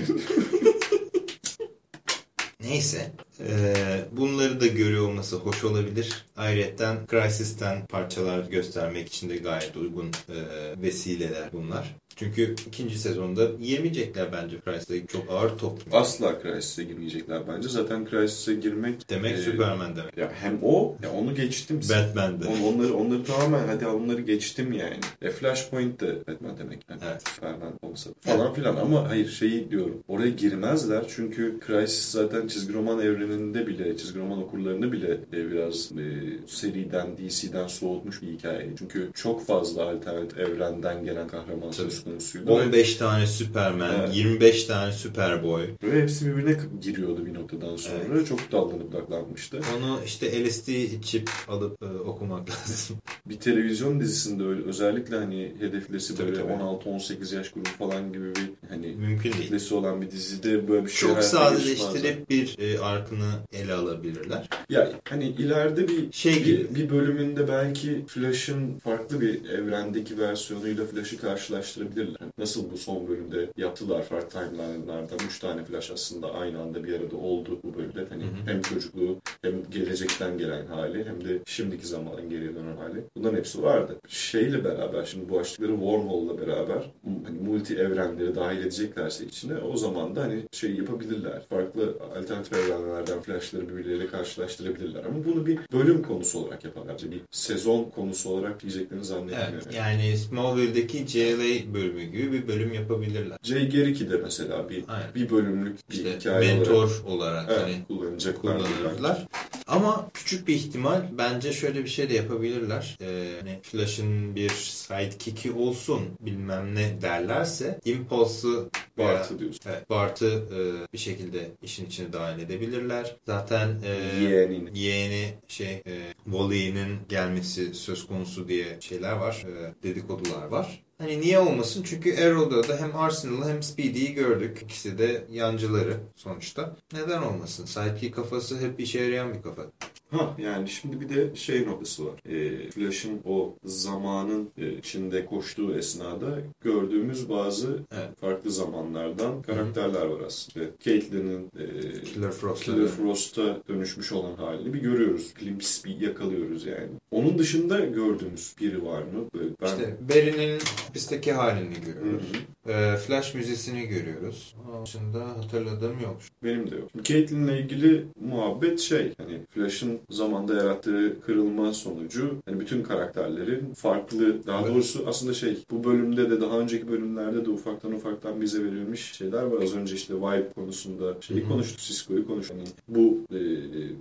Neyse. Ee, bunları da görüyor olması hoş olabilir. Ayrıca Crysis'ten parçalar göstermek için de gayet uygun e, vesileler bunlar. Çünkü ikinci sezonda yemeyecekler bence Crysis'e çok ağır top. Asla Crysis'e girmeyecekler bence. Zaten Crysis'e girmek... Demek e, Superman demek. Ya hem o, ya onu geçtim. Batman'de. On- Onları, onları tamamen hadi onları geçtim yani. E Flashpoint de Batman demek. Yani Evet. Superman olsa falan filan ama hayır şeyi diyorum. Oraya girmezler çünkü Crisis zaten çizgi roman evreninde bile, çizgi roman okurlarını bile e, biraz e, seriden, DC'den soğutmuş bir hikaye. Çünkü çok fazla alternatif evrenden gelen kahraman söz konusuydu. 15 tane Superman, Evet. 25 tane Superboy. Ve hepsi birbirine giriyordu bir noktadan sonra. Çok dallanıp budaklanmıştı. Onu işte LSD içip alıp e, okumak [LAUGHS] lazım. Bir televizyon dizisinde öyle özellikle hani hedeflesi Tabii, böyle tabii. 16-18 yaş grubu falan gibi bir hani Mümkün değil. kitlesi olan bir dizide böyle bir şey Çok sadeleştirip bir e, arkını ele alabilirler. Ya hani ileride bir Şey bir, gibi. bir bölümünde belki Flash'ın farklı bir evrendeki versiyonuyla Flash'ı karşılaştırabilirler. Hani Nasıl bu son bölümde yaptılar farklı timeline'lardan 3 tane Flash aslında aynı anda bir arada oldu bu bölümde. Hani Hı hı. hem çocukluğu hem gelecekten gelen hali hem de şimdiki zamanın geriye dönen hali. Bunların hepsi vardı. Şeyle beraber şimdi bu açtıkları wormhole'la beraber hani multi evrenleri dahil edeceklerse içine o zaman da hani şey yapabilirler. Farklı alternatif evrenlerden flashları birbirleriyle karşılaştırabilirler. Ama bunu bir bölüm konusu olarak yaparlar. Bir sezon konusu olarak diyeceklerini zannetmiyorum. Evet, yani Smallville'deki JLA bölümü gibi bir bölüm yapabilirler. Jay Garrick'i mesela bir Aynen. bir bölümlük bir İşte hikaye mentor olarak olarak evet, hani kullanacaklar. kullanırlar. Ama küçük bir ihtimal bence şöyle bir şey de yapabilirler. Ee, hani Flash'ın bir sidekick'i olsun bilmem ne derlerse Impulse'ı Bart'ı diyorsun. Evet, Bart'ı e, bir şekilde işin içine dahil edebilirler. Zaten e, Yeğenini. yeğeni şey e, Wally'nin gelmesi söz konusu diye şeyler var. E, dedikodular var. Hani niye olmasın? Çünkü Arrow'da da hem Arsenal'ı hem Speedy'yi gördük. İkisi de yancıları sonuçta. Neden olmasın? Sidekick kafası hep işe yarayan bir kafa. Ha yani şimdi bir de şey noktası var. E, Flash'ın o zamanın e, içinde koştuğu esnada gördüğümüz bazı Evet. farklı zamanlardan karakterler var aslında. Caitlyn'in e, Killer Frost. Killer Frost'a dönüşmüş olan halini bir görüyoruz. Glimpse bir yakalıyoruz yani. Onun dışında gördüğümüz biri var mı? Böyle Ben... İşte Barry'nin hapisteki halini Hı görüyoruz. hı. E, Flash müzesini görüyoruz. Onun dışında hatırladığım yok. Benim de yok. Caitlyn'le ilgili muhabbet şey hani Flash'ın zamanda yarattığı kırılma sonucu hani bütün karakterlerin farklı daha Evet. doğrusu aslında şey bu bölümde de daha önceki bölümlerde de ufaktan ufaktan bize verilmiş şeyler var. Az önce işte vibe konusunda şeyi konuştuk Cisco'yu konuştuk. Hani bu e,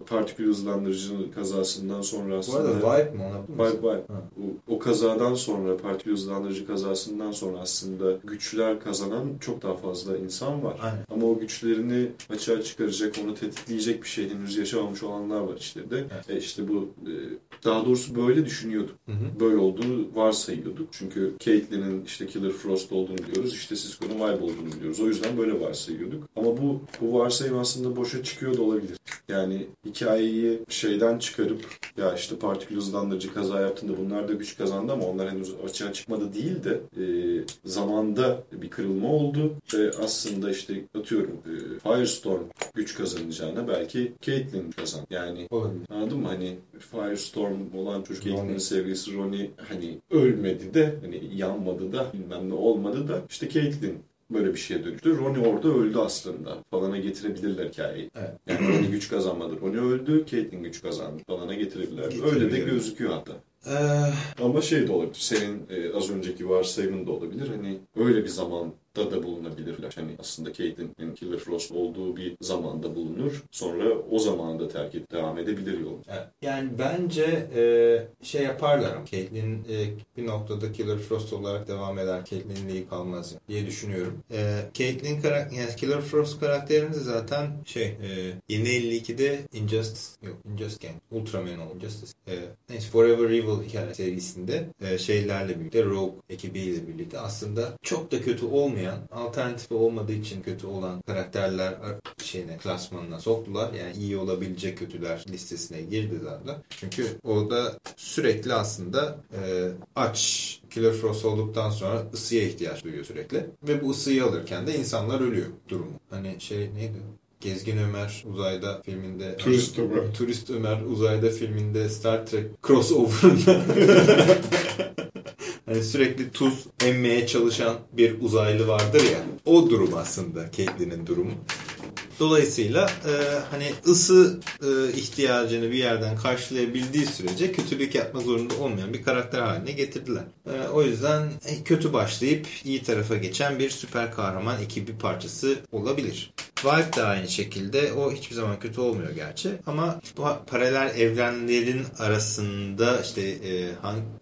partikül hızlandırıcı kazasından sonra Bu aslında arada Vibe mi ona? Vibe Vibe. Ha. O, o kazadan sonra, partikül hızlandırıcı kazasından sonra aslında güçler kazanan çok daha fazla insan var. Aynen. Ama o güçlerini açığa çıkaracak, onu tetikleyecek bir şey henüz yaşamamış olanlar var içlerinde. Evet. E işte bu, e, daha doğrusu böyle düşünüyorduk. Hı hı. Böyle olduğunu varsayıyorduk. Çünkü Caitlyn'in işte Killer Frost olduğunu biliyoruz. İşte Cisco'nun Vibe olduğunu biliyoruz. O yüzden böyle varsayıyorduk. Ama bu, bu varsayım aslında boşa çıkıyor da olabilir. Yani hikayeyi şeyden çıkarıp ya işte partikül hızlandırıcı kaza yaptığında bunlar da güç kazandı ama onlar henüz açığa çıkmadı değil de e, zamanda bir kırılma oldu ve aslında işte atıyorum e, Firestorm güç kazanacağına belki Caitlyn kazan. Yani Olabilir. Anladın mı? Hani Firestorm olan çocuk. Caitlyn'in sevgilisi Ronnie hani ölmedi de hani yanmadı da bilmem ne olmadı da işte Caitlyn böyle bir şeye dönüştü. Ronnie orada öldü aslında. Falana getirebilirler hikayeyi. Evet. Yani Ronnie güç kazanmadı. Ronnie öldü, Caitlyn güç kazandı. Falana getirebilirler. Öyle de gözüküyor hatta. Ee, Ama şey de olabilir. Senin e, az önceki varsayımın da olabilir. Hani öyle bir zamanda da bulunabilirler. Hani aslında Caitlyn'in Killer Frost olduğu bir zamanda bulunur. Sonra o zamanda terk edip devam edebilir. Evet. Yani bence e, şey yaparlar ama Caitlyn e, bir noktada Killer Frost olarak devam eder. Caitlyn'le iyi kalmaz diye düşünüyorum. E, Caitlyn karak yani Killer Frost karakterini de zaten şey e, yeni 52'de Injustice yok Injustice Gang Ultraman oldu Injustice. E, neyse Forever Evil hikaye serisinde e, şeylerle birlikte Rogue ekibiyle birlikte aslında çok da kötü olmayan alternatifi olmadığı için kötü olan karakterler şeyine klasmanına soktular. Yani iyi olabilecek kötüler listesine girdi zaten. Çünkü orada sürekli aslında e, aç Killer Frost olduktan sonra ısıya ihtiyaç duyuyor sürekli. Ve bu ısıyı alırken de insanlar ölüyor durumu. Hani şey neydi? Gezgin Ömer uzayda filminde Turist Ömer. Turist Ömer uzayda filminde Star Trek crossover'ında [LAUGHS] [LAUGHS] hani sürekli tuz emmeye çalışan bir uzaylı vardır ya. O durum aslında Caitlyn'in durumu. Dolayısıyla e, hani ısı e, ihtiyacını bir yerden karşılayabildiği sürece kötülük yapma zorunda olmayan bir karakter haline getirdiler. E, o yüzden e, kötü başlayıp iyi tarafa geçen bir süper kahraman ekibi parçası olabilir. Vibe de aynı şekilde. O hiçbir zaman kötü olmuyor gerçi. Ama bu paralel evrenlerin arasında işte e,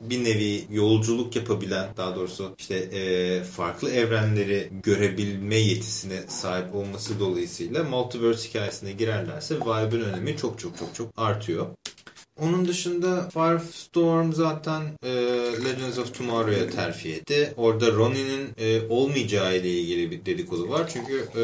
bir nevi yolculuk yapabilen daha doğrusu işte e, farklı evrenleri görebilme yetisine sahip olması dolayısıyla multiverse hikayesine girerlerse Vibe'ın önemi çok çok çok çok artıyor. Onun dışında Firestorm zaten e, Legends of Tomorrow'a terfi etti. Orada Ronnie'nin e, olmayacağı ile ilgili bir dedikodu var. Çünkü e,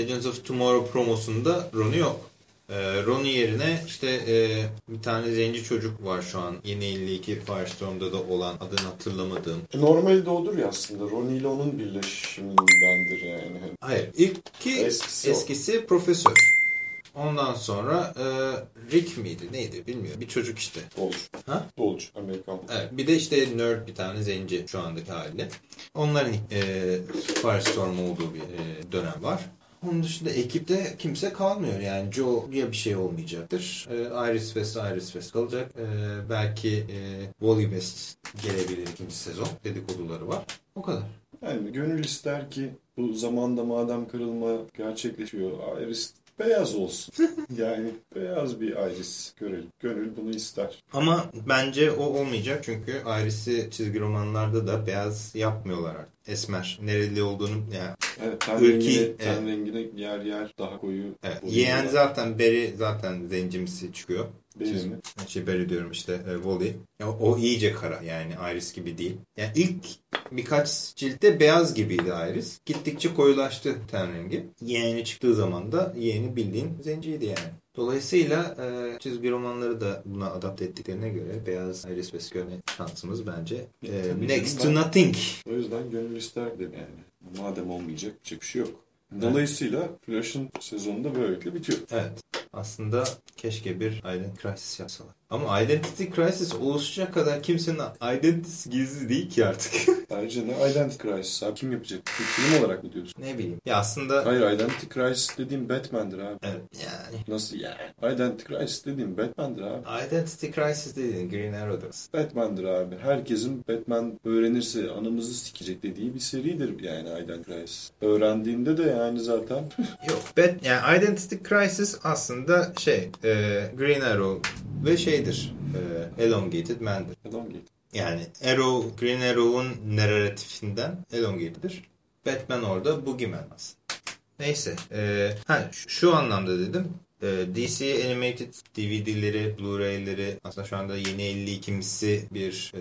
Legends of Tomorrow promosunda Ronnie yok. E, Ronnie yerine işte e, bir tane zenci çocuk var şu an. Yeni 52 Firestorm'da da olan adını hatırlamadığım. E, Normali ya aslında. Ronnie ile onun birleşimindendir yani. Hayır. İlki eskisi, eskisi profesör. Ondan sonra e, Rick miydi neydi bilmiyorum. Bir çocuk işte. Dolcu. Ha? Dolcu. Amerikan. Evet. Bir de işte nerd bir tane zenci şu andaki haliyle. Onların e, Firestorm olduğu bir e, dönem var. Onun dışında ekipte kimse kalmıyor. Yani Joe ya bir şey olmayacaktır. E, Iris West Iris West kalacak. E, belki e, Wally West gelebilir ikinci sezon. Dedikoduları var. O kadar. Yani gönül ister ki bu zamanda madem kırılma gerçekleşiyor. Iris beyaz olsun. [LAUGHS] yani beyaz bir Iris görelim. Gönül bunu ister. Ama bence o olmayacak çünkü Iris'i çizgi romanlarda da beyaz yapmıyorlar artık. Esmer. Nereli olduğunu yani Evet, ten, ırki, rengine, ten evet. rengine yer yer daha koyu. Evet. Yeğen zaten Beri zaten zencimsi çıkıyor. Mi? Şey Beri diyorum işte e, Wally. O, o iyice kara yani Iris gibi değil. Yani ilk birkaç ciltte beyaz gibiydi Iris. Gittikçe koyulaştı ten rengi. Yeğeni çıktığı zaman da yeğeni bildiğin zenciydi yani. Dolayısıyla e, çizgi romanları da buna adapte ettiklerine göre beyaz Iris West görme şansımız bence e, next to nothing. O yüzden gönül isterdim yani. Madem olmayacak bir şey yok. Dolayısıyla Flash'ın sezonu da böylelikle bitiyor. Evet. Aslında keşke bir Identity Crisis yapsalar. Ama Identity Crisis oluşacak kadar kimsenin identity'si gizli değil ki artık. [LAUGHS] Ayrıca ne Identity Crisis abi? Kim yapacak? Bir film olarak mı diyorsun? Ne bileyim. Ya aslında... Hayır Identity Crisis dediğim Batman'dir abi. Evet yani. Nasıl yani? Identity Crisis dediğim Batman'dir abi. Identity Crisis dediğin Green Arrow'dır. Batman'dir abi. Herkesin Batman öğrenirse anımızı sikecek dediği bir seridir yani Identity Crisis. Öğrendiğinde de yani zaten... [LAUGHS] Yok. Bat, yani Identity Crisis aslında şey e, Green Arrow ve şeydir. E, elongated Man'dir. Elongated. Yani Arrow, Green Arrow'un narratifinden elongated'dir. Batman orada Boogeyman aslında. Neyse. E, ha, şu anlamda dedim. E, DC Animated DVD'leri, Blu-ray'leri aslında şu anda yeni 52'msi bir e,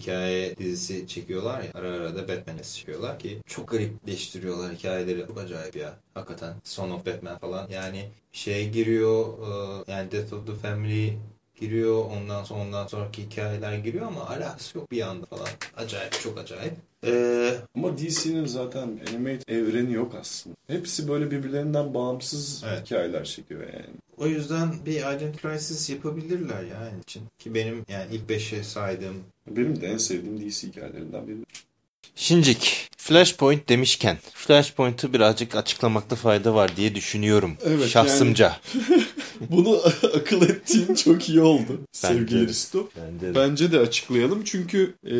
hikaye dizisi çekiyorlar ya. Ara ara da Batman'e çekiyorlar ki çok garipleştiriyorlar hikayeleri. Çok acayip ya. Hakikaten Son of Batman falan. Yani şey giriyor e, yani Death of the Family giriyor. Ondan sonra ondan sonraki hikayeler giriyor ama alakası yok bir anda falan. Acayip çok acayip. Ee, ama DC'nin zaten animate evreni yok aslında. Hepsi böyle birbirlerinden bağımsız evet. hikayeler çekiyor yani. O yüzden bir Identity Crisis yapabilirler yani için. Ki benim yani ilk beşe saydığım. Benim de en sevdiğim DC hikayelerinden biri. Şincik, Flashpoint demişken Flashpoint'ı birazcık açıklamakta fayda var diye düşünüyorum. Evet, Şahsımca. Yani... [LAUGHS] Bunu [LAUGHS] akıl ettiğin çok iyi oldu Bence, sevgili Risto. Bence de. Bence de açıklayalım çünkü e,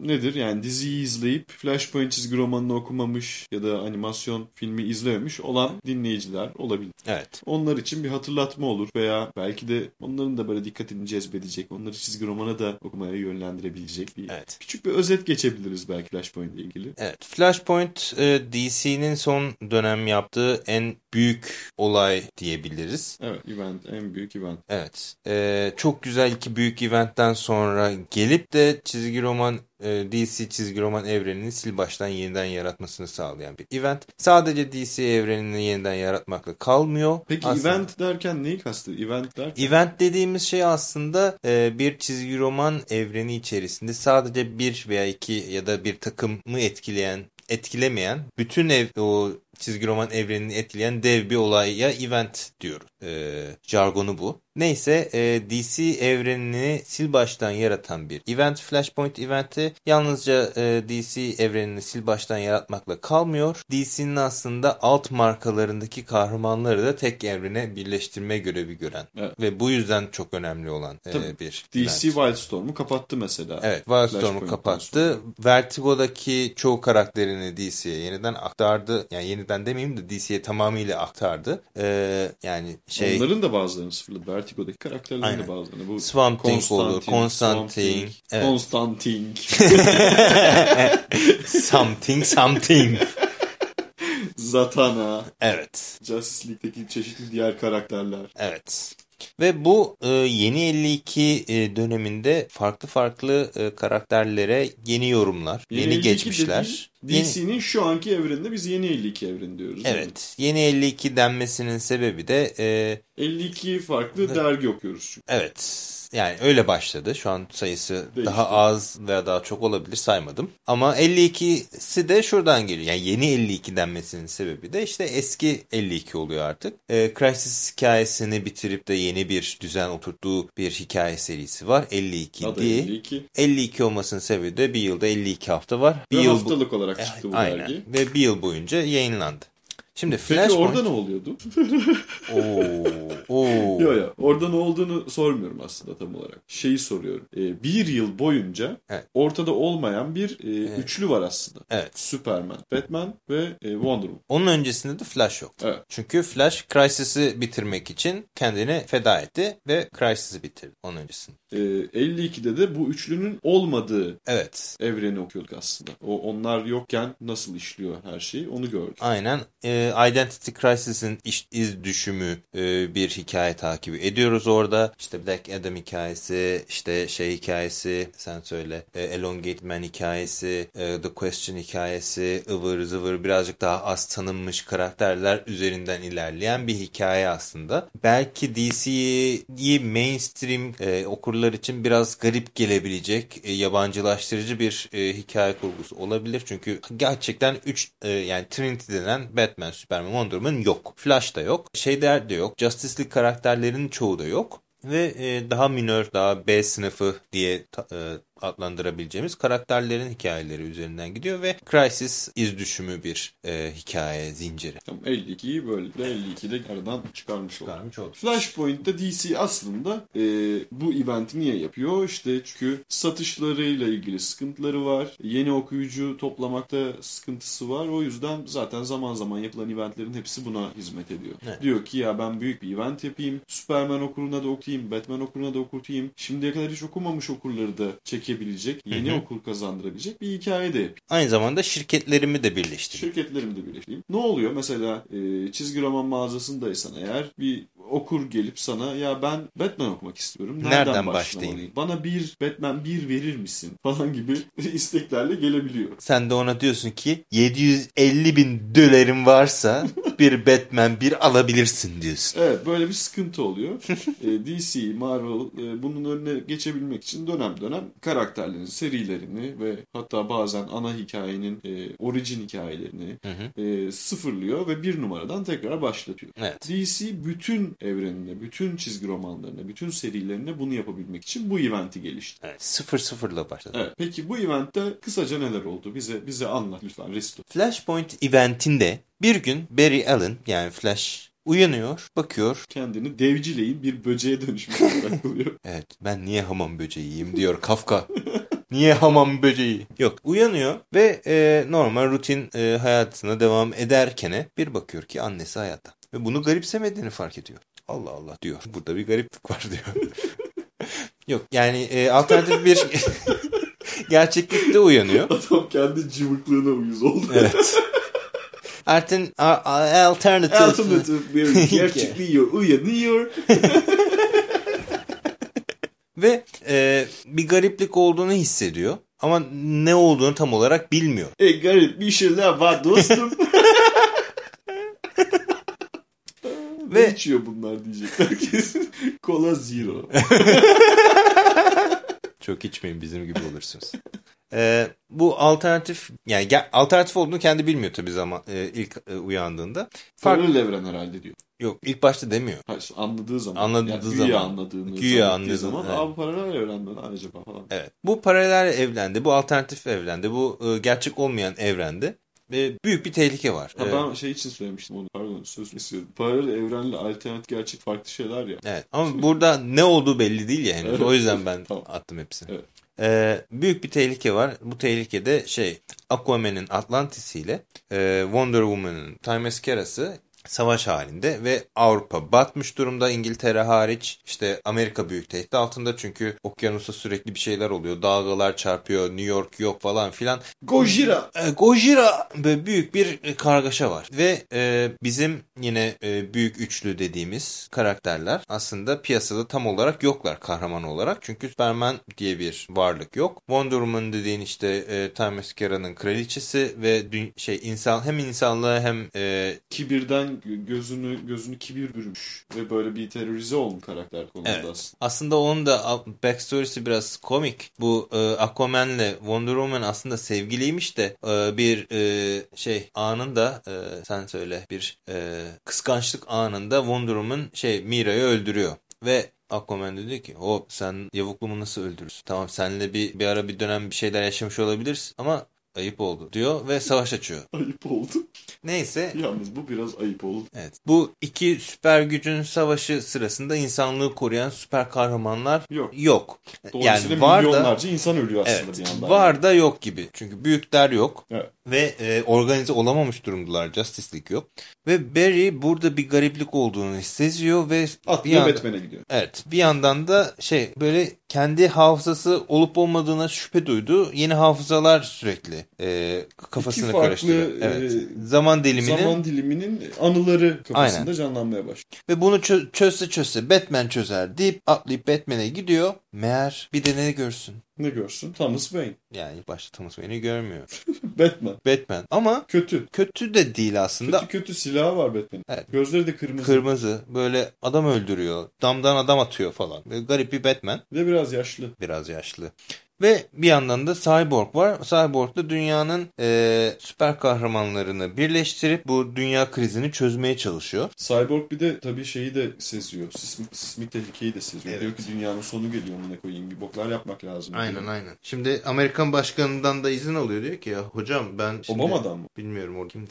nedir yani diziyi izleyip Flashpoint çizgi romanını okumamış ya da animasyon filmi izlememiş olan dinleyiciler olabilir. Evet. Onlar için bir hatırlatma olur veya belki de onların da böyle dikkatini cezbedecek, onları çizgi romana da okumaya yönlendirebilecek bir evet. küçük bir özet geçebiliriz belki Flashpoint ile ilgili. Evet. Flashpoint e, DC'nin son dönem yaptığı en büyük olay diyebiliriz. Evet event en büyük event. Evet ee, çok güzel iki büyük eventten sonra gelip de çizgi roman e, DC çizgi roman evrenini sil baştan yeniden yaratmasını sağlayan bir event. Sadece DC evrenini yeniden yaratmakla kalmıyor. Peki aslında, event derken neyi kastı? Event derken? Event dediğimiz şey aslında e, bir çizgi roman evreni içerisinde sadece bir veya iki ya da bir takımı etkileyen etkilemeyen bütün ev, o çizgi roman evrenini etkileyen dev bir olaya event diyoruz. E, jargonu bu. Neyse e, DC evrenini sil baştan yaratan bir event Flashpoint eventi yalnızca e, DC evrenini sil baştan yaratmakla kalmıyor. DC'nin aslında alt markalarındaki kahramanları da tek evrene birleştirme görevi gören Evet. ve bu yüzden çok önemli olan e, Tabii. bir DC event. Wildstorm'u kapattı mesela. Evet, Wildstorm'u kapattı. Vertigo'daki çoğu karakterini DC'ye yeniden aktardı. Yani yeniden demeyeyim de DC'ye tamamıyla aktardı. Ee, yani şey Onların da bazılarını sıfırladı. Vertigo'daki karakterlerin Aynen. de bazılarını. Bu Swamp Thing olur, Thing, Evet. Constantine. [LAUGHS] [LAUGHS] something something. Zatanna. Evet. Justice League'deki çeşitli diğer karakterler. Evet. Ve bu e, yeni 52 e, döneminde farklı farklı e, karakterlere yeni yorumlar, yeni, 52 geçmişler. DC'nin şu anki evreninde biz yeni 52 evreni diyoruz. Evet. Yeni 52 denmesinin sebebi de e, 52 farklı dergi okuyoruz çünkü. Evet. Yani öyle başladı. Şu an sayısı Değişti. daha az veya daha çok olabilir saymadım. Ama 52'si de şuradan geliyor. Yani yeni 52 denmesinin sebebi de işte eski 52 oluyor artık. Ee, Crisis hikayesini bitirip de yeni bir düzen oturttuğu bir hikaye serisi var. 52 Adı değil. 52. 52 olmasının sebebi de bir yılda 52 hafta var. Bir Ve yıl haftalık olarak çıktı bu Aynen. dergi. Ve bir yıl boyunca yayınlandı. Şimdi Peki Flashpoint... orada ne oluyordu? [LAUGHS] Oo, oo. Yok ya orada ne olduğunu sormuyorum aslında tam olarak. Şeyi soruyorum. Ee, bir yıl boyunca Evet. ortada olmayan bir e, Evet. üçlü var aslında. Evet. Superman, Batman ve e, Wonder Woman. Onun öncesinde de Flash yok. Evet. Çünkü Flash Crisis'i bitirmek için kendini feda etti ve Crisis'i bitirdi onun öncesinde. Ee, 52'de de bu üçlünün olmadığı Evet. evreni okuyorduk aslında. O onlar yokken nasıl işliyor her şey onu gördük. Aynen. Ee, Identity Crisis'in iz düşümü e, bir hikaye takibi ediyoruz orada. İşte Black Adam hikayesi, işte şey hikayesi, sen söyle. E, Elongate Man hikayesi, e, The Question hikayesi, ıvır zıvır birazcık daha az tanınmış karakterler üzerinden ilerleyen bir hikaye aslında. Belki DC'yi mainstream e, okurlar için biraz garip gelebilecek, e, yabancılaştırıcı bir e, hikaye kurgusu olabilir. Çünkü gerçekten 3 yani Trinity denen Batman, Superman, Wonder Woman yok. Flash da yok. Şeyler de yok. Justice League karakterlerinin çoğu da yok. Ve e, daha minör, daha B sınıfı diye ta- e, adlandırabileceğimiz karakterlerin hikayeleri üzerinden gidiyor ve Crisis iz düşümü bir e, hikaye zinciri. Tamam 52'yi böyle de 52'de aradan çıkarmış oldu. Çıkarmış olduk. Flashpoint'te DC aslında e, bu eventi niye yapıyor? İşte çünkü satışlarıyla ilgili sıkıntıları var. Yeni okuyucu toplamakta sıkıntısı var. O yüzden zaten zaman zaman yapılan eventlerin hepsi buna hizmet ediyor. Evet. Diyor ki ya ben büyük bir event yapayım. Superman okuruna da okuyayım. Batman okuruna da okutayım. Şimdiye kadar hiç okumamış okurları da çekebilecek. Yeni Hı hı. okur kazandırabilecek bir hikaye de yapayım. Aynı zamanda şirketlerimi de birleştireyim. Şirketlerimi de birleştireyim. Ne oluyor? Mesela e, çizgi roman mağazasındaysan eğer bir okur gelip sana ya ben Batman okumak istiyorum. Nereden, Nereden başlayayım? Bana bir Batman bir verir misin? [LAUGHS] Falan gibi [LAUGHS] isteklerle gelebiliyor. Sen de ona diyorsun ki 750 bin doların varsa bir Batman bir alabilirsin diyorsun. Evet böyle bir sıkıntı oluyor. [LAUGHS] E, DC, Marvel e, bunun önüne geçebilmek için dönem dönem karakterlerin serilerini ve hatta bazen ana hikayenin e, orijin hikayelerini Hı hı. e, sıfırlıyor ve bir numaradan tekrar başlatıyor. Evet. DC bütün evreninde, bütün çizgi romanlarında, bütün serilerinde bunu yapabilmek için bu eventi geliştirdi. Evet. Sıfır sıfırla başladı. Evet. Peki bu eventte kısaca neler oldu? Bize bize anlat lütfen Risto. Flashpoint eventinde bir gün Barry Allen yani Flash uyanıyor, bakıyor. Kendini devcileyin bir böceğe dönüşmüş olarak [LAUGHS] buluyor. Evet ben niye hamam böceğiyim diyor Kafka. [LAUGHS] Niye hamam böceği? Yok uyanıyor ve e, normal rutin e, hayatına devam ederken bir bakıyor ki annesi hayatta. Ve bunu garipsemediğini fark ediyor. Allah Allah diyor. Burada bir gariplik var diyor. [LAUGHS] Yok yani e, alternatif bir gerçeklikte uyanıyor. Adam kendi cıvıklığına uyuz oldu. Evet. A- alternative. Alternative bir [LAUGHS] gerçekliği uyanıyor. [LAUGHS] Ve e, bir gariplik olduğunu hissediyor. Ama ne olduğunu tam olarak bilmiyor. E garip bir şeyler var dostum. [LAUGHS] Ve- ne içiyor bunlar diyecekler kesin. Kola Zero. Çok içmeyin bizim gibi olursunuz. Ee, bu alternatif yani alternatif olduğunu kendi bilmiyor tabii zaman e, ilk e, uyandığında. Farklı Paralel evren herhalde diyor. Yok ilk başta demiyor. Hayır, anladığı zaman. Anladığı yani güya zaman. anladığını güya anladığı zaman. Evet. Aa bu paralel evren mi acaba falan. Evet. Bu paralel evrende, bu alternatif evrende, bu e, gerçek olmayan evrende ve büyük bir tehlike var. Ha, ben şey için söylemiştim onu pardon söz istiyordum. Paralel evrenle alternatif gerçek farklı şeyler ya. Evet ama burada ne olduğu belli değil ya henüz. Evet. O yüzden ben tamam. attım hepsini. Evet. Ee, büyük bir tehlike var. Bu tehlikede şey Aquaman'in Atlantis ile e, Wonder Woman'ın Time Mascara'sı savaş halinde ve Avrupa batmış durumda İngiltere hariç işte Amerika büyük tehdit altında çünkü okyanusta sürekli bir şeyler oluyor dalgalar çarpıyor New York yok falan filan. Gojira. E, Gojira böyle büyük bir kargaşa var ve e, bizim yine e, büyük üçlü dediğimiz karakterler aslında piyasada tam olarak yoklar kahraman olarak çünkü Superman diye bir varlık yok. Wonder Woman dediğin işte e, Time Mascara'nın kraliçesi ve şey insan hem insanlığı hem e, kibirden gözünü gözünü kibir bürümüş ve böyle bir terörize olmuş karakter konusunda evet. aslında. Aslında onun da backstory'si biraz komik. Bu e, Aquaman'le Wonder Woman aslında sevgiliymiş de e, bir e, şey anında e, sen söyle bir e, kıskançlık anında Wonder Woman şey Mira'yı öldürüyor ve Aquaman dedi ki hop sen yavuklumu nasıl öldürürsün? Tamam seninle bir, bir ara bir dönem bir şeyler yaşamış olabiliriz ama ayıp oldu diyor ve savaş açıyor. ayıp oldu. Neyse. Yalnız bu biraz ayıp oldu. Evet. Bu iki süper gücün savaşı sırasında insanlığı koruyan süper kahramanlar yok. yok. Yani var milyonlarca da, insan ölüyor aslında evet, bir yandan. Var da yok gibi. Çünkü büyükler yok. Evet. Ve e, organize olamamış durumdalar. Justice League yok. Ve Barry burada bir gariplik olduğunu hissediyor ve Atlıyor Batman'e gidiyor. Evet. Bir yandan da şey böyle kendi hafızası olup olmadığına şüphe duydu. Yeni hafızalar sürekli e, kafasını farklı, karıştırıyor. Evet. E, zaman diliminin zaman diliminin anıları kafasında Aynen. canlanmaya başlıyor. Ve bunu çö çözse çözse Batman çözer deyip atlayıp Batman'e gidiyor. Meğer bir de ne görsün? Ne görsün? Thomas Wayne. Yani ilk başta Thomas Wayne'i görmüyor. [LAUGHS] Batman. Batman. Ama kötü. Kötü de değil aslında. Kötü kötü silahı var Batman'in. Evet. Gözleri de kırmızı. Kırmızı. Böyle adam öldürüyor. Damdan adam atıyor falan. Böyle garip bir Batman. Ve biraz yaşlı. Biraz yaşlı. Ve bir yandan da Cyborg var. Cyborg da dünyanın e, süper kahramanlarını birleştirip bu dünya krizini çözmeye çalışıyor. Cyborg bir de tabii şeyi de seziyor. Sismik, sismik tehlikeyi de seziyor. Evet. Diyor ki dünyanın sonu geliyor ne koyayım bir boklar yapmak lazım. Aynen diyor. aynen. Şimdi Amerikan başkanından da izin alıyor diyor ki ya hocam ben şimdi... Obama'dan mı? Bilmiyorum o kimdi.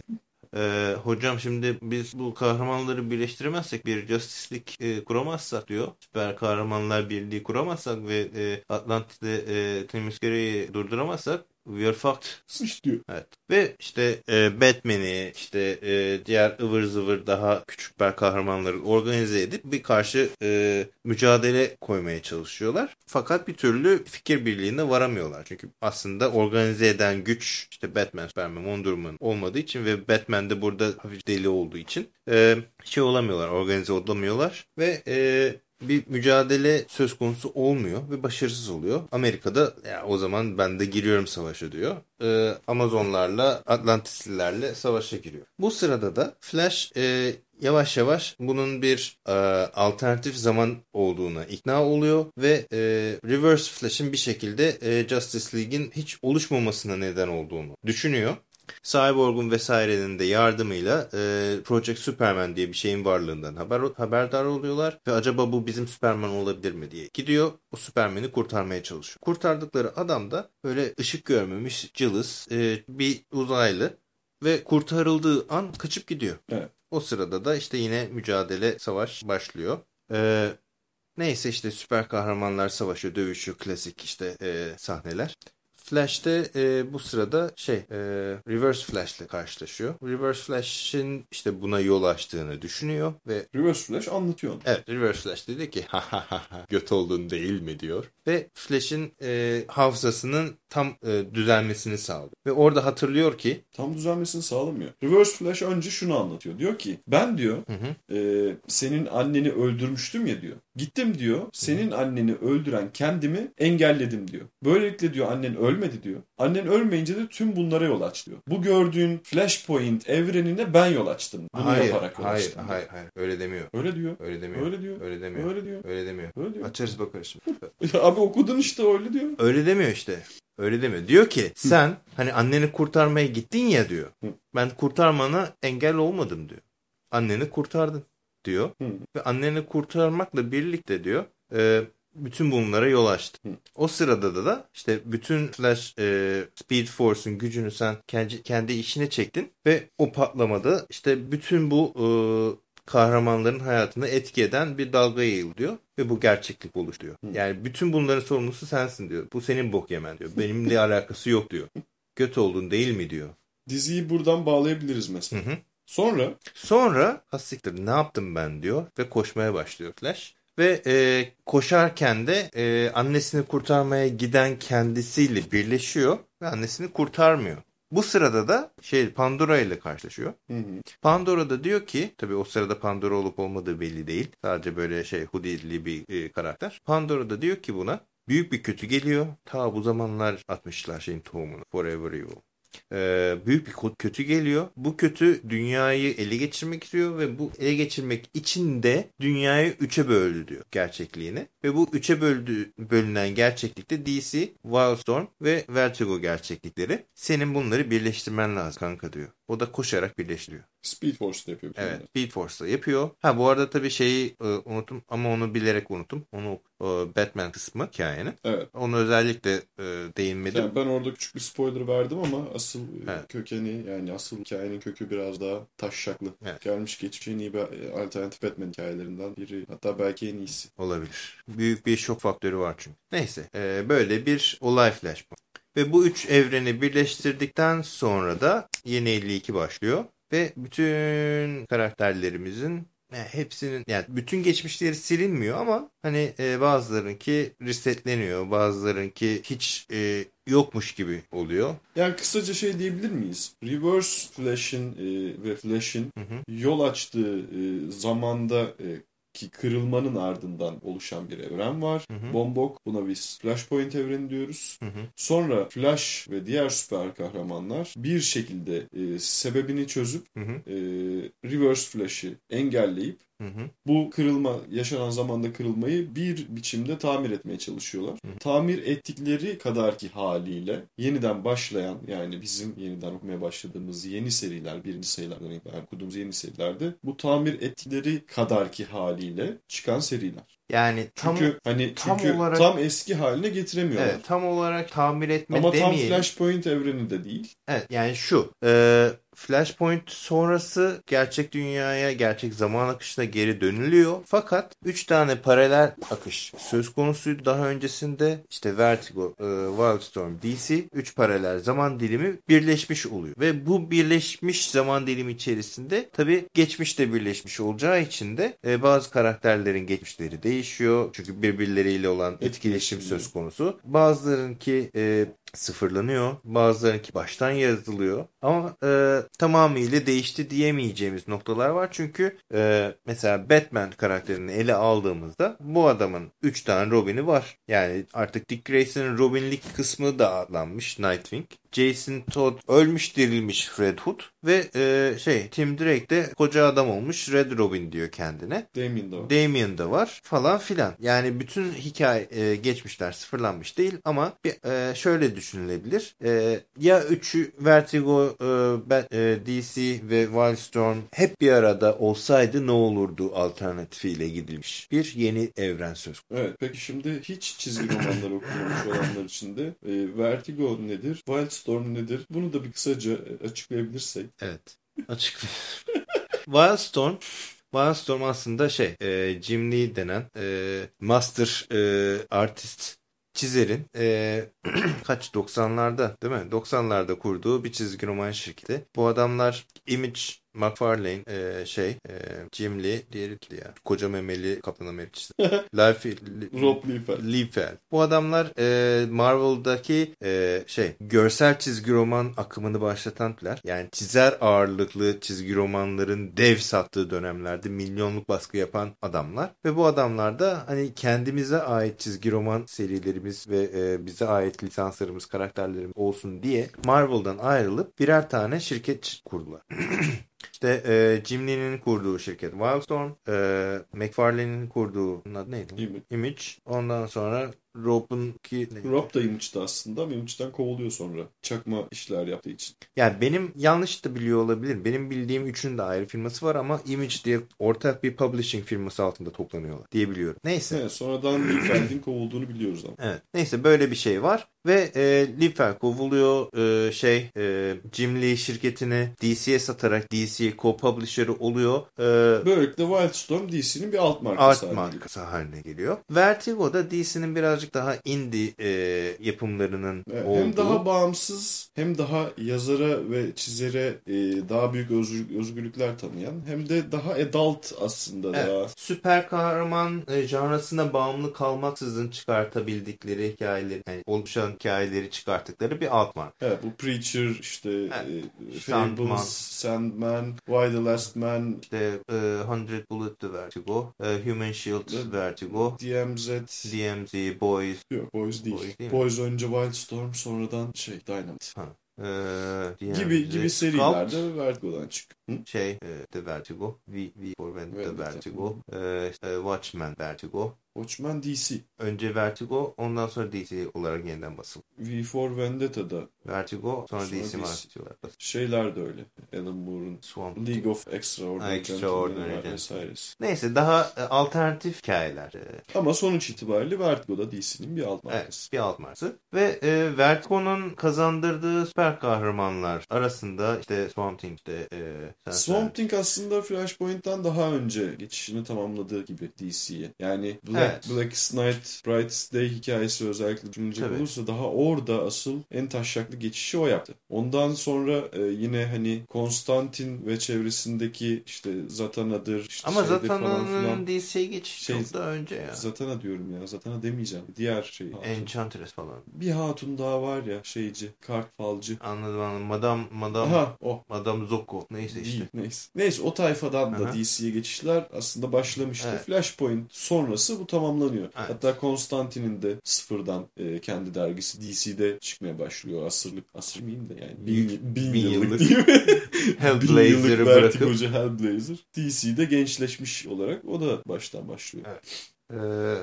Ee, hocam şimdi biz bu kahramanları birleştiremezsek bir Justice League e, kuramazsak diyor. Süper kahramanlar birliği kuramazsak ve e, Atlantis'te e, Temizkere'yi durduramazsak We are fucked. Sıç diyor. Evet. Ve işte e, Batman'i işte e, diğer ıvır zıvır daha küçük süper kahramanları organize edip bir karşı e, mücadele koymaya çalışıyorlar. Fakat bir türlü fikir birliğine varamıyorlar. Çünkü aslında organize eden güç işte Batman, Superman, Wonder Woman olmadığı için ve Batman de burada hafif deli olduğu için e, şey olamıyorlar, organize olamıyorlar ve e, bir mücadele söz konusu olmuyor ve başarısız oluyor. Amerika'da ya o zaman ben de giriyorum savaşa diyor. Ee, Amazonlarla Atlantislilerle savaşa giriyor. Bu sırada da Flash e, yavaş yavaş bunun bir e, alternatif zaman olduğuna ikna oluyor ve e, Reverse Flash'in bir şekilde e, Justice League'in hiç oluşmamasına neden olduğunu düşünüyor. Cyborg'un vesairenin de yardımıyla e, Project Superman diye bir şeyin varlığından haber, haberdar oluyorlar ve acaba bu bizim Superman olabilir mi diye gidiyor. O Superman'i kurtarmaya çalışıyor. Kurtardıkları adam da böyle ışık görmemiş cılız e, bir uzaylı ve kurtarıldığı an kaçıp gidiyor. Evet. O sırada da işte yine mücadele, savaş başlıyor. Ee, neyse işte süper kahramanlar savaşı, dövüşü, klasik işte e, sahneler. Flash'te e, bu sırada şey e, Reverse Flash ile karşılaşıyor. Reverse Flash'in işte buna yol açtığını düşünüyor ve Reverse Flash anlatıyor onu. Evet Reverse Flash dedi ki ha ha ha göt oldun değil mi diyor. Ve Flash'in e, hafızasının tam e, düzelmesini sağlıyor. Ve orada hatırlıyor ki tam düzelmesini sağlamıyor. Reverse Flash önce şunu anlatıyor. Diyor ki ben diyor hı hı. E, senin anneni öldürmüştüm ya diyor. Gittim diyor senin anneni öldüren kendimi engelledim diyor. Böylelikle diyor annen ölmedi diyor. Annen ölmeyince de tüm bunlara yol aç diyor. Bu gördüğün Flashpoint evrenine ben yol açtım. Bunu hayır, yaparak yol hayır, açtım. Hayır, hayır, öyle demiyor. Öyle diyor. Öyle demiyor. Öyle diyor. Öyle demiyor. Öyle diyor. Öyle demiyor. Öyle diyor. Açarız bakarız. [LAUGHS] Abi okudun işte öyle diyor. Öyle demiyor işte. Öyle demiyor. Diyor ki sen hani anneni kurtarmaya gittin ya diyor. Ben kurtarmana engel olmadım diyor. Anneni kurtardın diyor. Ve anneni kurtarmakla birlikte diyor e, bütün bunlara yol açtı. Hı. O sırada da da işte bütün Flash e, Speed Force'un gücünü sen kendi, kendi işine çektin ve o patlamada işte bütün bu e, kahramanların hayatını etki eden bir dalga yayılıyor ve bu gerçeklik oluşturuyor. Yani bütün bunların sorumlusu sensin diyor. Bu senin bok yemen diyor. Benimle [LAUGHS] alakası yok diyor. Göt oldun değil mi diyor. Diziyi buradan bağlayabiliriz mesela. Hı hı. Sonra Sonra hastiktir ne yaptım ben diyor ve koşmaya başlıyor Flash. Ve e, koşarken de e, annesini kurtarmaya giden kendisiyle birleşiyor ve annesini kurtarmıyor. Bu sırada da şey Pandora ile karşılaşıyor. Hı hı. Pandora da diyor ki tabii o sırada Pandora olup olmadığı belli değil. Sadece böyle şey Houdini'li bir e, karakter. Pandora da diyor ki buna büyük bir kötü geliyor. Ta bu zamanlar atmışlar şeyin tohumunu. Forever Evil. Ee, büyük bir kötü geliyor. Bu kötü dünyayı ele geçirmek istiyor ve bu ele geçirmek için de dünyayı üçe böldü diyor gerçekliğini. Ve bu üçe böldü, bölünen gerçeklikte DC, Wildstorm ve Vertigo gerçeklikleri. Senin bunları birleştirmen lazım kanka diyor. O da koşarak birleştiriyor. Speed Force'da yapıyor. Evet. bunları. Speed Force'da yapıyor. Ha bu arada tabii şeyi e, unuttum ama onu bilerek unuttum. Onu e, Batman kısmı hikayenin. Evet. Onu özellikle e, değinmedim. Yani ben orada küçük bir spoiler verdim ama asıl e, Evet. kökeni yani asıl hikayenin kökü biraz daha taşşaklı. Evet. Gelmiş geçmiş en iyi bir e, alternatif Batman hikayelerinden biri. Hatta belki en iyisi. Olabilir. Büyük bir şok faktörü var çünkü. Neyse e, böyle bir olay flashpoint. Ve bu üç evreni birleştirdikten sonra da yeni 52 başlıyor. Ve bütün karakterlerimizin yani hepsinin yani bütün geçmişleri silinmiyor ama hani e, bazılarınki resetleniyor. Bazılarınki hiç e, yokmuş gibi oluyor. Yani kısaca şey diyebilir miyiz? Reverse Flash'in e, ve Flash'in yol açtığı e, zamanda e, ki kırılmanın ardından oluşan bir evren var. Hı hı. Bombok buna biz Flashpoint evreni diyoruz. Hı hı. Sonra Flash ve diğer süper kahramanlar bir şekilde e, sebebini çözüp Hı hı. e, Reverse Flash'ı engelleyip Hı hı. bu kırılma, yaşanan zamanda kırılmayı bir biçimde tamir etmeye çalışıyorlar. Tamir ettikleri kadarki haliyle yeniden başlayan yani bizim yeniden okumaya başladığımız yeni seriler, birinci sayılardan itibaren okuduğumuz yeni serilerde bu tamir ettikleri kadarki haliyle çıkan seriler. Yani tam, Çünkü hani tam çünkü olarak- tam eski haline getiremiyorlar. evet, tam olarak tamir etme Ama tam demeyelim. Flashpoint evreni de değil. Evet yani şu e, Flashpoint sonrası gerçek dünyaya gerçek zaman akışına geri dönülüyor. Fakat 3 tane paralel akış söz konusuydu daha öncesinde. işte Vertigo, e, Wildstorm, DC 3 paralel zaman dilimi birleşmiş oluyor. Ve bu birleşmiş zaman dilimi içerisinde tabi geçmiş de birleşmiş olacağı için de e, bazı karakterlerin geçmişleri değişiyor. Çünkü birbirleriyle olan etkileşim söz konusu. Bazılarınki e, sıfırlanıyor. Bazılarınki baştan yazılıyor. Ama e, tamamıyla değişti diyemeyeceğimiz noktalar var. Çünkü e, mesela Batman karakterini ele aldığımızda bu adamın 3 tane Robin'i var. Yani artık Dick Grayson'ın Robin'lik kısmı da Nightwing. Jason Todd ölmüş dirilmiş Fred Hood ve e, şey Tim Drake de koca adam olmuş Red Robin diyor kendine. Damien de var. Damien de var falan filan. Yani bütün hikaye e, geçmişler sıfırlanmış değil ama bir, e, şöyle düşünülebilir. E, ya üçü Vertigo, e, Bat- e, DC ve Wildstorm hep bir arada olsaydı ne olurdu alternatifiyle gidilmiş. Bir yeni evren söz konusu. Evet peki şimdi hiç çizgi romanlar okumamış olanlar için de e, Vertigo nedir? Wildstorm nedir? Bunu da bir kısaca e, açıklayabilirsek. Evet. Açıklayayım. [LAUGHS] Wildstorm Wildstorm aslında şey e, Jim Lee denen e, master e, artist çizerin e, [CLEARS THROAT] kaç 90'larda değil mi? 90'larda kurduğu bir çizgi roman şirketi. Bu adamlar Image McFarlane e, şey e, Jim Lee diğeri kimdi ya? Koca memeli Kaplan Amerikası. [LAUGHS] Life Rob Liefeld. Liefeld. Bu adamlar e, Marvel'daki e, şey görsel çizgi roman akımını başlatanlar. Yani çizer ağırlıklı çizgi romanların dev sattığı dönemlerde milyonluk baskı yapan adamlar. Ve bu adamlar da hani kendimize ait çizgi roman serilerimiz ve e, bize ait lisanslarımız, karakterlerimiz olsun diye Marvel'dan ayrılıp birer tane şirket kurdular. [CLEARS THROAT] İşte e, Jim Lee'nin kurduğu şirket Wildstorm, e, McFarlane'in kurduğu adı neydi? Image. Image. Ondan sonra Rob'un ki... Rob da Image'da aslında ama Image'den kovuluyor sonra. Çakma işler yaptığı için. Yani benim yanlış da biliyor olabilir. Benim bildiğim üçünün de ayrı firması var ama Image diye ortak bir publishing firması altında toplanıyorlar diye biliyorum. Neyse. Evet, sonradan Liefeld kovulduğunu biliyoruz ama. Evet. Neyse böyle bir şey var. Ve e, Liefeld kovuluyor. E, şey e, Jim Lee şirketini DC'ye satarak DC co-publisher'ı oluyor. E, Böylelikle Wildstorm DC'nin bir alt markası haline markası haline geliyor. Vertigo da DC'nin birazcık daha indie e, yapımlarının Evet, olduğu. Hem daha bağımsız hem daha yazara ve çizere e, daha büyük özgür- özgürlükler tanıyan hem de daha adult aslında Evet. daha Süper kahraman e, janrasına bağımlı kalmaksızın çıkartabildikleri hikayeleri, yani oluşan hikayeleri çıkarttıkları bir alt marka. Evet, bu Preacher işte Evet. e, Sandman. Fables, Sandman, Why the Last Man, İşte e, 100 Bullet The Vertigo, e, Human Shield Evet. Vertigo, DMZ DMZ, Boys, yok Boys değil. Boys değil mi? Boys önce Wildstorm sonradan şey Dynamite. e, DMZ, gibi gibi serilerde Vertigo'dan çık. Şey e, The Vertigo, V, v for Vendetta. Vertigo, e, işte Watchmen Vertigo. Watchmen DC. Önce Vertigo, ondan sonra DC olarak yeniden basıldı. V for Vendetta'da Vertigo, sonra, Sonra DC. Marvel olarak basıldı. şeyler de öyle. Alan Moore'un Swamp League of Extraordinary, Extraordinary Gentlemen Gentlemen. vesairesi. Neyse daha e, alternatif hikayeler. E, Ama sonuç itibariyle Vertigo'da DC'nin bir alt Evet, markası. bir alt markası. Ve e, Vertigo'nun kazandırdığı süper kahramanlar arasında işte Swamp Thing, işte e, sen Swamp Thing aslında Flashpoint'tan daha önce geçişini tamamladığı gibi DC'ye. Yani Black, Evet. Black Knight, Bright's Day hikayesi özellikle düşünecek Tabii. olursa daha orada asıl en taşraklı geçişi o yaptı. Ondan sonra e, yine hani Konstantin ve çevresindeki işte Zatana'dır işte Ama Zatana'nın. DC'ye geçişi Şey- çok daha önce ya. Zatana diyorum ya. Zatana demeyeceğim. Diğer şey. hatun. Enchantress falan. Bir hatun daha var ya şeyci. Kart falcı. Anladım anladım. Madame, Madame, Aha o. Madame Zocco. Neyse. Değil. Neyse. Neyse o tayfadan da. DC'ye geçişler aslında başlamıştı. Evet. Flashpoint sonrası bu tamamlanıyor. Evet. Hatta Konstantin'in de sıfırdan e, kendi dergisi DC'de çıkmaya başlıyor. Asırlık, asır mıyım da yani bin, bin, Bin yıllık, yıllık. değil mi? [LAUGHS] Hellblazer'ı bırakıp Hellblazer. DC'de gençleşmiş olarak o da baştan başlıyor. Evet. E,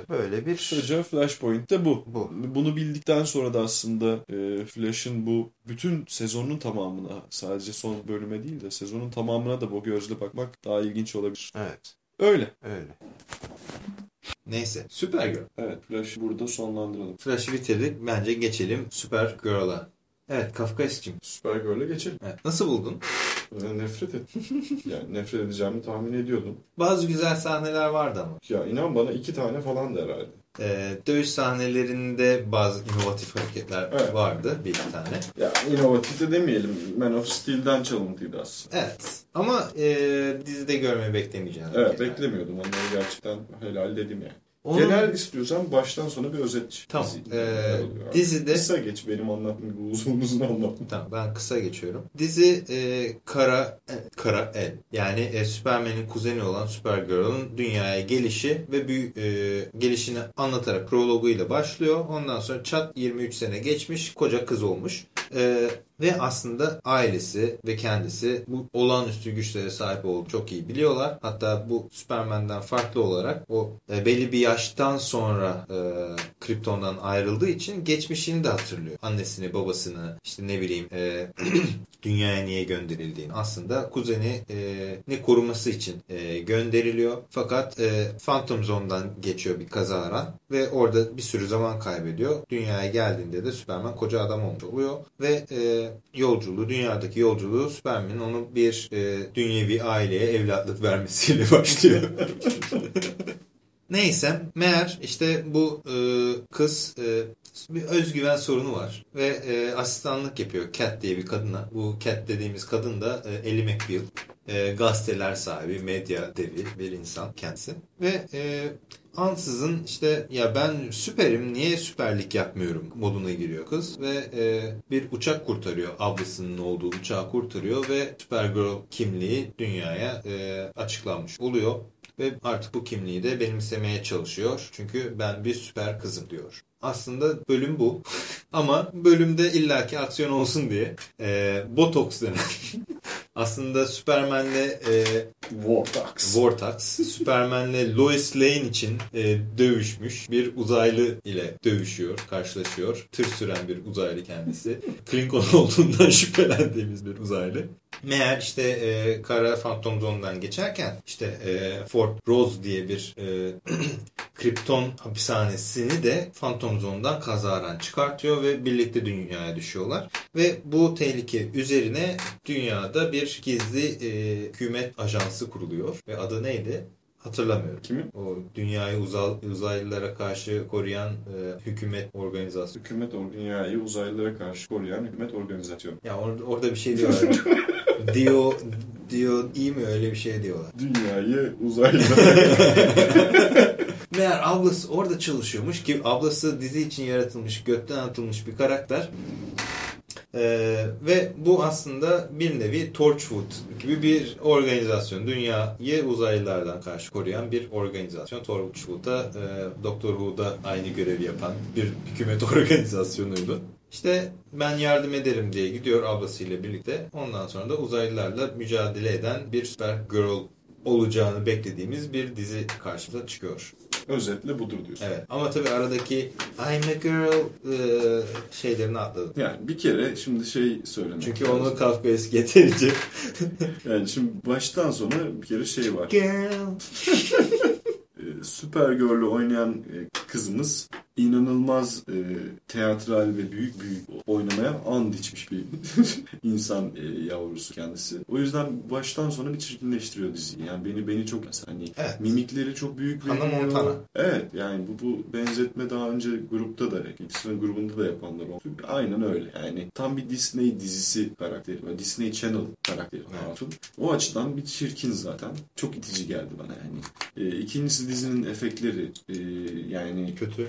böyle bir Kısaca Flashpoint de bu. bu. Bunu bildikten sonra da aslında e, Flash'ın bu bütün sezonun tamamına sadece son bölüme değil de sezonun tamamına da bu gözle bakmak daha ilginç olabilir. Evet. Öyle. Öyle. Neyse. Supergirl. Evet Flash'ı burada sonlandıralım. Flash'ı bitirdik. Bence geçelim Supergirl'a. Evet Kafkaes'cim. Supergirl'e geçelim. Evet. Nasıl buldun? Ben nefret ettim. [LAUGHS] yani nefret edeceğimi tahmin ediyordum. Bazı güzel sahneler vardı ama. Ya inan bana iki tane falan da herhalde. Ee, dövüş sahnelerinde bazı inovatif hareketler Evet. vardı bir iki tane. Ya inovatif de demeyelim. Man of Steel'den çalıntıydı aslında. Evet. Ama e, dizide görmeyi beklemeyeceğim. Evet hareketler. beklemiyordum. Onları gerçekten helal dedim yani. Onun- Genel istiyorsan baştan sona bir özet. Tamam. dizi- Ee, dizide- Kısa geç benim anlattığım gibi uzun uzun anlatma. Tamam ben kısa geçiyorum. Dizi e, Kara evet, Kara El yani e, Superman'in kuzeni olan Supergirl'ın dünyaya gelişi ve büyük e, gelişini anlatarak prologuyla başlıyor. Ondan sonra çat 23 sene geçmiş koca kız olmuş. E, ve aslında ailesi ve kendisi bu olağanüstü güçlere sahip olduğunu çok iyi biliyorlar. Hatta bu Superman'den farklı olarak o e, belli bir yaştan sonra e, Krypton'dan ayrıldığı için geçmişini de hatırlıyor. Annesini, babasını, işte ne bileyim e, [CLEARS THROAT] dünyaya niye gönderildiğini. Aslında kuzeni e, ne koruması için e, gönderiliyor. Fakat e, Phantom Zone'dan geçiyor bir kazara ve orada bir sürü zaman kaybediyor. Dünyaya geldiğinde de Superman koca adam olmuş oluyor e, yolculuğu, dünyadaki yolculuğu Superman'in onu bir e, dünyevi aileye evlatlık vermesiyle [LAUGHS] başlıyor. Neyse meğer işte bu e, kız e, bir özgüven sorunu var ve e, asistanlık yapıyor Cat diye bir kadına. Bu Cat dediğimiz kadın da e, Ellie McBeal. E, gazeteler sahibi, medya devi bir insan kendisi. Ve e, ansızın işte ya ben süperim niye süperlik yapmıyorum moduna giriyor kız ve e, bir uçak kurtarıyor ablasının olduğu uçağı kurtarıyor ve Supergirl kimliği dünyaya e, açıklanmış oluyor. Ve artık bu kimliği de benimsemeye çalışıyor. Çünkü ben bir süper kızım diyor. Aslında bölüm bu. [LAUGHS] Ama bölümde illaki aksiyon olsun diye e, Botox denen [LAUGHS] aslında Superman'le e, Vortex. Vortex, Superman'le Lois Lane için e, dövüşmüş bir uzaylı ile dövüşüyor, karşılaşıyor. Tır süren bir uzaylı kendisi. [LAUGHS] Klingon olduğundan [LAUGHS] şüphelendiğimiz bir uzaylı. Meğer işte e, kara Phantom Zone'dan geçerken işte e, Fort Rose diye bir e, [CLEARS THROAT] Krypton hapishanesini de Phantom Zone'dan kazaran çıkartıyor ve birlikte dünyaya düşüyorlar. Ve bu tehlike üzerine dünyada bir gizli e, hükümet ajansı kuruluyor. Ve adı neydi? Hatırlamıyorum. Kimin? O dünyayı uzay, uzaylılara karşı koruyan e, hükümet organizasyonu. Hükümet or- dünyayı uzaylılara karşı koruyan hükümet organizasyonu. Ya orada, orada bir şey diyorlar. [LAUGHS] Dio, Dio iyi mi öyle bir şey diyorlar. Dünyayı uzaylılara [LAUGHS] Meğer ablası orada çalışıyormuş ki ablası dizi için yaratılmış, gökten atılmış bir karakter. Ee, ve bu aslında bir nevi Torchwood gibi bir organizasyon. Dünyayı uzaylılardan karşı koruyan bir organizasyon. Torchwood'da e, Doctor Who'da aynı görevi yapan bir hükümet [LAUGHS] organizasyonuydu. İşte ben yardım ederim diye gidiyor ablasıyla birlikte. Ondan sonra da uzaylılarla mücadele eden bir süper girl olacağını beklediğimiz bir dizi karşımıza çıkıyor. Özetle budur diyorsun. Evet ama tabii aradaki I'm a girl e, şeylerini atladım. Yani bir kere şimdi şey söylemek Çünkü lazım. onu Kafka'ya getirince [LAUGHS] Yani şimdi baştan sona bir kere şey var. girl [LAUGHS] Supergirl'ü oynayan e, kızımız inanılmaz e, teatral ve büyük büyük oynamaya and içmiş bir [LAUGHS] insan e, yavrusu kendisi. O yüzden baştan sona bir çirkinleştiriyor diziyi. Yani beni beni çok hani Evet. mimikleri çok büyük Hannah veriyor. Montana. Evet yani bu bu benzetme daha önce grupta da ikisinin grubunda da yapanlar oldu. Aynen öyle. Yani tam bir Disney dizisi karakteri. Böyle Disney Channel karakteri Evet. Hatun. O açıdan bir çirkin zaten. Çok itici geldi bana yani. E, ikincisi dizinin efektleri. E, yani kötü.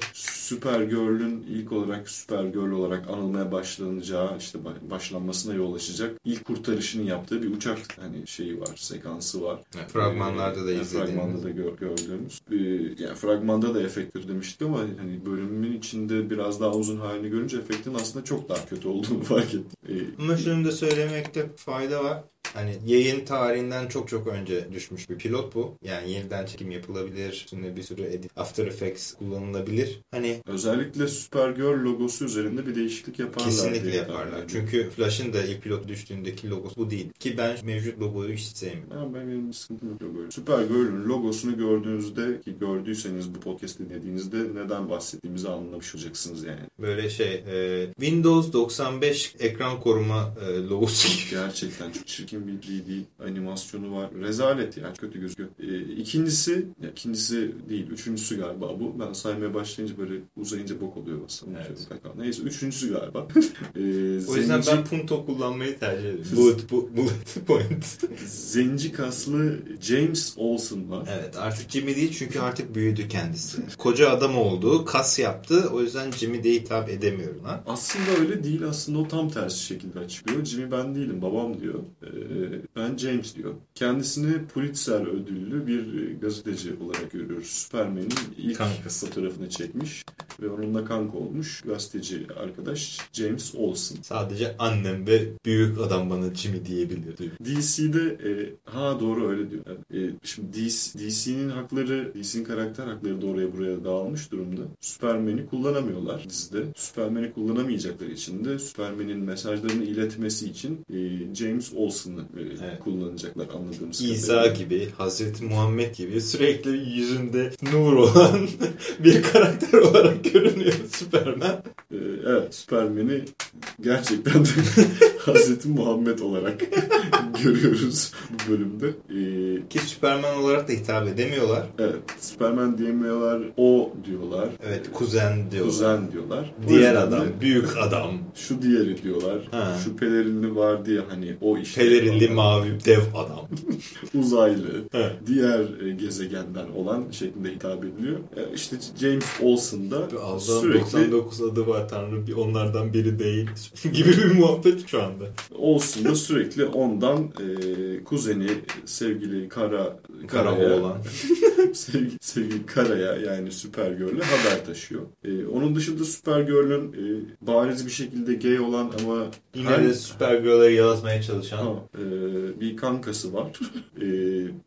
Supergirl'ün ilk olarak Supergirl olarak anılmaya başlanacağı işte ba- başlanmasına yol açacak ilk kurtarışını yaptığı bir uçak hani şeyi var, sekansı var. Evet, fragmanlarda da Ee, yani izlediğimiz. Fragmanda da gör- gördüğümüz. Ee, yani fragmanda da efekt kötü demiştik ama hani bölümün içinde biraz daha uzun halini görünce efektin aslında çok daha kötü olduğunu [LAUGHS] fark ettim. Ee, Ama şunu da söylemekte fayda var. Hani yayın tarihinden çok çok önce düşmüş bir pilot bu. Yani yeniden çekim yapılabilir. Üstünde bir sürü edit, After Effects kullanılabilir. Hani özellikle Supergirl logosu üzerinde bir değişiklik yaparlar. kesinlikle yaparlar. ediyorum. Çünkü Flash'ın da ilk pilot düştüğündeki logosu bu değil. Ki ben mevcut logoyu hiç sevmiyorum. Ya ben benim sıkıntım yok böyle. Supergirl'ün logosunu gördüğünüzde ki gördüyseniz bu podcast'i dinlediğinizde neden bahsettiğimizi anlamış olacaksınız yani. Böyle şey e, Windows 95 ekran koruma e, logosu gibi. Gerçekten çok çirkin bir 3D animasyonu var. Rezalet yani kötü gözüküyor. Ee, ikincisi, ya ikincisi değil, üçüncüsü galiba bu. Ben saymaya başlayınca böyle uzayınca bok oluyor aslında. Evet. Neyse üçüncüsü galiba. [LAUGHS] ee, O yüzden zenci, ben punto kullanmayı tercih ediyorum. Bullet, bu- bullet point. [LAUGHS] zenci kaslı James Olsen var. Evet artık Jimmy değil çünkü artık büyüdü kendisi. Koca adam oldu, kas yaptı. O yüzden Jimmy diye hitap edemiyorum ha. Aslında öyle değil. Aslında o tam tersi şekilde açıklıyor. Jimmy ben değilim, babam diyor. Ee, ben James diyor. Kendisini Pulitzer ödüllü bir e, gazeteci olarak görüyoruz. Superman'in ilk Kankası. fotoğrafını çekmiş ve onunla kanka olmuş gazeteci arkadaş James Olsen. Sadece annem ve büyük adam bana Jimmy diyebilir. diyor. DC'de e, ha doğru öyle diyor. E, şimdi DC, DC'nin hakları, DC'nin karakter hakları da oraya buraya dağılmış durumda. Superman'i kullanamıyorlar dizide. Superman'i kullanamayacakları için de Superman'in mesajlarını iletmesi için e, James Olsen'ı e, Evet. kullanacaklar anladığımız İsa kadarıyla. gibi, Hazreti Muhammed gibi sürekli yüzünde nur olan [LAUGHS] bir karakter olarak görünüyor Superman. E, evet Superman'i gerçekten de [LAUGHS] Hazreti Muhammed olarak [LAUGHS] görüyoruz bu bölümde. E, Ki Superman olarak da hitap edemiyorlar. evet Superman diyemiyorlar, o diyorlar. Evet kuzen diyorlar. Kuzen diyorlar. Diğer adam, büyük adam. Şu diğeri diyorlar. Ha. Şu pelerinli var diye hani o işte. Pelerinli mavi dev adam. [LAUGHS] Uzaylı. Evet. Diğer e, gezegenden olan şeklinde hitap ediliyor. E, işte James Olsen da sürekli 99 adı var Tanrı bir onlardan biri değil [LAUGHS] gibi bir muhabbet şu anda. Olsen da sürekli ondan e, kuzeni sevgili Kara Kara Kara'ya oğlan. [LAUGHS] sevgili, sevgili Kara'ya yani Supergirl'e haber taşıyor. E, onun dışında Supergirl'ün e, bariz bir şekilde gay olan ama Yine her- de Supergirl'e yalatmaya çalışan Ha, Ee, bir kankası var. [LAUGHS] Ee,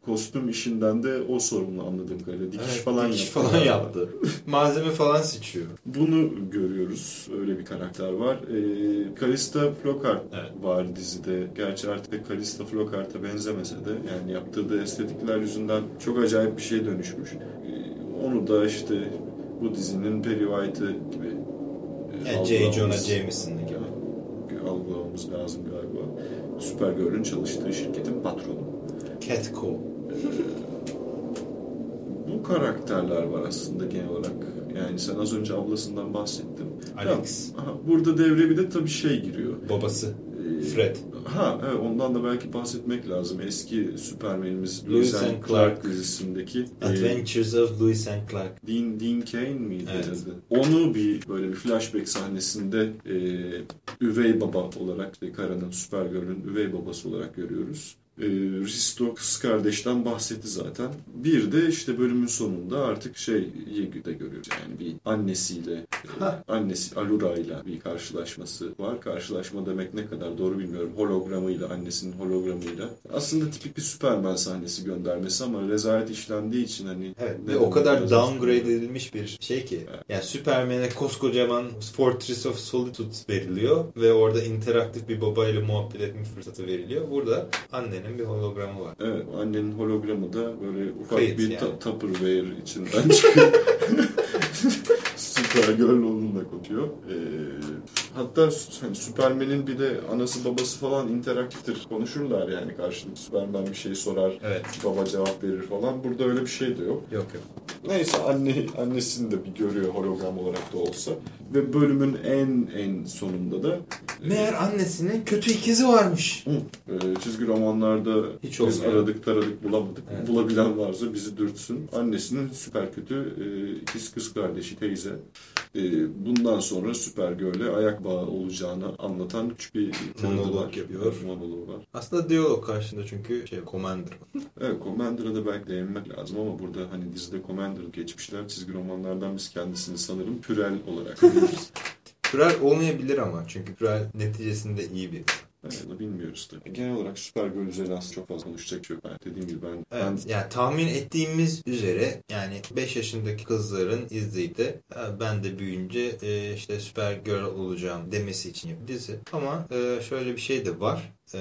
kostüm işinden de o sorumlu anladığım kadarıyla. Dikiş Evet, falan dikiş yaptı. falan yaptı. Malzeme falan seçiyor. Bunu görüyoruz. Öyle bir karakter var. Ee, Kalista Flockhart Evet. var dizide. Gerçi artık Kalista Flockhart'a benzemese de yani yaptırdığı estetikler yüzünden çok acayip bir şeye dönüşmüş. Ee, onu da işte bu dizinin Perry White'ı gibi e, Yani J. Jonah Jameson'ı gibi. Algılamamız lazım galiba. Supergirl'ün çalıştığı şirketin patronu. Catcall. Bu karakterler var aslında genel olarak. Yani sen az önce ablasından bahsettin. Alex. Tamam. Aha, burada devreye bir de tabii şey giriyor. Babası. Ee, Fred. Ha evet ondan da belki bahsetmek lazım. Eski Süpermenimiz Lewis and Clark, Clark. dizisindeki e, Adventures of Lewis and Clark. Dean, Dean Kane miydi? Evet. adı? Onu bir böyle bir flashback sahnesinde e, üvey baba olarak işte Kara'nın Supergirl'ün üvey babası olarak görüyoruz. E, Risto kız kardeşten bahsetti zaten. Bir de işte bölümün sonunda artık şey de görüyoruz yani bir annesiyle e, annesi Alura'yla bir karşılaşması var. Karşılaşma demek ne kadar doğru bilmiyorum. Hologramıyla annesinin hologramıyla. Aslında tipik bir Superman sahnesi göndermesi ama rezalet işlendiği için hani Evet ve o kadar downgrade edilmiş bir şey ki. Yani Superman'e koskocaman Fortress of Solitude veriliyor ve orada interaktif bir babayla muhabbet etme fırsatı veriliyor. Burada annenin bir hologramı var. Evet, annenin hologramı da böyle ufak Kayıt bir yani. ta- Tupperware içinden [LAUGHS] çıkıyor. [LAUGHS] Supergirl onunla kopuyor. Ee, hatta hani Superman'in bir de anası babası falan interaktiftir. Konuşurlar yani karşılıklı. Superman bir şey sorar, Evet. baba cevap verir falan. Burada öyle bir şey de yok. Yok yok. Neyse anne annesini de bir görüyor hologram olarak da olsa. Ve bölümün en en sonunda da Meğer annesinin kötü ikizi varmış. Hı. Ee, çizgi romanlarda Hiç biz olmuyor. aradık taradık bulamadık. Evet. Bulabilen varsa bizi dürtsün. Annesinin süper kötü e, ikiz kız kardeşi teyze. E, bundan sonra Supergirl'e ayak bağı olacağını anlatan küçük bir Monolog yapıyor. Monolog var. Aslında diyalog karşında çünkü şey Commander. [LAUGHS] Evet Commander'a da belki değinmek lazım ama burada hani dizide Commander geçmişler. Çizgi romanlardan biz kendisini sanırım Pürel olarak [LAUGHS] biliyoruz. Pürel olmayabilir ama çünkü Pürel neticesinde iyi bir. Onu bilmiyoruz tabii. Genel olarak Supergirl üzerine aslında çok fazla konuşacak şey yok. Ben dediğim gibi ben, ben Evet, yani tahmin ettiğimiz üzere yani 5 yaşındaki kızların izleyip de "Ha, ben de büyüyünce e, işte Supergirl olacağım demesi için bir dizi. Ama e, şöyle bir şey de var. E,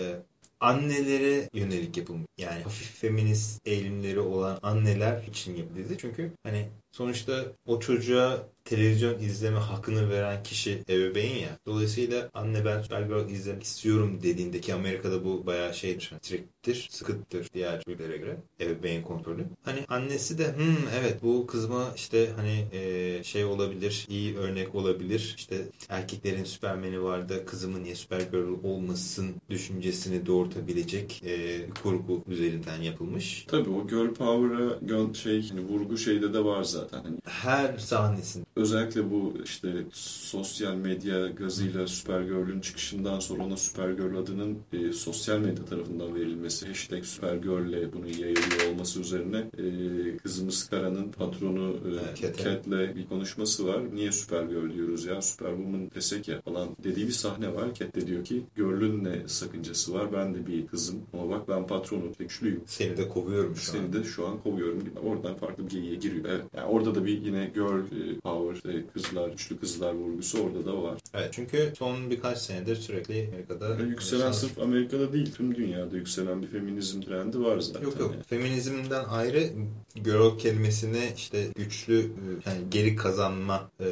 annelere yönelik yapılmış. Yani hafif feminist eğilimleri olan anneler için yapıldı. Çünkü hani sonuçta o çocuğa televizyon izleme hakkını veren kişi ebeveyn ya. Dolayısıyla anne ben Supergirl izlemek istiyorum dediğinde ki Amerika'da bu bayağı şeydir. Strict'tir, sıkıttır diğer ülkelere göre. Ebeveyn kontrolü. Hani annesi de hmm, evet bu kızıma işte hani e, şey olabilir, iyi örnek olabilir. İşte erkeklerin Superman'i vardı, kızımın niye Supergirl olmasın düşüncesini doğurtabilecek e, kurgu üzerinden yapılmış. Tabii o girl power'a şey hani vurgu şeyde de var zaten. Hani Her sahnesinde özellikle bu işte sosyal medya gazıyla Supergirl'ün çıkışından sonra ona Supergirl adının e, sosyal medya tarafından verilmesi, hashtag Supergirl'le bunun yayılıyor olması üzerine e, kızımız Kara'nın patronu e. Cat'le bir konuşması var. Niye Supergirl diyoruz ya? Superwoman desek ya falan dediği bir sahne var. Cat de diyor ki Girl'ün ne sakıncası var? Ben de bir kızım ama bak ben patronum, güçlüyüm. seni de kovuyorum şu Seni an. de şu an kovuyorum. Oradan farklı bir geyiğe giriyor. Evet. Yani orada da bir yine girl e, power, işte kızlar, güçlü kızlar vurgusu orada da var. Evet çünkü son birkaç senedir sürekli Amerika'da Ve yükselen şans- sırf Amerika'da değil, tüm dünyada yükselen bir feminizm trendi var zaten. Yok yok. Yani. Feminizmden ayrı girl kelimesine işte güçlü e, yani geri kazanma e,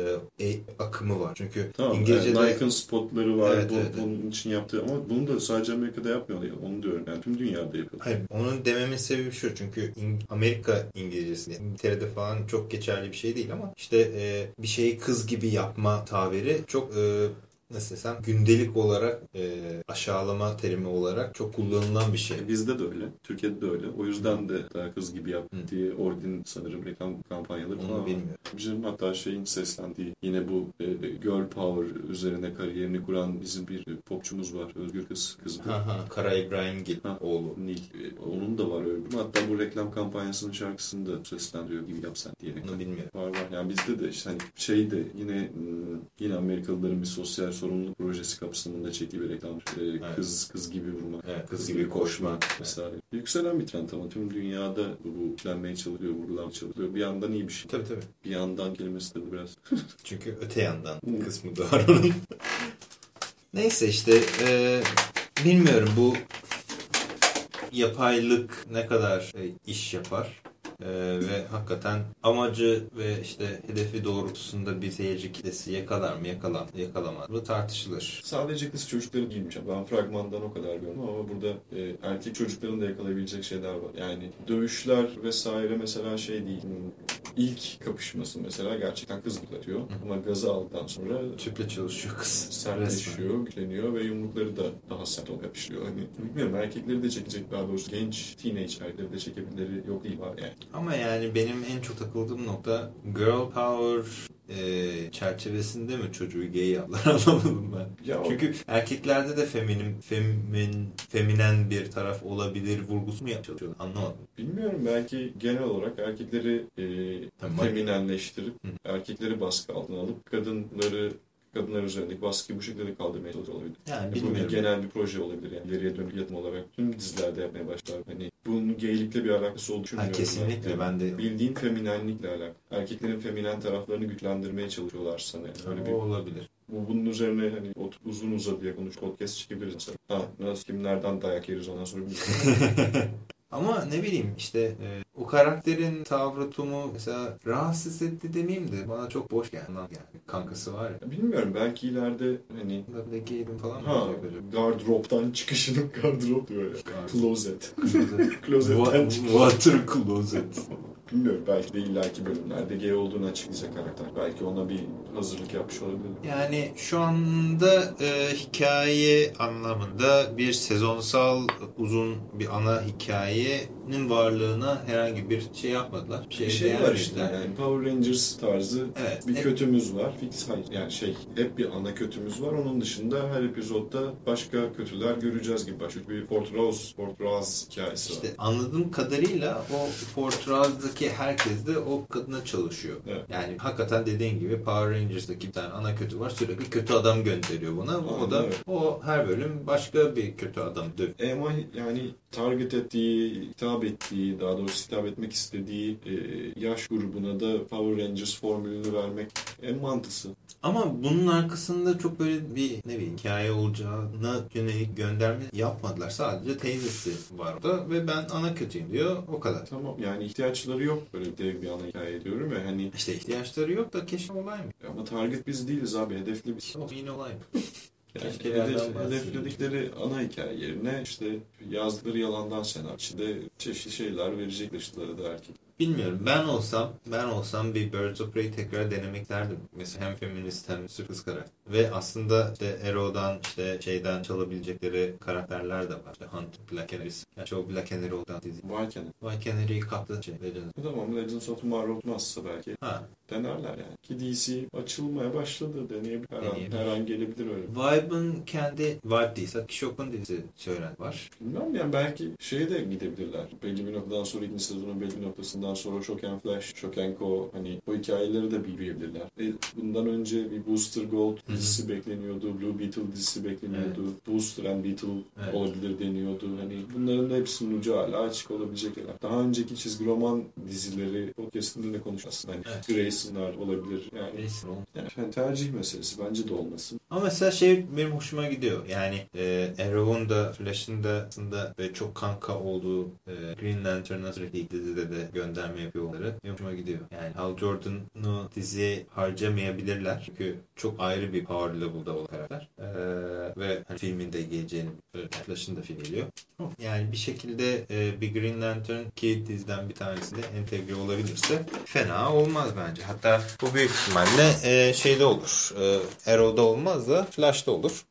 e- akımı var. Çünkü Tamam, İngilizce'de yani Nike'ın spotları var, Evet, bu, evet, bunun için yaptığı ama bunu da sadece Amerika'da yapmıyorlar. Onu diyorum yani tüm dünyada yapıyor. Hayır, onun dememin sebebi şu çünkü Amerika İngilizcesi, İngiltere'de falan çok geçerli bir şey değil ama işte e, bir şeyi kız gibi yapma tabiri çok e, nasıl desem gündelik olarak e, aşağılama terimi olarak çok kullanılan bir şey. Bizde de öyle, Türkiye'de de öyle. O yüzden de daha kız gibi yap Hı. diye Ordin sanırım reklam kampanyaları Onu falan var. bilmiyorum. Bizim hatta şeyin seslendiği yine bu e, girl power üzerine kariyerini kuran bizim bir popçumuz var. Özgür Kız kızı. Ha ha Kara İbrahim Gil Ha. oğlu. Nil. E, Onun da var öyle. Hatta bu reklam kampanyasının şarkısını da seslendiriyor gibi yapsan diyerek. Onu bilmiyorum. Var var. Yani bizde de işte hani şey de yine hmm, yine Amerikalıların bir sosyal sorumluluk projesi kapsamında çektiği bir reklam. Ee, Kız kız gibi vurmak. Evet, kız gibi koşmak. Mesela. Yükselen bir trend ama tüm dünyada bu, işlenmeye çalışıyor, vurgulanmaya çalışıyor. Bir yandan iyi bir şey. Tabii tabii. Bir yandan kelimesi de biraz. [LAUGHS] Çünkü öte yandan kısmı da var onun. [LAUGHS] Neyse işte e, bilmiyorum bu yapaylık ne kadar e, iş yapar. Ee, ve hakikaten amacı ve işte hedefi doğrultusunda bir seyirci kitlesi yakalar mı yakalam yakalamaz mı tartışılır. Sadece kız çocukları değilmiş. Ben fragmandan o kadar gördüm ama burada e, erkek çocukların da yakalayabilecek şeyler var. Yani dövüşler vesaire mesela şey değil. İlk kapışması mesela gerçekten kız atıyor. Ama gazı aldıktan sonra Tüple çalışıyor kız. sertleşiyor, güçleniyor ve yumrukları da daha sert olup yapışıyor. Hani bilmiyorum erkekleri de çekecek daha doğrusu genç teenage erkekleri de çekebilirleri yok değil var yani. Ama yani benim en çok takıldığım nokta girl power e, çerçevesinde mi çocuğu gay yaptılar [LAUGHS] anlamadım ben. Ya o- Çünkü erkeklerde de feminin, femin, feminen bir taraf olabilir vurgusu mu çalışıyorlar anlamadım. Bilmiyorum belki genel olarak erkekleri e, Tamam. feminenleştirip Hı. erkekleri baskı altına alıp kadınları kadınlar üzerindeki baskıyı bu şekilde kaldırmaya çalışıyor olabilir. Yani Bu bir bilmiyorum. genel bir proje olabilir yani ileriye dönük yatım olarak tüm dizilerde yapmaya başlar. Hani bunun geylikle bir alakası olduğunu Ha, düşünmüyorum. kesinlikle Yani ben de Bildiğin feminenlikle alakalı. Erkeklerin feminen taraflarını güçlendirmeye çalışıyorlar sana. Yani. Öyle o bir olabilir. bu bunun üzerine hani ot- uzun uzadıya konuş podcast çekebiliriz mesela. Ha nasıl kimlerden dayak yeriz ondan sonra. [LAUGHS] [LAUGHS] Ama ne bileyim işte e, o karakterin tavrı tumu mesela rahatsız etti demeyeyim de bana çok boş geldi. Yani kankası var ya. bilmiyorum belki ileride hani de gaydim falan mı ha gardıroptan çıkışının [LAUGHS] gardırop diyor ya. Closet. [LAUGHS] Wa- Klozetten çıkış. Water closet. Bilmiyorum belki de ileriki bölümlerde gay olduğunu açıklayacak karakter. Belki ona bir hazırlık yapmış olabilir. Yani şu anda e, hikaye anlamında bir sezonsal uzun bir ana hikayenin varlığına herhangi bir şey yapmadılar. Bir Bir şey, şey var işte yani Power Rangers tarzı Evet. bir hep- kötümüz var. Fix hayır yani şey hep bir ana kötümüz var. Onun dışında her epizodda başka kötüler göreceğiz gibi başlıyor. Bir Fort Rose, Fort Rose hikayesi var. İşte anladığım kadarıyla o Fortraz'daki herkes de o kadına çalışıyor. Evet. Yani hakikaten dediğin gibi Power Rangers'daki bir tane ana kötü var. Sürekli kötü adam gönderiyor buna. O Aynen da öyle. o her bölüm başka bir kötü adam döv. E Ama yani target ettiği, hitap ettiği, daha doğrusu hitap etmek istediği e, yaş grubuna da Power Rangers formülünü vermek en mantısı. Ama bunun arkasında çok böyle bir ne bileyim hikaye olacağına yönelik gönderme yapmadılar. Sadece teyzesi var orada ve ben ana kötüyüm diyor. O kadar. Tamam yani ihtiyaçları yok böyle dev bir ana hikaye diyorum ya hani İşte ihtiyaçları yok da keşke olay mı? ama target biz değiliz abi hedefli biz. O yine olay mı? [LAUGHS] Yani hedefledikleri ana hikaye yerine işte yazdıkları yalandan senaryo içinde çeşitli şeyler verecekler işte erkek. Bilmiyorum. Ben olsam, ben olsam bir Birds of Prey tekrar denemek isterdim. Mesela hem feminist hem kız karakter. Ve aslında işte Arrow'dan işte şeyden çalabilecekleri karakterler de var. İşte Hunt, Black Canaries. Yani çoğu Black Canary oldu dizi. Varken White Canary'i kaptı şey. Legends. tamam Legends of Tomorrow tutmazsa belki Ha. denerler yani. Ki DC açılmaya başladı deneyebilir. Her, an, her an gelebilir öyle. Vibe'ın kendi Vibe değilse Kishok'un dizisi söylen var. Bilmem yani belki şeye de gidebilirler. Belli bir noktadan sonra ikinci sezonun belli bir noktasından sonra Shock Flash, Shock Co. hani o hikayeleri de büyüyebilirler. E, bundan önce bir Booster Gold Hı hı. dizisi bekleniyordu. Blue Beetle dizisi bekleniyordu. Booster and Beetle Evet. olabilir deniyordu. Hani bunların da hepsinin ucu hala açık olabilecek şeyler. Daha önceki çizgi roman dizileri podcastinde de konuşarsın. Hani Evet. Grayson'lar olabilir. Yani, oğlum. yani tercih meselesi. Bence de olmasın. Ama mesela şey benim hoşuma gidiyor. Yani e, Arrow'un da Flash'ın da aslında ve çok kanka olduğu e, Green Lantern'a sürekli dizide de gönderme yapıyor. Benim hoşuma gidiyor. Yani Hal Jordan'ı diziye harcamayabilirler. Çünkü çok ayrı bir power level'da o karakter. E, ve hani filmin de geleceğini Flash'ın da film geliyor. Yani bir şekilde e, bir Green Lantern ki diziden bir tanesinde entegre olabilirse fena olmaz bence. Hatta bu büyük ihtimalle e, şeyde olur. E, Arrow'da olmaz da Flash'ta olur.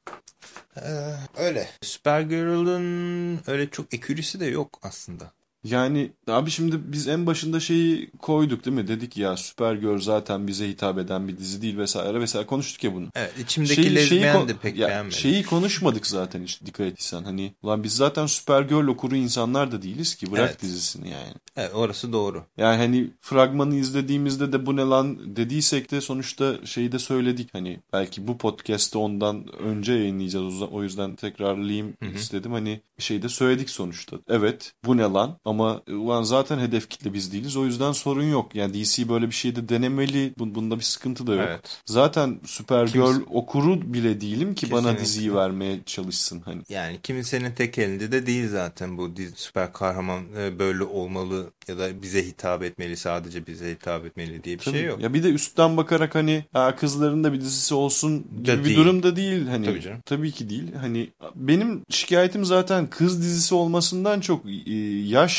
Ee, öyle. Supergirl'ın öyle çok ekürisi de yok aslında. Yani abi şimdi biz en başında şeyi koyduk değil mi? Dedik ya Supergirl zaten bize hitap eden bir dizi değil vesaire vesaire konuştuk ya bunu. Evet içimdeki lezbiyen de pek ya, beğenmedim. Şeyi konuşmadık zaten işte dikkat ettiysen. Hani ulan biz zaten Supergirl okuru insanlar da değiliz ki bırak Evet. dizisini yani. Evet orası doğru. Yani hani fragmanı izlediğimizde de bu ne lan dediysek de sonuçta şeyi de söyledik. Hani belki bu podcast'te ondan önce yayınlayacağız. O yüzden- O yüzden tekrarlayayım istedim. Hani şey de söyledik sonuçta. Evet bu ne lan ama ulan zaten hedef kitle biz değiliz. O yüzden sorun yok. Yani DC böyle bir şey de denemeli. Bun- Bunda bir sıkıntı da yok. Evet. Zaten Supergirl Kimse- okuru bile değilim ki bana Kesinlikle. diziyi vermeye çalışsın. Hani Yani kimsenin tek elinde de değil zaten bu dizi, süper kahraman e, böyle olmalı ya da bize hitap etmeli sadece bize hitap etmeli diye bir Tabii. şey yok. Ya bir de üstten bakarak hani ha, kızların da bir dizisi olsun gibi Da bir değil. durum da değil. Hani Tabii canım. tabii ki değil. Hani benim şikayetim zaten kız dizisi olmasından çok e,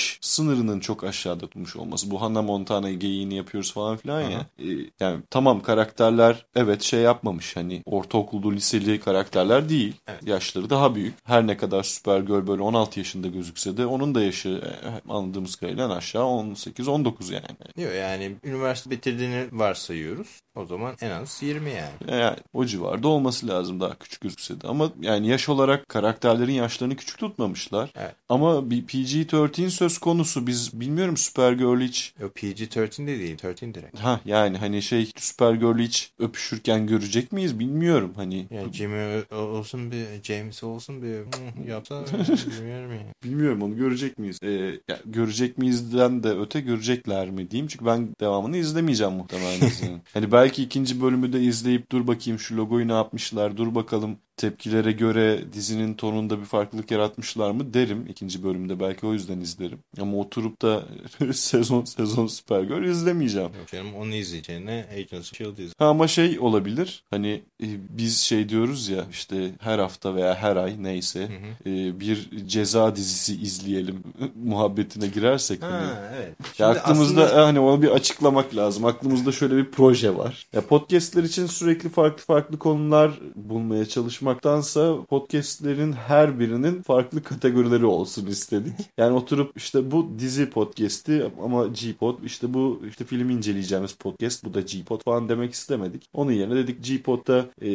yaş sınırının çok aşağıda tutmuş olması. Bu Hannah Montana geyiğini yapıyoruz falan filan ya. E, yani tamam karakterler evet şey yapmamış hani ortaokulda liseli karakterler değil. Evet. Yaşları daha büyük. Her ne kadar Supergirl böyle 16 yaşında gözükse de onun da yaşı e, anladığımız kadarıyla aşağı 18-19 yani. Yok yani üniversite bitirdiğini varsayıyoruz. O zaman en az 20 yani. Yani o civarda olması lazım daha küçük gözükse de. Ama yani yaş olarak karakterlerin yaşlarını küçük tutmamışlar. Evet. Ama bir PG-13 söz konusu. Biz bilmiyorum Supergirl hiç Yok PG-13 de değil 13 direkt. ha yani hani şey Supergirl hiç öpüşürken görecek miyiz bilmiyorum. Hani Yani Jimmy olsun bir James olsun bir hı, yapsa [LAUGHS] bilmiyorum yani. bilmiyorum onu görecek miyiz? Ee, ya görecek miyizden de öte görecekler mi diyeyim. Çünkü ben devamını izlemeyeceğim muhtemelen [LAUGHS] hani belki ikinci bölümü de izleyip dur bakayım şu logoyu ne yapmışlar dur bakalım tepkilere göre dizinin tonunda bir farklılık yaratmışlar mı derim ikinci bölümde belki o yüzden izlerim. Ama oturup da [LAUGHS] sezon sezon Supergirl izlemeyeceğim. Yok canım onu izleyeceğine Agents of S.H.I.E.L.D. Ha ama şey olabilir hani e, biz şey diyoruz ya işte her hafta veya her ay neyse e, bir ceza dizisi izleyelim [LAUGHS] muhabbetine girersek hani Ha evet. ya aklımızda aslında- hani onu bir açıklamak lazım. Aklımızda şöyle bir proje var. Ya podcast'ler için sürekli farklı farklı konular bulmaya çalışmaktansa podcast'lerin her birinin farklı kategorileri olsun istedik. [LAUGHS] Yani oturup işte bu dizi podcast'i ama G-Pod işte bu işte film inceleyeceğimiz podcast bu da G-Pod falan demek istemedik. Onun yerine dedik G-Pod'da e,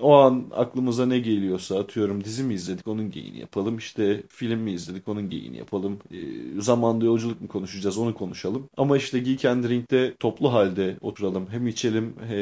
o an aklımıza ne geliyorsa atıyorum dizi mi izledik onun geyini yapalım. İşte film mi izledik onun geyini yapalım. E, zamanda yolculuk mu konuşacağız onu konuşalım. Ama işte Geek and Drink'te toplu halde oturalım. Hem içelim e,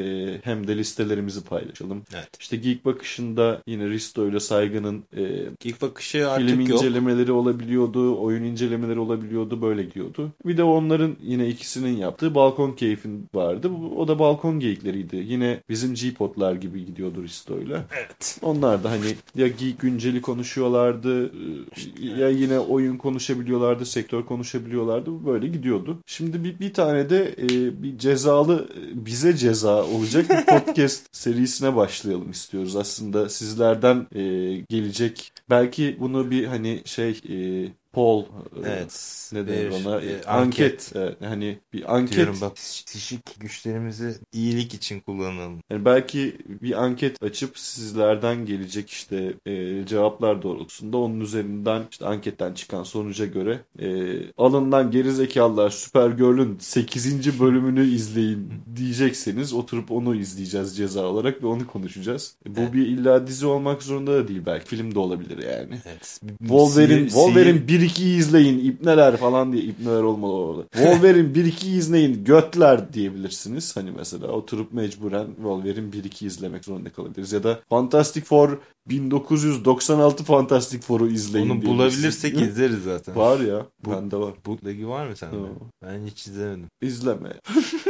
hem de listelerimizi paylaşalım. Evet. İşte Geek Bakışı'nda yine Risto ile Saygı'nın e, İlk bakışı artık film yok. incelemeleri olabiliyordu, oyun incelemeleri olabiliyordu, böyle gidiyordu. Bir de onların yine ikisinin yaptığı Balkon Keyf'in vardı. O da balkon geyikleriydi. Yine bizim G-Pod'lar gibi gidiyordu Risto'yla. Evet. Onlar da hani ya geek günceli konuşuyorlardı e, ya yine oyun konuşabiliyorlardı, sektör konuşabiliyorlardı. Böyle gidiyordu. Şimdi bir, bir tane de e, bir cezalı e, bize ceza olacak bir [LAUGHS] podcast serisine başlayalım istiyoruz. Aslında sizlerden e, gelecek. Belki bunu bir hani şey e, poll e, Evet. ne denir Bir, ona e, anket. Evet, hani bir anket Diyorum bak güçlerimizi iyilik için kullanalım. Yani belki bir anket açıp sizlerden gelecek işte e, cevaplar doğrultusunda onun üzerinden işte anketten çıkan sonuca göre e, alından gerizekalılar Supergirl'ün 8. bölümünü izleyin diyecekseniz oturup onu izleyeceğiz ceza olarak ve onu konuşacağız. E, bu Evet. bir illa dizi olmak zorunda da değil belki film de olabilir yani. Evet. Wolverine, Wolverine sihir- 1-2'yi izleyin ipneler falan diye ipneler olmalı orada. Wolverine 1-2'yi izleyin götler diyebilirsiniz. Hani mesela oturup mecburen Wolverine 1-2 izlemek zorunda kalabiliriz. Ya da Fantastic Four 1996 Fantastic Four'u izleyin Onu bulabilirsek izleriz zaten. Var ya. Bu- Bende var. Bootleg'i var mı sende? Yok. Ben hiç izlemedim. İzleme.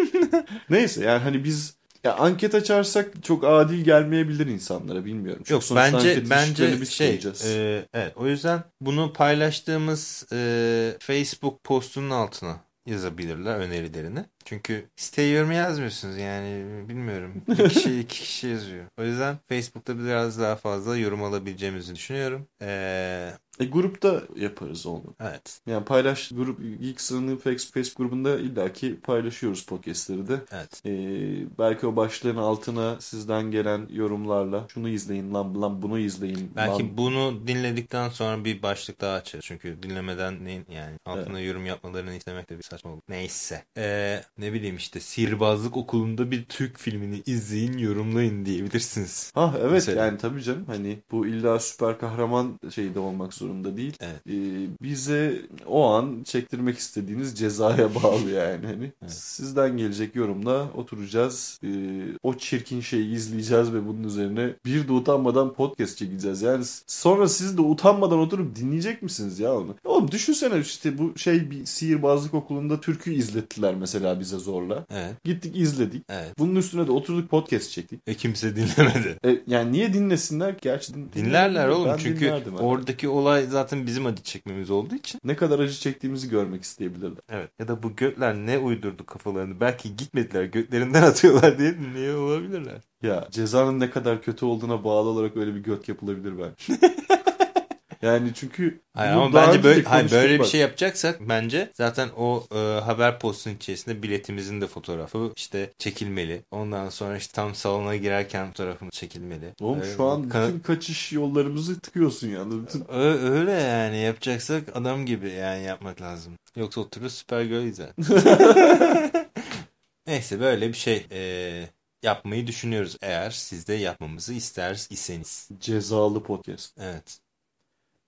[LAUGHS] Neyse yani hani biz ya anket açarsak çok adil gelmeyebilir insanlara bilmiyorum. Çünkü Yok sonuçta bence bence biz şey koyacağız. e, evet o yüzden bunu paylaştığımız e, Facebook postunun altına yazabilirler önerilerini. Çünkü siteye yorum yazmıyorsunuz yani bilmiyorum. Bir [LAUGHS] kişi iki kişi yazıyor. O yüzden Facebook'ta biraz daha fazla yorum alabileceğimizi düşünüyorum. Ee, E grupta yaparız onu. evet. Yani paylaş grup Geek Sığınığı Facebook grubunda illaki paylaşıyoruz podcastleri de. Evet. Ee, belki o başlığın altına sizden gelen yorumlarla şunu izleyin lan, lan bunu izleyin. Belki lan. bunu dinledikten sonra bir başlık daha açarız. Çünkü dinlemeden neyin yani altına Evet. yorum yapmalarını istemek de bir saçma olur. Neyse. Ee, ne bileyim işte sihirbazlık okulunda bir Türk filmini izleyin yorumlayın diyebilirsiniz. Ha evet Mesela. yani tabii canım hani bu illa süper kahraman şeyde olmak zorunda değil. Evet. Ee, bize o an çektirmek istediğiniz cezaya [LAUGHS] bağlı yani hani. Evet. Sizden gelecek yorumla oturacağız. Ee, o çirkin şeyi izleyeceğiz ve bunun üzerine bir de utanmadan podcast çekeceğiz. Yani sonra siz de utanmadan oturup dinleyecek misiniz ya onu? Oğlum düşünsene işte bu şey bir sihirbazlık okulunda türkü izlettiler mesela bize zorla. Evet. Gittik izledik. Evet. Bunun üstüne de oturduk podcast çektik. Ve kimse dinlemedi. E, yani niye dinlesinler? Gerçi din- Dinlerler oğlum Ben çünkü oradaki olay zaten bizim acı çekmemiz olduğu için. ne kadar acı çektiğimizi görmek isteyebilirler. Evet. Ya da bu götler ne uydurdu kafalarını. Belki gitmediler götlerinden [LAUGHS] atıyorlar diye dinliyor olabilirler. Ya cezanın ne kadar kötü olduğuna bağlı olarak öyle bir göt yapılabilir ben. [LAUGHS] yani çünkü Hayır ama bence böyle, hayır, böyle bir şey yapacaksak bence zaten o e, haber postunun içerisinde biletimizin de fotoğrafı işte çekilmeli. Ondan sonra işte tam salona girerken fotoğrafımız çekilmeli. Oğlum Ee, şu an bütün kaçış yollarımızı tıkıyorsun yani. Bütün... Öyle yani yapacaksak adam gibi yani yapmak lazım. Yoksa oturur Supergirl izler. [LAUGHS] Neyse böyle bir şey e, yapmayı düşünüyoruz eğer siz de yapmamızı ister iseniz. Cezalı podcast. Evet.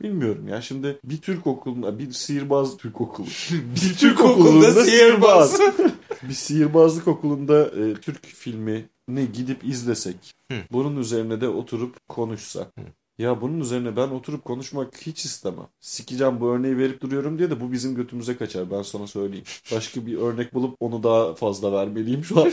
Bilmiyorum ya şimdi bir Türk okulunda bir sihirbaz Türk okulu. [LAUGHS] Bir Türk okulunda sihirbaz. [LAUGHS] bir sihirbazlık okulunda e, Türk filmi ne gidip izlesek. Hı. Bunun üzerine de oturup konuşsak. Hı. Ya bunun üzerine ben oturup konuşmak hiç istemem. Sikeceğim bu örneği verip duruyorum diye de bu bizim götümüze kaçar ben sana söyleyeyim. Başka bir örnek bulup onu daha fazla vermeliyim şu an. [LAUGHS]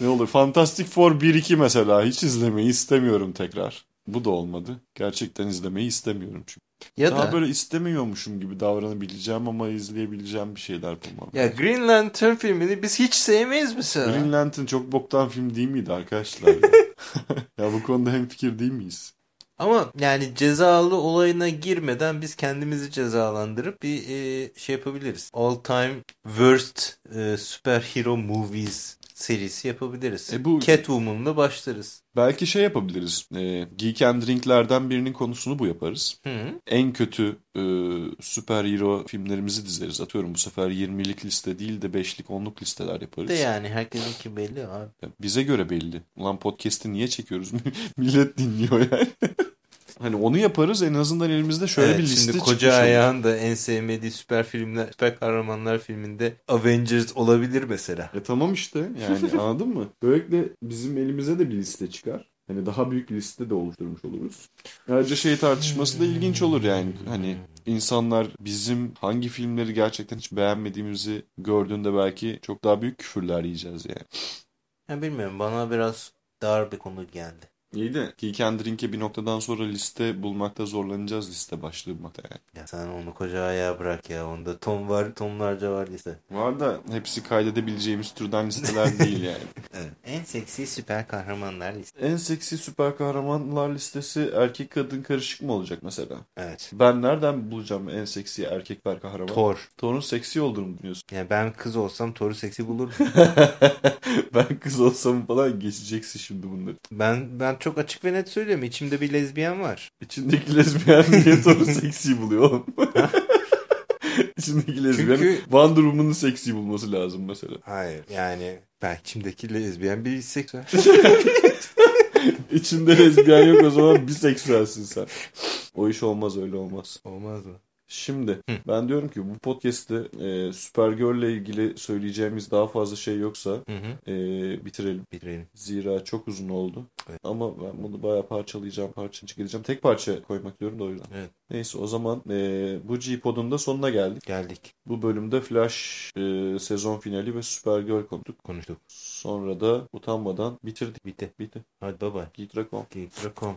ne olur Fantastic Four 1-2 mesela hiç izlemeyi istemiyorum tekrar. Bu da olmadı. Gerçekten izlemeyi istemiyorum çünkü. Ya Daha da böyle istemiyormuşum gibi davranabileceğim ama izleyebileceğim bir şeyler bulmam. ya Green Lantern filmini biz hiç sevmeyiz mesela. Green Lantern çok boktan film değil miydi arkadaşlar? ya? [LAUGHS] [LAUGHS] ya bu konuda hemfikir değil miyiz? Ama yani cezalı olayına girmeden biz kendimizi cezalandırıp bir e, şey yapabiliriz. All time worst e, superhero movies serisi yapabiliriz. E bu- Catwoman'la başlarız. Belki şey yapabiliriz. E, Geek and Drink'lerden birinin konusunu bu yaparız. Hı. En kötü e, süperhero filmlerimizi dizeriz. Atıyorum bu sefer 20'lik liste değil de 5'lik 10'luk listeler yaparız. De yani herkesinki belli abi. Ya bize göre belli. Ulan podcast'i niye çekiyoruz? [LAUGHS] Millet dinliyor yani. Hani onu yaparız en azından elimizde şöyle evet, bir liste şimdi koca ayağın da en sevmediği süper filmler, süper kahramanlar filminde Avengers olabilir mesela. E tamam işte yani [LAUGHS] anladın mı? Böylelikle bizim elimize de bir liste çıkar. Hani daha büyük bir liste de oluşturmuş oluruz. Ayrıca şey tartışması da ilginç olur yani. Hani insanlar bizim hangi filmleri gerçekten hiç beğenmediğimizi gördüğünde belki çok daha büyük küfürler yiyeceğiz yani. Ya bilmiyorum bana biraz dar bir konu geldi. İyi de Geek and Drink'e bir noktadan sonra liste bulmakta zorlanacağız liste başlığı bulmakta yani. Ya sen onu koca ayağa bırak ya. Onda ton var, tonlarca var liste. Var da hepsi kaydedebileceğimiz türden listeler [LAUGHS] değil yani. Evet. En seksi süper kahramanlar listesi. En seksi süper kahramanlar listesi erkek kadın karışık mı olacak mesela? Evet. Ben nereden bulacağım en seksi erkek süper kahraman? Thor. Thor'un seksi olduğunu düşünüyorsun? Yani ben kız olsam Thor'u seksi bulurum. [LAUGHS] ben kız olsam falan geçeceksin şimdi bunları. ben ben çok açık ve net söylüyorum. İçimde bir lezbiyen var. İçindeki lezbiyen [LAUGHS] niye Thor'u seksi buluyor oğlum? [LAUGHS] İçindeki lezbiyen Çünkü- Wonder Woman'ı seksi bulması lazım mesela. Hayır yani ben içimdeki lezbiyen bir seksüel. [LAUGHS] İçinde lezbiyen yok o zaman biseksüelsin sen. O iş olmaz öyle olmaz. Olmaz mı? Şimdi Hı. ben diyorum ki bu podcast'te e, Supergirl ile ilgili söyleyeceğimiz daha fazla şey yoksa Hı hı. e, bitirelim. Bitirelim. Zira çok uzun oldu. Evet. Ama ben bunu bayağı parçalayacağım, parça çıkaracağım. Tek parça koymak diyorum da o yüzden. Evet. Neyse o zaman e, bu G-Pod'un da sonuna geldik. Geldik. Bu bölümde Flash e, sezon finali ve Supergirl konuştuk. Konuştuk. Sonra da utanmadan bitirdik. Bitti. Bitti. Hadi baba. Geek.com Geek.com